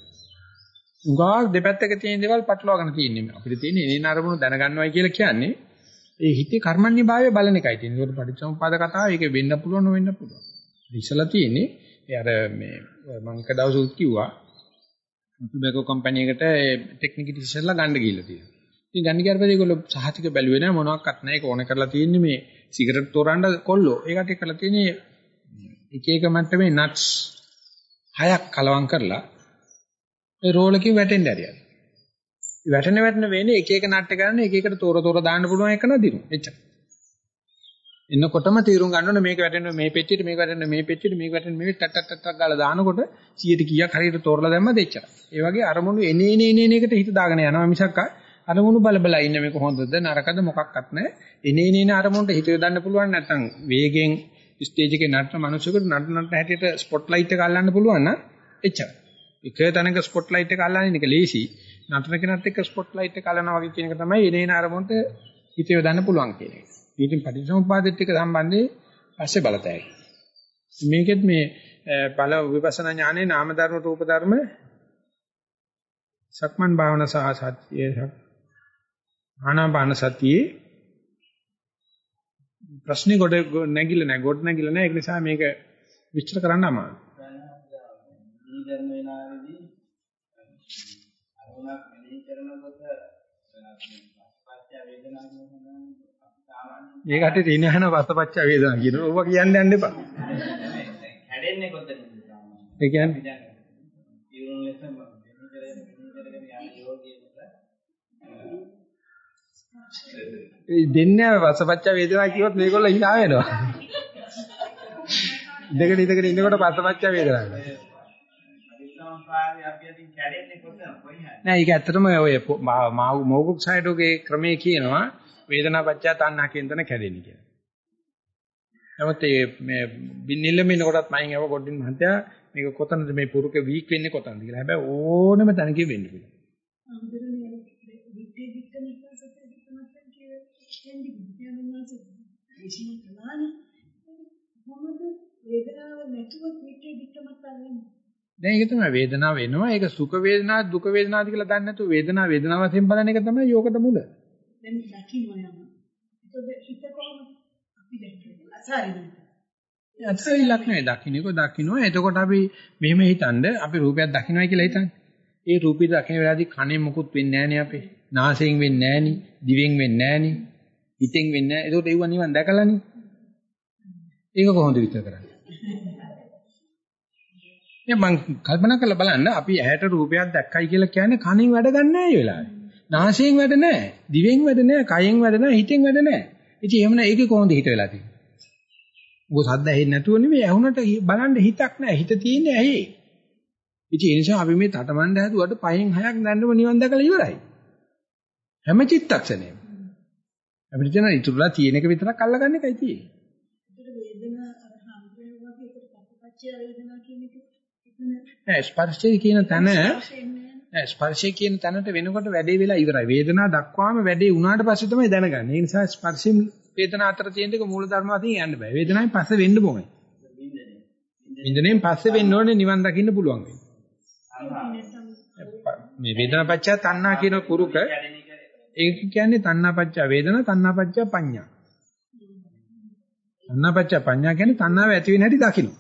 උගා දෙපැත්තක තියෙන දේවල් පටලවාගෙන තියෙන්නේ. අපිට තියෙන්නේ එනේන අරමුණු දැනගන්නවයි කියලා කියන්නේ ඒ හිතේ කර්මන්නේ භාවය බලන එකයි තියෙන්නේ. ඒකට පටිච්චසමුප්පාද කතාව ඒක වෙන්න පුළුවන් නොවෙන්න පුළුවන්. ඉස්සලා තියෙන්නේ ඒ අර මේ මම එක දවසක් කිව්වා ටොබැකෝ කම්පැනි එකට ටෙක්නිකල් ඩිසිෂන්ලා ගන්න ගිහිල්ලා තියෙනවා. ඉතින් ගන්න ගියාට පස්සේ ඒගොල්ලෝ සහතික බැලුවේ නැහැ මොනවත් නැහැ. ඒක ඕන කරලා තියෙන්නේ මේ සිගරට් තෝරන්න කොල්ලෝ. ඒකට කරලා තියෙන්නේ එක එක මට්ටමේ නට්ස් හයක් කලවම් කරලා ඒ රෝලකින් වැටෙන්න ඇරියා. වැටෙන වැටෙන වෙන්නේ එක එක නට්ට ගන්න එක එකට තොර තොර දාන්න පුළුවන් එක නදිනු. එච්චර. එන්නකොටම තීරුම් ගන්න ඕනේ මේක වැටෙන්නේ මේ පෙට්ටියට මේක වැටෙන්නේ මේ පෙට්ටියට මේක වැටෙන්නේ මේ ටක් ටක් ටක් ගාලා දානකොට 100ට කීයක් හරියට තෝරලා දැම්මද එච්චර. ඒ වගේ අරමුණු එනේ එනේ එනේ එකට හිත දාගෙන යනවා මිසක් අරමුණු බල බල ඉන්න මේක හොඳද නරකද මොකක්වත් නැහැ. එනේ එනේ එනේ අරමුණට හිත යොදන්න පුළුවන් නැත්නම් වේගෙන් ස්ටේජ් එකේ නටන මිනිසෙකුට නටන නටන හැටියට ස්පොට් ලයිට් එක අල්ලන්න පුළුවන් නම් එච්චර. එක තැනක ස්පොට් ලයිට් එක අල්ලන්නේ එක ලේසි. නටන කෙනත් එක්ක ස්පොට් ලයිට් එක අල්ලනවා වගේ කියන එක තමයි එනේ එනේ අරමුණට හිත යොදන්න පුළුවන් කියන එක. ඊටින් පටිච්චසමුපාදෙත් එක්ක සම්බන්ධයේ පස්සේ බලතැයි. මේකෙත් මේ බල විපස්සනා ඥානේ නාම ධර්ම රූප ධර්ම සක්මන් භාවන සහ සතියේ ආනාපාන සතියේ ප්‍රශ්නේ කොට නැගිලා නැහැ ගොඩ නැගිලා නැහැ ඒක නිසා මේක විස්තර කරන්න අමාරුයි. දීගර්ම වෙනාවේදී අරුණක් මෙහි කරනකොට පස්චා වේදනාවක් වෙනවා මේ කටේ තියෙන හන වස්තපච්ච වේදනා කියන ඕවා කියන්න යන්න එපා. හැදෙන්නේ කොතනද? ඒ කියන්නේ ඉරුණ ලෙස මෙහි කරගෙන මෙහි කරගෙන යන යෝගියෙකුට ඒ දෙන්නේ වස්තපච්ච වේදනා කියොත් මේගොල්ලෝ hina වෙනවා. ඉඳගෙන ඉඳගෙන ඉන්නකොට වස්තපච්ච වේදනා. හරි. නෑ ඒක ඇත්තටම ඔය මෝගුක් සයිඩෝගේ ක්‍රමයේ කියනවා වේදනාපච්චය තණ්හා කියන තැන කැඩෙන්නේ කියලා. නමුත් මේ නිල්ලම ඉන්නකොටත් මයින් යව ගොඩින් මහත්තයා මේක කොතනද මේ පුරුක වීක් වෙන්නේ කොතනද කියලා. හැබැයි ඕනම තැනකින් වෙන්න පුළුවන්. අමුදරුනේ විද්‍යේ විද්‍යාව නිසා සත්‍ය විද්‍යාවක් කියලා කියන්නේ විද්‍යාවෙන්වත් දේශනා කළානේ. මොකද වේදනාව නැතුව විද්‍යේ විද්‍යාවක් ගන්නෙ. දැන් ඒක තමයි වේදනාව වෙනවා. ඒක සුඛ වේදනා දුක වේදනාද කියලා දන්නේ නැතුව වේදනාව වේදනාව වශයෙන් බලන එක තමයි යෝගට මුල. දැන් දකින්න යනවා. ඒක හිත කොහොමද අපි දැක්කේ? අසාරිනේ. අත්සවිලක් නෙවෙයි දකින්නකො දකින්නෝ. එතකොට අපි මෙහෙම හිතනද අපි රූපයක් දකින්නයි කියලා හිතන්නේ. ඒ රූපය දකින්න වෙලාවදී කණෙන් මුකුත් වෙන්නේ නැහනේ අපේ. නාසයෙන් වෙන්නේ නැහනේ. දිවෙන් වෙන්නේ නැහනේ. හිතෙන් වෙන්නේ නැහැ. ඒකට ඒව නිවන් දැකලානේ. ඒක කොහොමද විතර කරන්නේ? දැන් මම කල්පනා කරලා බලන්න අපි ඇහැට රූපයක් දැක්කයි කියලා කියන්නේ කණෙන් වැඩ ගන්න නැහැ ඒ වෙලාවේ. නාසයෙන් වැඩ නැහැ. දිවෙන් වැඩ නැහැ. කයෙන් වැඩ නැහැ. හිතෙන් වැඩ නැහැ. ඉතින් එහෙමනම් ඒකේ කොහොමද හිත වෙලා තියෙන්නේ? මොකද සද්ද ඇහෙන්නේ නැතුව නෙමෙයි ඇහුනට බලන්න හිතක් නැහැ. හිත තියෙන්නේ ඇහි. ඉතින් ඒ නිසා අපි මේ තටමඬ හැදුවට පහෙන් හයක් දැන්නම නිවන් දැකලා ඉවරයි. හැම චිත්තක්ෂණයම. අපිට තියෙන ඉතුරුලා තියෙන එක විතරක් අල්ලගන්න එකයි තියෙන්නේ. ඒකට වේදනා අර හම්බේ වගේ ඒකට පස්සපච්චය වේදනා කියන එක ස්පර්ශය කියන තැන ස්පර්ශය කියන තැනට වෙනකොට වැඩේ වෙලා ඉවරයි. වේදනාව දක්වාම වැඩේ වුණාට පස්සේ තමයි දැනගන්නේ. ඒ නිසා ස්පර්ශයෙන් වේදනාව අතර තියෙන එක මූල ධර්ම වශයෙන් යන්න බෑ. වේදනාවෙන් පස්සේ වෙන්න ඕනේ. විඳිනෙන් පස්සේ වෙන්න ඕනේ නිවන් දකින්න පුළුවන් වෙන්නේ. මේ වේදනාපච්චය තණ්හා කියන කුරුක ඒක කියන්නේ තණ්හාපච්චය වේදනා තණ්හාපච්චය පඤ්ඤා. තණ්හාපච්චය පඤ්ඤා කියන්නේ තණ්හාව ඇති වෙන හැටි දකින්න.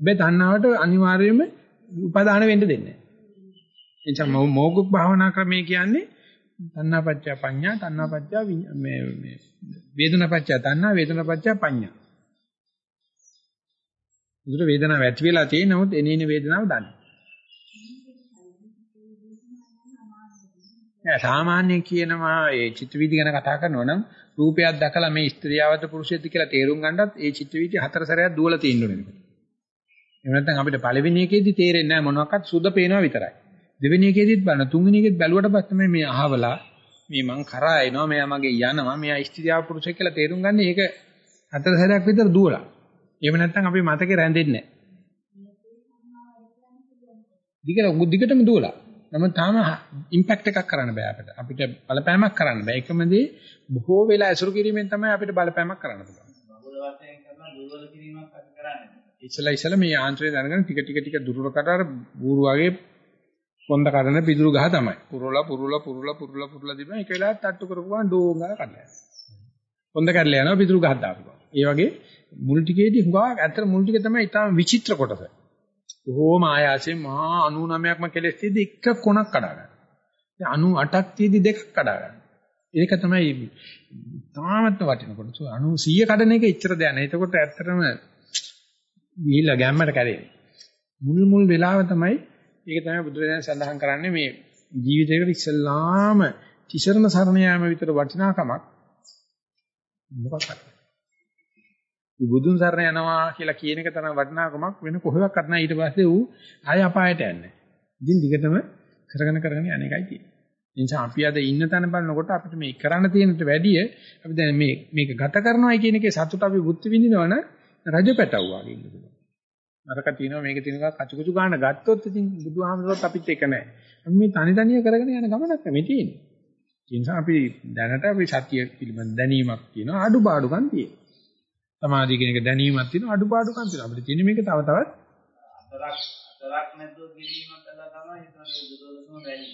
හැබැයි තණ්හාවට අනිවාර්යයෙන්ම උපාදාන වෙන්න දෙන්නේ නැහැ. එනිසා මෝගුක් භාවනා ක්‍රමය කියන්නේ තණ්හාපච්චය පඤ්ඤා තණ්හාපච්චය මේ මේ වේදනාපච්චය තණ්හා වේදනාපච්චය පඤ්ඤා. ඒතර වේදනාව ඇති වෙලා තියෙන නමුත් එනේන වේදනාව දන්නේ. නෑ සාමාන්‍යයෙන් කියනවා ඒ චිත්ත වීදි ගැන කතා කරනවා නම් රූපයක් දැකලා මේ ස්ත්‍රියවද පුරුෂයද කියලා තේරුම් ගන්නත් ඒ චිත්ත වීදි හතර සැරයක් දුවලා තියෙන්න ඕනේ. එහෙම නැත්නම් අපිට පළවෙනි එකේදී තේරෙන්නේ නැහැ මොනවාක්වත් සුද්ධ පේනවා විතරයි. දෙවෙනි එකේදීත් බලන තුන්වෙනි එකේත් බැලුවට පස්සේ තමයි මේ අහවලා මේ මං කරා එනවා මෙයා මගේ යනවා මෙයා ස්ත්‍රියව පුරුෂය කියලා තේරුම් ගන්න ඒක හතර සැරයක් විතර දුවලා. එහෙම නැත්නම් අපි මතකේ රැඳෙන්නේ නැහැ. දිගට දිගටම දුවලා. නමුත් තාම ඉම්පැක්ට් එකක් කරන්න බෑ අපිට. අපිට බලපෑමක් කරන්න බෑ. එකම දේ බොහෝ වෙලා ඇසුරු කිරීමෙන් තමයි අපිට බලපෑමක් කරන්න පුළුවන්. බහුල වශයෙන් කරන දුර්වල කිරීමක් අපි කරන්නේ. ඉස්සලා ඉස්සලා මේ ආන්ත්‍රය දැනගෙන ටික ටික ටික දුරකට අර බූරු වගේ කොන්ද කඩන පිදුරු ගහ තමයි. පුරලා පුරලා පුරලා පුරලා පුරලා දිබන එක වෙලාවට තට්ටු කරපුවාම ඩෝංගා කඩලා යනවා. කොන්ද කඩලා යනවා පිදුරු ගහක් දාපුවා. ඒ වගේ මුල් ටිකේදී හුඟා ඇත්තට මුල් ටික තමයි ඊටාම විචිත්‍ර කොටස. බොහෝම ආයාසයෙන් මහා 99ක්ම කෙලස් තියෙද්දි එක කොනක් කඩා ගන්න. දැන් 98ක් තියෙද්දි දෙකක් කඩා ගන්න. ඒක තමයි තාමත් වටින කොටස. 90 100 කඩන එක එච්චර දෙයක් නෑ. එතකොට ඇත්තටම ගිහිල්ලා ගැම්මට කැරෙන්නේ. මුල් මුල් වෙලාව තමයි ඒක තමයි බුදුරජාණන් සඳහන් කරන්නේ මේ ජීවිතේකට ඉස්සල්ලාම තිසරණ සරණ යාම විතර වටිනාකමක් මොකක්ද? බුදුන් සරණ යනවා කියලා කියන එක තරම් වටිනාකමක් වෙන කොහෙවත් නැහැ ඊට පස්සේ ඌ ආය අපායට යන්නේ. ඉතින් දිගටම කරගෙන කරගෙන යන එකයි තියෙන්නේ. ඒ නිසා අපි අද ඉන්න තැන බලනකොට අපිට මේ කරන්න තියෙනට වැඩිය අපි දැන් මේ මේක ගත කරනවායි කියන එකේ සතුට අපි බුද්ධ විඳිනවන රජ පැටවුවා කියන එක. අරක තියෙනවා මේක තියෙනවා කචුකුචු ගන්න ගත්තොත් ඉතින් බුදුහාමරොත් අපිත් එක නැහැ. අපි මේ තනි තනිය කරගෙන යන ගමනක් නෙමෙයි තියෙන්නේ. ඒ නිසා අපි දැනට අපි සත්‍ය පිළිබඳ දැනීමක් තියෙනවා අඩුපාඩුකම් තියෙනවා. සමාධිය කියන එක දැනීමක් තියෙනවා අඩුපාඩුකම් තියෙනවා. අපිට තියෙන මේක තව තවත් අතරක් අතරක් නැතුව කිරීම කළා තමයි හිතන්නේ දුරදසම වැඩි.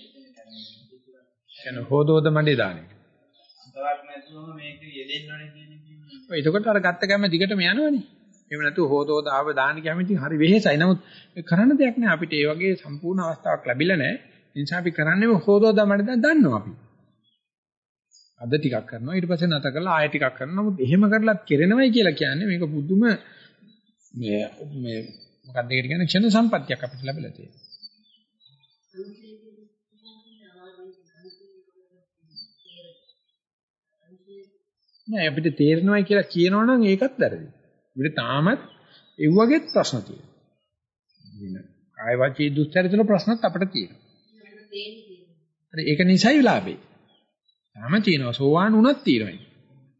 කියන හොදෝද මඩේ දාන එක. අතරක් නැතුවම මේක යෙදෙන්න ඕනේ කියන එක. ඔය එතකොට අර ගත්ත ගැම්ම දිගටම යනවනේ. එහෙම නැතුව හොදෝද ආව දාන ගැම්ම ඉතින් හරි වෙහෙසයි. නමුත් කරන්න දෙයක් නෑ අපිට ඒ වගේ සම්පූර්ණ අවස්ථාවක් ලැබිලා නෑ. ඒ නිසා අපි කරන්නේ හොදෝද මඩේ දන්නවා අපි. අද ටිකක් කරනවා ඊට පස්සේ නැත කරලා ආයෙ ටිකක් කරනවා. නමුත් එහෙම කරලත් කෙරෙනවයි කියලා කියන්නේ මේක පුදුම මේ මේ මොකක්ද ඒකට කියන්නේ ක්ෂණ සම්පත්තියක් අපිට ලැබිලා තියෙනවා. නෑ අපිට තේරෙනවයි කියලා කියනවනම් ඒකත් වැරදි. අපිට තාමත් ඒ වගේත් ප්‍රශ්න තියෙනවා. වෙන කාය වාචී දුස්චරිතන ප්‍රශ්නත් අපිට තියෙනවා. හරි ඒක නිසයි ලාභේ. තාම තියෙනවා සෝවාන් උනත් තියෙනවා.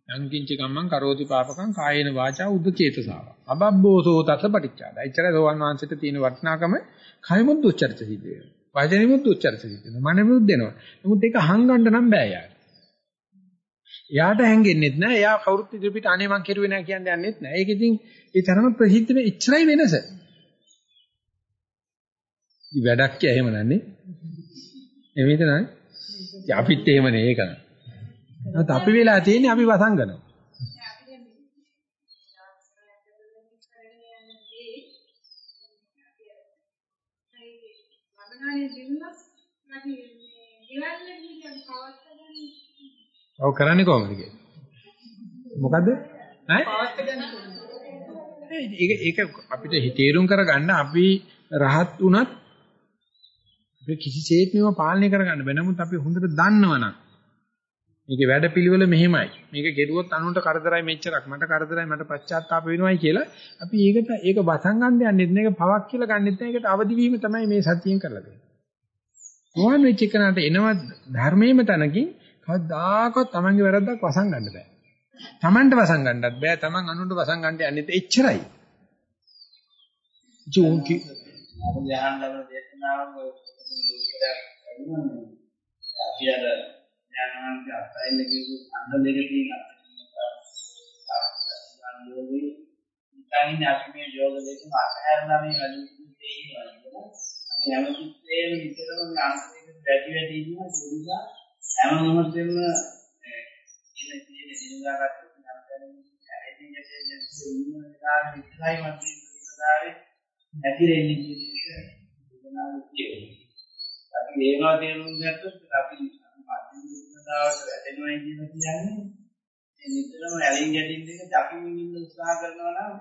යංකින්ච කම්මං කරෝති පාපකං කායේන වාචා උද්ද චේතසාව. අබබ්බෝසෝ තත පටිච්චාද. එච්චර සෝවාන් වහන්සේට තියෙන වටිනාකම කයමුත් දුස්චරිත සිද්ධ වෙනවා. වචනෙමුත් දුස්චරිත සිද්ධ වෙනවා. මනෙමුත් දෙනවා. නමුත් ඒක හංගන්න නම් බෑ යාර. එයාට හැංගෙන්නෙත් නෑ. එයා කවුරුත් ඉදිරියට අනේ මං කෙරුවේ නෑ කියන්නේ යන්නෙත් නෑ. ඒක ඉතින් ඒ තරම ප්‍රසිද්ධ වෙ ඉච්චරයි වෙනස. ඉතින් වැඩක් කිය එහෙම නැන්නේ. එමෙයිද නෑ? අපිත් එහෙමනේ ඒක නෑ. නැත් අපි වෙලා තියෙන්නේ අපි වසංගනවා. ඔව් කරන්නේ කොහොමද කියන්නේ? මොකද්ද? ඈ? ඒක ඒක අපිට තේරුම් කරගන්න අපි රහත් වුණත් අපි කිසිසේත් මේව පාලනය කරගන්න බෑ. නමුත් අපි හොඳට දන්නවනම් මේකේ වැඩපිළිවෙල මෙහෙමයි. මේක ගෙරුවොත් අනුන්ට කරදරයි මෙච්චරක්. මට කරදරයි මට පශ්චාත්තාප වෙනවයි කියලා අපි ඒකට ඒක වසංගන්න යන්නෙත් නෑ. ඒක පවක් කියලා ගන්නෙත් නෑ. ඒකට අවදි වීම තමයි මේ සතියෙන් කරලා දෙන්නේ. මොහොන් වෙච්ච එකනට එනව ධර්මයේම තනකින් කවදාකවත් Tamange වැරද්දක් වසංගන්න බෑ. Tamanට වසංගන්නත් බෑ. Taman අනුන්ට වසංගන්න යන්නෙත් එච්චරයි. ජෝන්කි අර ධ්‍යාන ලබන දේශනාවක අපි අර ඥානවන්ත අත්යින් කියපු අන්ත දෙක තියෙන යෝගී ඉතින් අපි මේ යෝග දෙකම අතහැරලා මේ වැඩි තේිනවා අපි හැම කිස්සේම විතරම මේ අන්ත දෙක වැඩි වැඩි ඉන්නවා ඒ නිසා හැම මොහොතෙම ඉන්න තියෙන දිනදා කටයුතු නම් කරන්නේ ඇරෙන්නේ නැතිනේ ඉන්න වෙලාවෙ විතරයි මම ඉන්නදාවේ නැතිරෙන්නේ කියන එක බුදුනාම කියනවා. අපි ඒවා තේරුම් ගත්තොත් අපි මධ්‍යමතාවට වැටෙනවා කියන කියන්නේ මේ නිතරම ඇලින් ගැටින් දෙක දකින්න ඉන්න උත්සාහ කරනවා නම්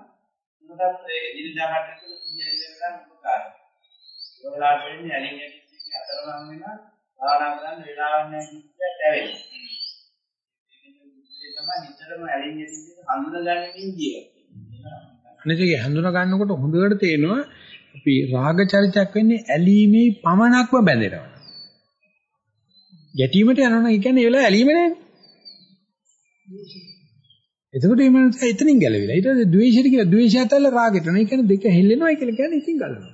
මොකටද ඒ දිනදා කටයුතු කියන්නේ කරගන්න උපකාරයි. ඒවලා වෙන්නේ ඇලින් ගැටින් දෙක අතරමං වෙනවා භාවනා කරන්න වෙලාවක් නැහැ කිව්වට ඇවෙනවා. ඒක තමයි නිතරම ඇලින් ගැටින් දෙක හඳුනගන්නකින් ජීවත් අනිත් එක හඳුනා ගන්නකොට හොඳට තේනවා අපි රාග චරිතයක් වෙන්නේ ඇලීමේ පමණක්ම බැඳෙනවා. ගැටීමට යනවනම් ඒ කියන්නේ ඒ වෙලාව ඇලීම නෑනේ. එතකොට මේ මනස එතනින් ගැලවිලා. ඊට පස්සේ ද්වේෂයට කියලා ද්වේෂයත් අල්ල රාගෙට යනවා. ඒ කියන්නේ දෙක හෙල්ලෙනවා කියලා කියන්නේ ඉතින් ගලනවා.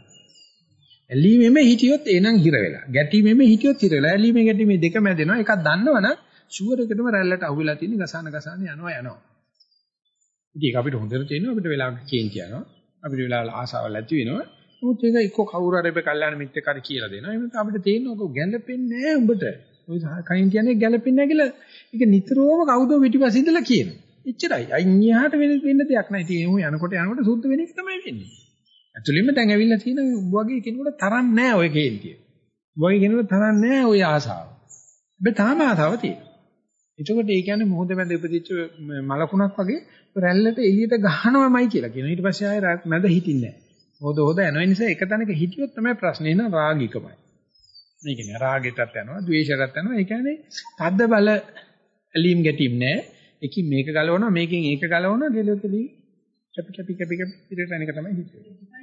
ඇලීමෙම හිටියොත් එනං හිර වෙලා. ගැටීමෙම හිටියොත් හිර වෙලා. ඇලීමේ ගැටීමේ දෙක මැදෙනවා. එකක් දන්නවනම් ෂුවර් එකටම රැල්ලට අහුවෙලා තියෙන ගසාන ගසාන යනවා යනවා. ඉතින් ඒක අපිට හොඳට තේරෙනවා අපිට වෙලාවක කේන්ති යනවා. අපිට වෙලාවල ආසාවල් ඇති වෙනවා. නමුත් ඒක එක්ක කවුරු හරි අපේ කල්යාණ මිත්‍රෙක් හරි කියලා දෙනවා. එහෙනම් අපිට තේරෙනවා ඔක ගැළපෙන්නේ නැහැ උඹට. ඔය කයින් කියන්නේ ගැළපෙන්නේ නැහැ කියලා ඒක නිතරම කවුදෝ පිටිපස්සේ ඉඳලා කියනවා. එච්චරයි. අයින් එහාට වෙන වෙන්න දෙයක් නැහැ. ඉතින් එහෙම යනකොට යනකොට සුද්ධ වෙන එක තමයි වෙන්නේ. ඇතුළෙම දැන් ඇවිල්ලා තියෙන වගේ කෙනෙකුට තරම් නැහැ ඔය කේන්තිය. වගේ කෙනෙකුට තරම් නැහැ ඔය ආසාව. හැබැයි තාම ආසාව තියෙනවා. එතකොට ඒ කියන්නේ මොහොත මැද ඉපදිච්ච මලකුණක් වගේ රැල්ලට එළියට ගහනවමයි කියලා කියනවා. ඊට පස්සේ ආයෙ මැද හිටින්නේ නැහැ. හොද හොද යන නිසා එක තැනක හිටියොත් තමයි ප්‍රශ්නේ නෑ රාගිකමයි. මේ කියන්නේ රාගෙටත් යනවා, ද්වේෂයටත් යනවා. ඒ කියන්නේ තද්ද බල ඇලීම් ගැටීම් නෑ. එකකින් මේක ගලවනවා, මේකෙන් ඒක ගලවනවා, ගෙලෙතලි කැපි කැපි කැපි කැපි ඉතින් යන එක තමයි හිතෙන්නේ.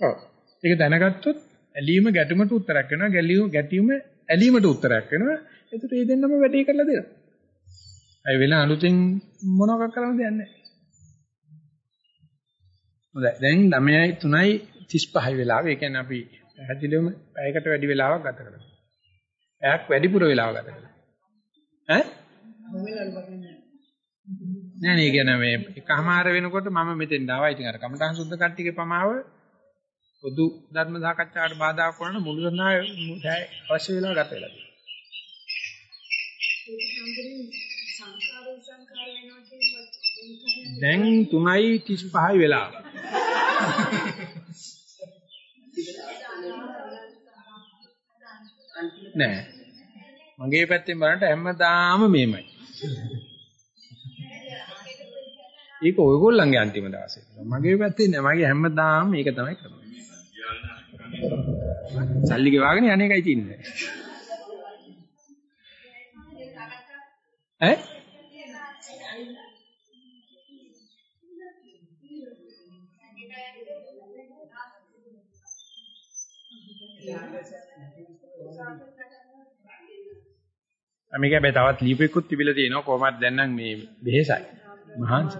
ඔව්. ඒක දැනගත්තොත් ඇලීම ගැටුමට උත්තරයක් වෙනවා, ගැලීම ගැටීම ඇලීමට උත්තරයක් වෙනවා. ඒකට ඒ දෙන්නම වැඩේ කරලා දෙනවා. අය වෙන අලුතෙන් මොනවක් කරන්න දෙයක් නැහැ. හොඳයි. දැන් 9යි 3යි 35යි වෙලාව. ඒ කියන්නේ අපි පැහැදිලිවම පැයකට වැඩි වෙලාවක් ගත කරනවා. පැයක් වැඩිපුර වෙලාවක් ගත කරනවා. ඈ? නෑ නේ කියන මේ එකමාර වෙනකොට මම මෙතෙන් ආවා. ඉතින් අර කමඨාන් සුද්ධ කට්ටියගේ පමාව පොදු ධර්ම සාකච්ඡාවට බාධා කරන මුළු දන්නා අවශ්‍ය වෙලාව ගත වෙලා තියෙනවා. දැන් 3:35 වෙලාව. නෑ. මගේ පැත්තෙන් බලනට හැමදාම මේමයි. ඒක ඔයගොල්ලන්ගේ අන්තිම දවසේ. මගේ පැත්තෙන් නෑ. මගේ හැමදාම මේක තමයි කරන්නේ. සල්ලි ගෙවාගෙන යන්නේකයි තියෙන්නේ. ඈ? මේක හැබැයි තවත් ලියුපෙකුත් තිබිලා තියෙනවා කොහොමද දැන් නම් මේ වෙහෙසයි මහන්සි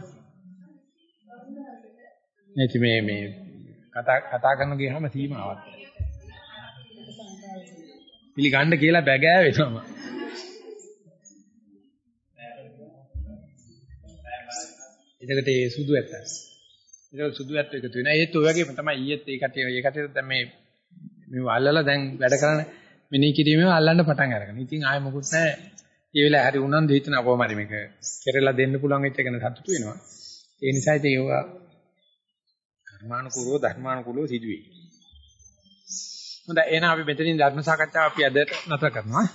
නැති මේ මේ කතා කතා කරන ගියාම සීමාවක් පිළිගන්න කියලා බැගෑ වෙනවා එතකොට ඒ සුදු ඇත්ත ඒක සුදු ඇත්ත එකතු වෙනවා ඒත් ඔය වගේම තමයි ඊයේත් ඒකට ඒකට දැන් මේ මේ අල්ලලා දැන් වැඩ කරන මිනී කිරීමේ අල්ලන්න පටන් අරගෙන. ඉතින් ආයෙ මොකුත් නැහැ. ඒ වෙලාවේ හරි උනන්දු හිතන කොහොම හරි මේක කෙරලා දෙන්න පුළුවන් වෙච්ච එක ගැන සතුටු වෙනවා. ඒ නිසා ඉතින් ඒවා කර්මානුකූලව ධර්මානුකූලව සිදුවේ. හොඳයි එහෙනම් අපි මෙතනින් ධර්ම සාකච්ඡාව අපි අද නතර කරනවා.